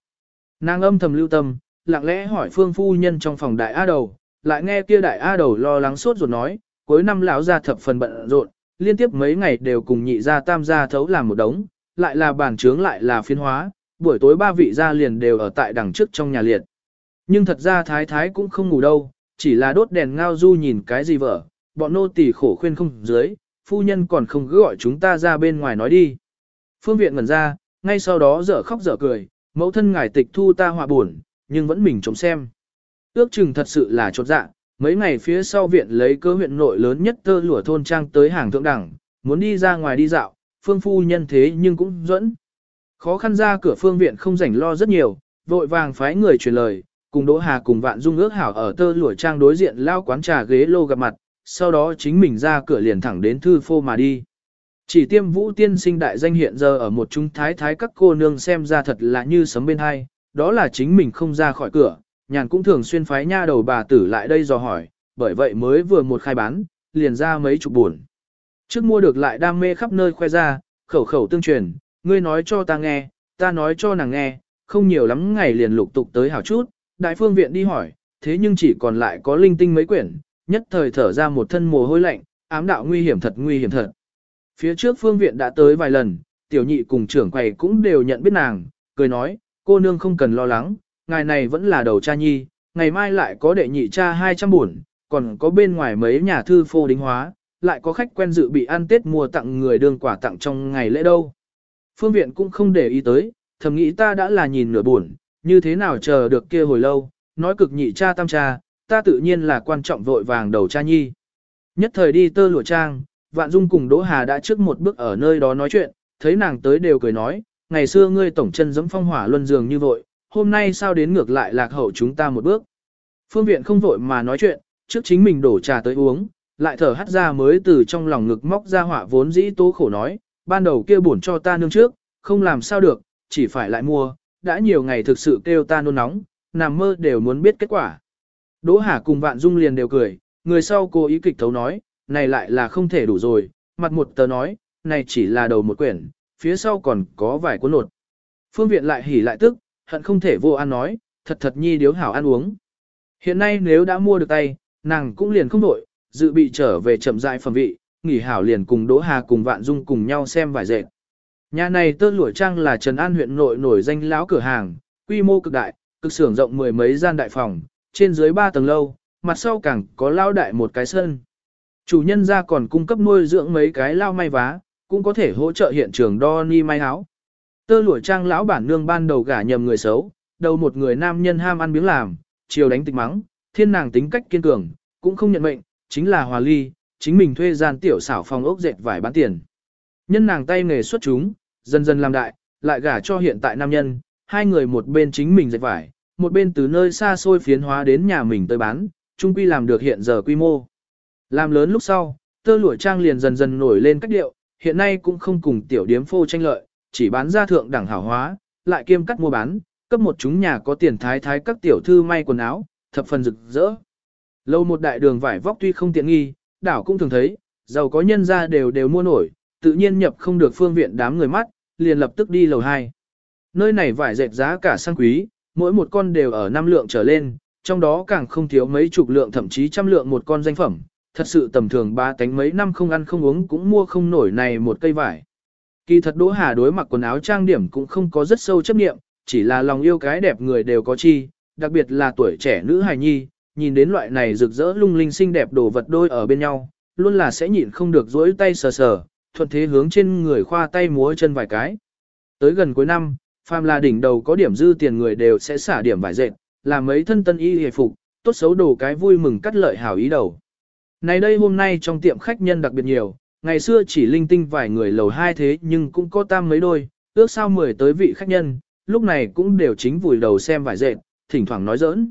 Nàng âm thầm lưu tâm, lặng lẽ hỏi phương phu nhân trong phòng đại A đầu, lại nghe kia đại A đầu lo lắng sốt ruột nói, cuối năm lão ra thập phần bận rộn, liên tiếp mấy ngày đều cùng nhị gia tam gia thấu làm một đống, lại là bản trướng lại là phiên hóa, buổi tối ba vị gia liền đều ở tại đằng trước trong nhà liệt. Nhưng thật ra thái thái cũng không ngủ đâu, chỉ là đốt đèn ngao du nhìn cái gì vợ, bọn nô tỳ khổ khuyên không dưới, phu nhân còn không cứ gọi chúng ta ra bên ngoài nói đi. Phương viện ngẩn ra, ngay sau đó dở khóc dở cười, mẫu thân ngài tịch thu ta họa buồn, nhưng vẫn mình chống xem. Ước chừng thật sự là chột dạ, mấy ngày phía sau viện lấy cơ huyện nội lớn nhất tơ lụa thôn trang tới hàng thượng đẳng, muốn đi ra ngoài đi dạo, phương phu nhân thế nhưng cũng dẫn. Khó khăn ra cửa phương viện không rảnh lo rất nhiều, vội vàng phái người truyền lời, cùng Đỗ Hà cùng Vạn Dung ước hảo ở tơ lụa trang đối diện lao quán trà ghế lô gặp mặt, sau đó chính mình ra cửa liền thẳng đến thư phô mà đi. Chỉ tiêm vũ tiên sinh đại danh hiện giờ ở một trung thái thái các cô nương xem ra thật là như sấm bên hai, đó là chính mình không ra khỏi cửa, nhàn cũng thường xuyên phái nha đầu bà tử lại đây dò hỏi, bởi vậy mới vừa một khai bán, liền ra mấy chục buồn. Trước mua được lại đam mê khắp nơi khoe ra, khẩu khẩu tương truyền, ngươi nói cho ta nghe, ta nói cho nàng nghe, không nhiều lắm ngày liền lục tục tới hảo chút, đại phương viện đi hỏi, thế nhưng chỉ còn lại có linh tinh mấy quyển, nhất thời thở ra một thân mồ hôi lạnh, ám đạo nguy hiểm thật nguy hiểm thật. Phía trước phương viện đã tới vài lần, tiểu nhị cùng trưởng quầy cũng đều nhận biết nàng, cười nói, cô nương không cần lo lắng, ngài này vẫn là đầu cha nhi, ngày mai lại có đệ nhị cha 200 buồn, còn có bên ngoài mấy nhà thư phô đính hóa, lại có khách quen dự bị ăn Tết mua tặng người đương quả tặng trong ngày lễ đâu. Phương viện cũng không để ý tới, thầm nghĩ ta đã là nhìn nửa buồn, như thế nào chờ được kia hồi lâu, nói cực nhị cha tam cha, ta tự nhiên là quan trọng vội vàng đầu cha nhi. Nhất thời đi tơ lụa trang, Vạn Dung cùng Đỗ Hà đã trước một bước ở nơi đó nói chuyện, thấy nàng tới đều cười nói, ngày xưa ngươi tổng chân giống phong hỏa luân dường như vội, hôm nay sao đến ngược lại lạc hậu chúng ta một bước. Phương viện không vội mà nói chuyện, trước chính mình đổ trà tới uống, lại thở hắt ra mới từ trong lòng ngực móc ra hỏa vốn dĩ tố khổ nói, ban đầu kia bổn cho ta nương trước, không làm sao được, chỉ phải lại mua, đã nhiều ngày thực sự kêu ta nôn nóng, nằm mơ đều muốn biết kết quả. Đỗ Hà cùng Vạn Dung liền đều cười, người sau cố ý kịch thấu nói, này lại là không thể đủ rồi, mặt một tờ nói, này chỉ là đầu một quyển, phía sau còn có vài cuốn nột. Phương viện lại hỉ lại tức, hận không thể vô ăn nói, thật thật nhi điếu hảo ăn uống. Hiện nay nếu đã mua được tay, nàng cũng liền không đổi, dự bị trở về chậm rãi phẩm vị, nghỉ hảo liền cùng Đỗ Hà cùng Vạn Dung cùng nhau xem vài dệt. Nhà này tơ lụa trang là Trần An huyện nội nổi danh lão cửa hàng, quy mô cực đại, cực xưởng rộng mười mấy gian đại phòng, trên dưới ba tầng lâu, mặt sau càng có lao đại một cái sân. Chủ nhân ra còn cung cấp nuôi dưỡng mấy cái lao may vá, cũng có thể hỗ trợ hiện trường đo ni may áo. Tơ lụa trang lão bản nương ban đầu gả nhầm người xấu, đầu một người nam nhân ham ăn miếng làm, chiều đánh tịch mắng, thiên nàng tính cách kiên cường, cũng không nhận mệnh, chính là hòa ly, chính mình thuê gian tiểu xảo phòng ốc dệt vải bán tiền. Nhân nàng tay nghề xuất chúng, dần dần làm đại, lại gả cho hiện tại nam nhân, hai người một bên chính mình dệt vải, một bên từ nơi xa xôi phiến hóa đến nhà mình tới bán, trung quy làm được hiện giờ quy mô. Làm lớn lúc sau, tơ lụa trang liền dần dần nổi lên cách điệu, hiện nay cũng không cùng tiểu điếm phô tranh lợi, chỉ bán ra thượng đẳng hảo hóa, lại kiêm cắt mua bán, cấp một chúng nhà có tiền thái thái các tiểu thư may quần áo, thập phần rực rỡ. Lâu một đại đường vải vóc tuy không tiện nghi, đảo cũng thường thấy, giàu có nhân ra đều đều mua nổi, tự nhiên nhập không được phương viện đám người mắt, liền lập tức đi lầu 2. Nơi này vải dệt giá cả sang quý, mỗi một con đều ở năm lượng trở lên, trong đó càng không thiếu mấy chục lượng thậm chí trăm lượng một con danh phẩm, thật sự tầm thường ba tánh mấy năm không ăn không uống cũng mua không nổi này một cây vải. Kỳ thật Đỗ Hà đối mặc quần áo trang điểm cũng không có rất sâu chấp niệm, chỉ là lòng yêu cái đẹp người đều có chi, đặc biệt là tuổi trẻ nữ hài nhi, nhìn đến loại này rực rỡ lung linh xinh đẹp đồ vật đôi ở bên nhau, luôn là sẽ nhịn không được dỗi tay sờ sờ, thuận thế hướng trên người khoa tay múa chân vài cái. Tới gần cuối năm, phàm là đỉnh đầu có điểm dư tiền người đều sẽ xả điểm vải dệt, làm mấy thân tân y hề phục, tốt xấu đồ cái vui mừng cắt lợi hảo ý đầu. Này đây hôm nay trong tiệm khách nhân đặc biệt nhiều, ngày xưa chỉ linh tinh vài người lầu hai thế nhưng cũng có tam mấy đôi, ước sao mười tới vị khách nhân, lúc này cũng đều chính vùi đầu xem vải dệt, thỉnh thoảng nói giỡn.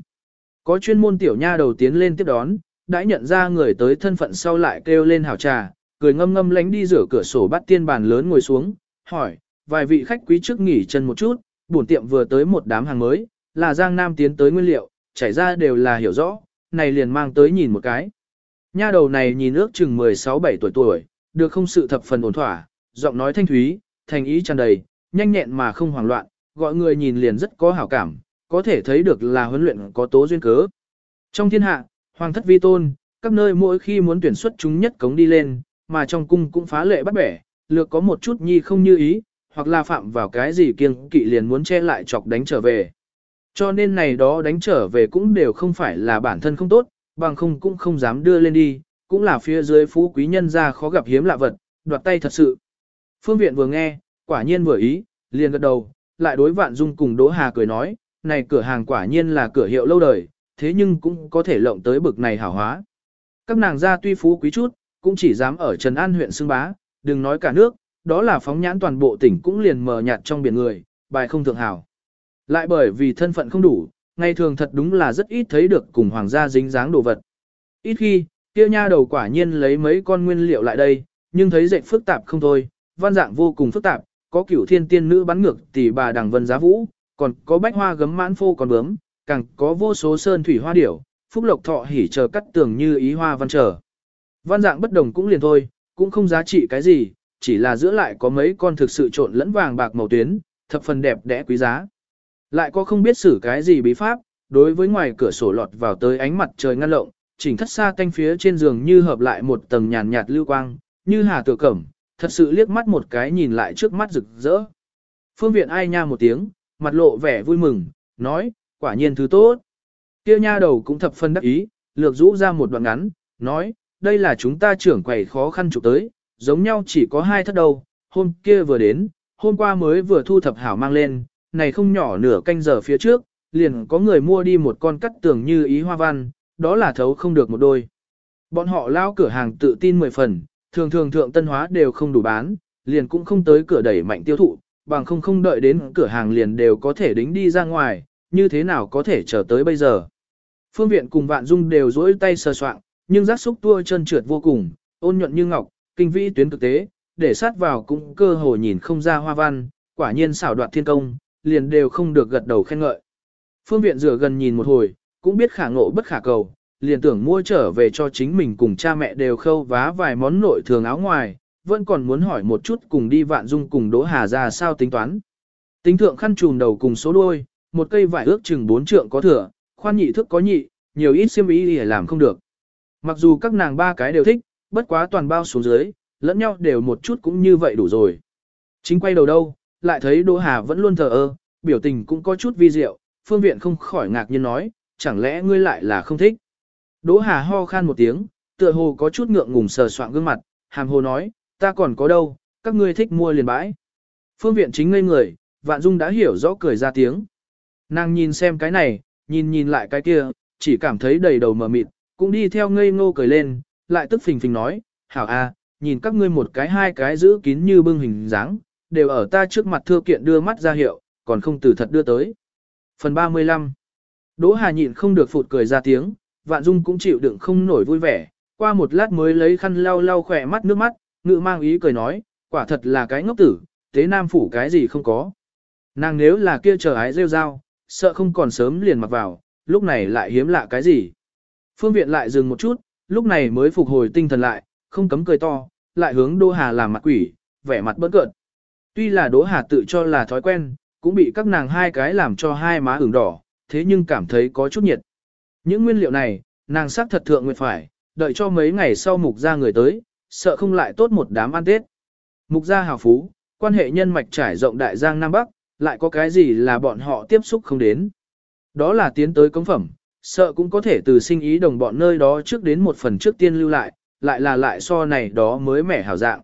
Có chuyên môn tiểu nha đầu tiến lên tiếp đón, đã nhận ra người tới thân phận sau lại kêu lên hào trà, cười ngâm ngâm lánh đi rửa cửa sổ bắt tiên bàn lớn ngồi xuống, hỏi, vài vị khách quý trước nghỉ chân một chút, bổn tiệm vừa tới một đám hàng mới, là Giang Nam tiến tới nguyên liệu, chảy ra đều là hiểu rõ, này liền mang tới nhìn một cái. Nha đầu này nhìn ước chừng 16-17 tuổi tuổi, được không sự thập phần ổn thỏa, giọng nói thanh thúy, thành ý tràn đầy, nhanh nhẹn mà không hoảng loạn, gọi người nhìn liền rất có hảo cảm, có thể thấy được là huấn luyện có tố duyên cớ. Trong thiên hạ, hoàng thất vi tôn, các nơi mỗi khi muốn tuyển xuất chúng nhất cống đi lên, mà trong cung cũng phá lệ bắt bẻ, lược có một chút nhi không như ý, hoặc là phạm vào cái gì kiêng kỵ liền muốn che lại chọc đánh trở về. Cho nên này đó đánh trở về cũng đều không phải là bản thân không tốt, bằng không cũng không dám đưa lên đi, cũng là phía dưới phú quý nhân ra khó gặp hiếm lạ vật, đoạt tay thật sự. Phương viện vừa nghe, quả nhiên vừa ý, liền gật đầu, lại đối vạn dung cùng Đỗ Hà cười nói, này cửa hàng quả nhiên là cửa hiệu lâu đời, thế nhưng cũng có thể lộng tới bực này hảo hóa. Các nàng gia tuy phú quý chút, cũng chỉ dám ở Trần An huyện xưng bá, đừng nói cả nước, đó là phóng nhãn toàn bộ tỉnh cũng liền mờ nhạt trong biển người, bài không thượng hảo. Lại bởi vì thân phận không đủ, ngày thường thật đúng là rất ít thấy được cùng hoàng gia dính dáng đồ vật. Ít khi, kia nha đầu quả nhiên lấy mấy con nguyên liệu lại đây, nhưng thấy dệt phức tạp không thôi, văn dạng vô cùng phức tạp, có cửu thiên tiên nữ bắn ngược tỷ bà đằng vân giá vũ, còn có bách hoa gấm mãn phô còn bướm, càng có vô số sơn thủy hoa điểu, phúc lộc thọ hỉ chờ cắt tường như ý hoa văn trở. Văn dạng bất đồng cũng liền thôi, cũng không giá trị cái gì, chỉ là giữa lại có mấy con thực sự trộn lẫn vàng bạc màu tuyến, thập phần đẹp đẽ quý giá. Lại có không biết xử cái gì bí pháp, đối với ngoài cửa sổ lọt vào tới ánh mặt trời ngăn lộng, chỉnh thất xa canh phía trên giường như hợp lại một tầng nhàn nhạt lưu quang, như hà tựa cẩm, thật sự liếc mắt một cái nhìn lại trước mắt rực rỡ. Phương viện ai nha một tiếng, mặt lộ vẻ vui mừng, nói, quả nhiên thứ tốt. Kia nha đầu cũng thập phân đắc ý, lược rũ ra một đoạn ngắn, nói, đây là chúng ta trưởng quầy khó khăn chụp tới, giống nhau chỉ có hai thất đầu, hôm kia vừa đến, hôm qua mới vừa thu thập hảo mang lên, này không nhỏ nửa canh giờ phía trước, liền có người mua đi một con cắt tường như ý hoa văn, đó là thấu không được một đôi. Bọn họ lao cửa hàng tự tin mười phần, thường thường thượng tân hóa đều không đủ bán, liền cũng không tới cửa đẩy mạnh tiêu thụ, bằng không không đợi đến cửa hàng liền đều có thể đính đi ra ngoài, như thế nào có thể chờ tới bây giờ. Phương viện cùng vạn dung đều dỗi tay sờ soạn, nhưng giác xúc tua chân trượt vô cùng, ôn nhuận như ngọc, kinh vĩ tuyến thực tế, để sát vào cũng cơ hồ nhìn không ra hoa văn, quả nhiên xảo đoạt thiên công, liền đều không được gật đầu khen ngợi. Phương viện rửa gần nhìn một hồi, cũng biết khả ngộ bất khả cầu, liền tưởng mua trở về cho chính mình cùng cha mẹ đều khâu vá vài món nội thường áo ngoài, vẫn còn muốn hỏi một chút cùng đi vạn dung cùng Đỗ Hà ra sao tính toán. Tính thượng khăn trùm đầu cùng số đuôi, một cây vải ước chừng bốn trượng có thừa, khoan nhị thức có nhị, nhiều ít xiêm ý để làm không được. Mặc dù các nàng ba cái đều thích, bất quá toàn bao xuống dưới, lẫn nhau đều một chút cũng như vậy đủ rồi. Chính quay đầu đâu, lại thấy Đỗ Hà vẫn luôn thờ ơ, biểu tình cũng có chút vi diệu, phương viện không khỏi ngạc nhiên nói, chẳng lẽ ngươi lại là không thích. Đỗ Hà ho khan một tiếng, tựa hồ có chút ngượng ngùng sờ soạn gương mặt, hàm hồ nói, ta còn có đâu, các ngươi thích mua liền bãi. Phương viện chính ngây người, vạn dung đã hiểu rõ cười ra tiếng. Nàng nhìn xem cái này, nhìn nhìn lại cái kia, chỉ cảm thấy đầy đầu mờ mịt, cũng đi theo ngây ngô cười lên, lại tức phình phình nói, hảo a, nhìn các ngươi một cái hai cái giữ kín như bưng hình dáng, đều ở ta trước mặt thưa kiện đưa mắt ra hiệu, còn không từ thật đưa tới. Phần 35 Đỗ Hà nhịn không được phụt cười ra tiếng, Vạn Dung cũng chịu đựng không nổi vui vẻ, qua một lát mới lấy khăn lau lau khỏe mắt nước mắt, ngự mang ý cười nói, quả thật là cái ngốc tử, tế nam phủ cái gì không có. Nàng nếu là kia chờ ái rêu rao, sợ không còn sớm liền mặc vào, lúc này lại hiếm lạ cái gì. Phương viện lại dừng một chút, lúc này mới phục hồi tinh thần lại, không cấm cười to, lại hướng Đỗ Hà làm mặt quỷ, vẻ mặt bỡn cợt. Tuy là Đỗ Hà tự cho là thói quen, cũng bị các nàng hai cái làm cho hai má ửng đỏ, thế nhưng cảm thấy có chút nhiệt. Những nguyên liệu này, nàng sắc thật thượng nguyện phải, đợi cho mấy ngày sau mục gia người tới, sợ không lại tốt một đám ăn tết. Mục gia hào phú, quan hệ nhân mạch trải rộng đại giang Nam Bắc, lại có cái gì là bọn họ tiếp xúc không đến. Đó là tiến tới công phẩm, sợ cũng có thể từ sinh ý đồng bọn nơi đó trước đến một phần trước tiên lưu lại, lại là lại so này đó mới mẻ hảo dạng.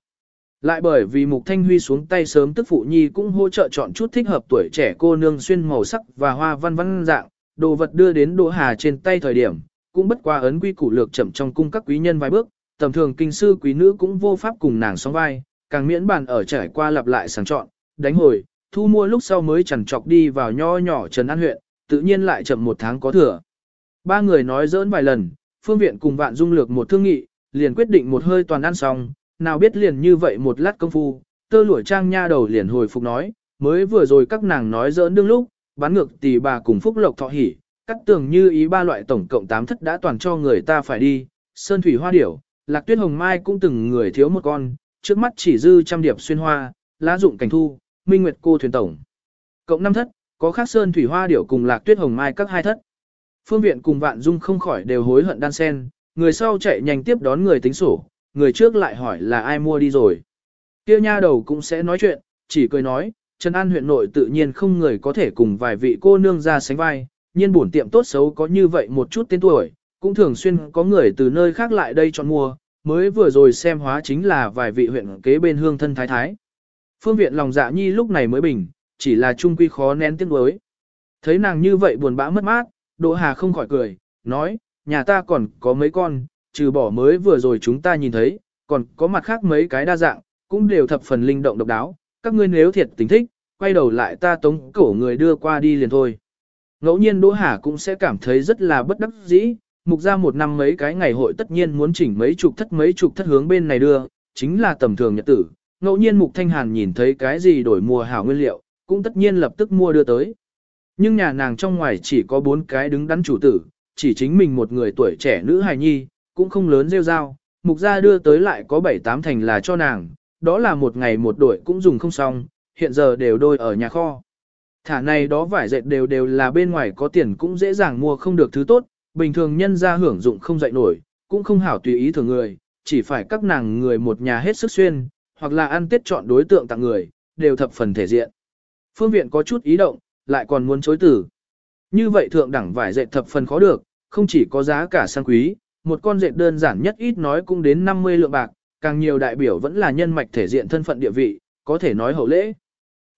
Lại bởi vì Mục Thanh Huy xuống tay sớm tức phụ nhi cũng hỗ trợ chọn chút thích hợp tuổi trẻ cô nương xuyên màu sắc và hoa văn văn dạng, đồ vật đưa đến Đỗ Hà trên tay thời điểm, cũng bất qua ấn quy củ lược chậm trong cung các quý nhân vài bước, tầm thường kinh sư quý nữ cũng vô pháp cùng nàng song vai, càng miễn bàn ở trải qua lặp lại sàng chọn, đánh hồi, thu mua lúc sau mới chẳng chọc đi vào nho nhỏ Trần An huyện, tự nhiên lại chậm một tháng có thừa. Ba người nói dỡn vài lần, phương viện cùng vạn dung lược một thương nghị, liền quyết định một hơi toàn ăn xong, nào biết liền như vậy một lát công phu, tơ lụa trang nha đầu liền hồi phục nói, mới vừa rồi các nàng nói dỡn đương lúc, bán ngược tỷ bà cùng phúc lộc thọ hỉ, cắt tường như ý ba loại tổng cộng tám thất đã toàn cho người ta phải đi, sơn thủy hoa điểu, lạc tuyết hồng mai cũng từng người thiếu một con, trước mắt chỉ dư trăm điệp xuyên hoa, lá dụng cảnh thu, minh nguyệt cô thuyền tổng. Cộng năm thất, có khác sơn thủy hoa điểu cùng lạc tuyết hồng mai các hai thất. Phương viện cùng vạn dung không khỏi đều hối hận đan sen, người sau chạy nhanh tiếp đón người tính sổ, người trước lại hỏi là ai mua đi rồi. Kia nha đầu cũng sẽ nói chuyện, chỉ cười nói, Trần An huyện nội tự nhiên không người có thể cùng vài vị cô nương ra sánh vai, nhiên bổn tiệm tốt xấu có như vậy một chút tên tuổi, cũng thường xuyên có người từ nơi khác lại đây chọn mua, mới vừa rồi xem hóa chính là vài vị huyện kế bên hương thân thái thái. Phương viện lòng dạ nhi lúc này mới bình, chỉ là trung quy khó nén tiếng đối. Thấy nàng như vậy buồn bã mất mát, Đỗ Hà không khỏi cười, nói, nhà ta còn có mấy con, trừ bỏ mới vừa rồi chúng ta nhìn thấy, còn có mặt khác mấy cái đa dạng, cũng đều thập phần linh động độc đáo, các ngươi nếu thiệt tình thích, quay đầu lại ta tống cổ người đưa qua đi liền thôi. Ngẫu nhiên Đỗ Hà cũng sẽ cảm thấy rất là bất đắc dĩ, mục ra một năm mấy cái ngày hội tất nhiên muốn chỉnh mấy chục thất mấy chục thất hướng bên này đưa, chính là tầm thường nhật tử. Ngẫu nhiên mục thanh hàn nhìn thấy cái gì đổi mùa hảo nguyên liệu, cũng tất nhiên lập tức mua đưa tới. Nhưng nhà nàng trong ngoài chỉ có bốn cái đứng đắn chủ tử, chỉ chính mình một người tuổi trẻ nữ hài nhi, cũng không lớn rêu rao, mục gia đưa tới lại có bảy tám thành là cho nàng, đó là một ngày một đội cũng dùng không xong, hiện giờ đều đôi ở nhà kho. Thả này đó vải dệt đều đều là bên ngoài có tiền cũng dễ dàng mua không được thứ tốt, bình thường nhân ra hưởng dụng không dậy nổi, cũng không hảo tùy ý thường người, chỉ phải các nàng người một nhà hết sức xuyên, hoặc là ăn tết chọn đối tượng tặng người, đều thập phần thể diện. Phương viện có chút ý động, lại còn muốn chối tử. Như vậy thượng đẳng vải dệt thập phần khó được, không chỉ có giá cả sang quý, một con dệt đơn giản nhất ít nói cũng đến 50 lượng bạc, càng nhiều đại biểu vẫn là nhân mạch thể diện thân phận địa vị, có thể nói hậu lễ.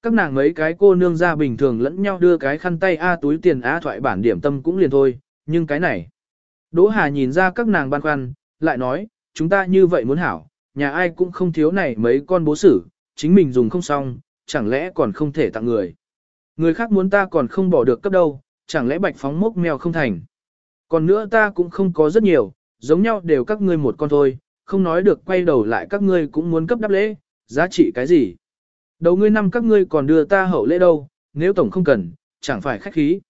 Các nàng mấy cái cô nương ra bình thường lẫn nhau đưa cái khăn tay A túi tiền A thoại bản điểm tâm cũng liền thôi, nhưng cái này. Đỗ Hà nhìn ra các nàng băn khoăn, lại nói, chúng ta như vậy muốn hảo, nhà ai cũng không thiếu này mấy con bố sử, chính mình dùng không xong, chẳng lẽ còn không thể tặng người. Người khác muốn ta còn không bỏ được cấp đâu, chẳng lẽ bạch phóng mốc mèo không thành. Còn nữa ta cũng không có rất nhiều, giống nhau đều các ngươi một con thôi, không nói được quay đầu lại các ngươi cũng muốn cấp đáp lễ, giá trị cái gì. Đầu ngươi năm các ngươi còn đưa ta hậu lễ đâu, nếu tổng không cần, chẳng phải khách khí.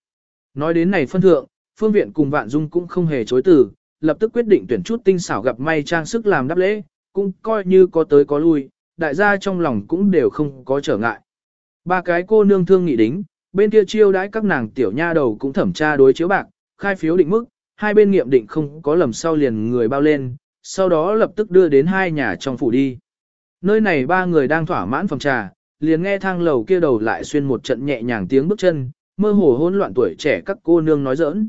Nói đến này phân thượng, phương viện cùng vạn dung cũng không hề chối từ, lập tức quyết định tuyển chút tinh xảo gặp may trang sức làm đáp lễ, cũng coi như có tới có lui, đại gia trong lòng cũng đều không có trở ngại. Ba cái cô nương thương nghị đính, bên kia chiêu đãi các nàng tiểu nha đầu cũng thẩm tra đối chiếu bạc, khai phiếu định mức, hai bên nghiệm định không có lầm sau liền người bao lên, sau đó lập tức đưa đến hai nhà trong phủ đi. Nơi này ba người đang thỏa mãn phòng trà, liền nghe thang lầu kia đầu lại xuyên một trận nhẹ nhàng tiếng bước chân, mơ hồ hỗn loạn tuổi trẻ các cô nương nói giỡn.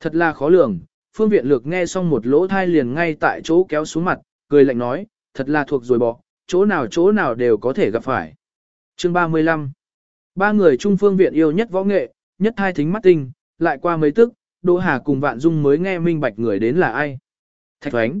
Thật là khó lường, phương viện lược nghe xong một lỗ thai liền ngay tại chỗ kéo xuống mặt, cười lạnh nói, thật là thuộc rồi bỏ, chỗ nào chỗ nào đều có thể gặp phải. Chương 35 Ba người trung phương viện yêu nhất võ nghệ, nhất hai thính mắt tinh, lại qua mấy tức, Đỗ Hà cùng Vạn Dung mới nghe minh bạch người đến là ai. Thạch Thoánh,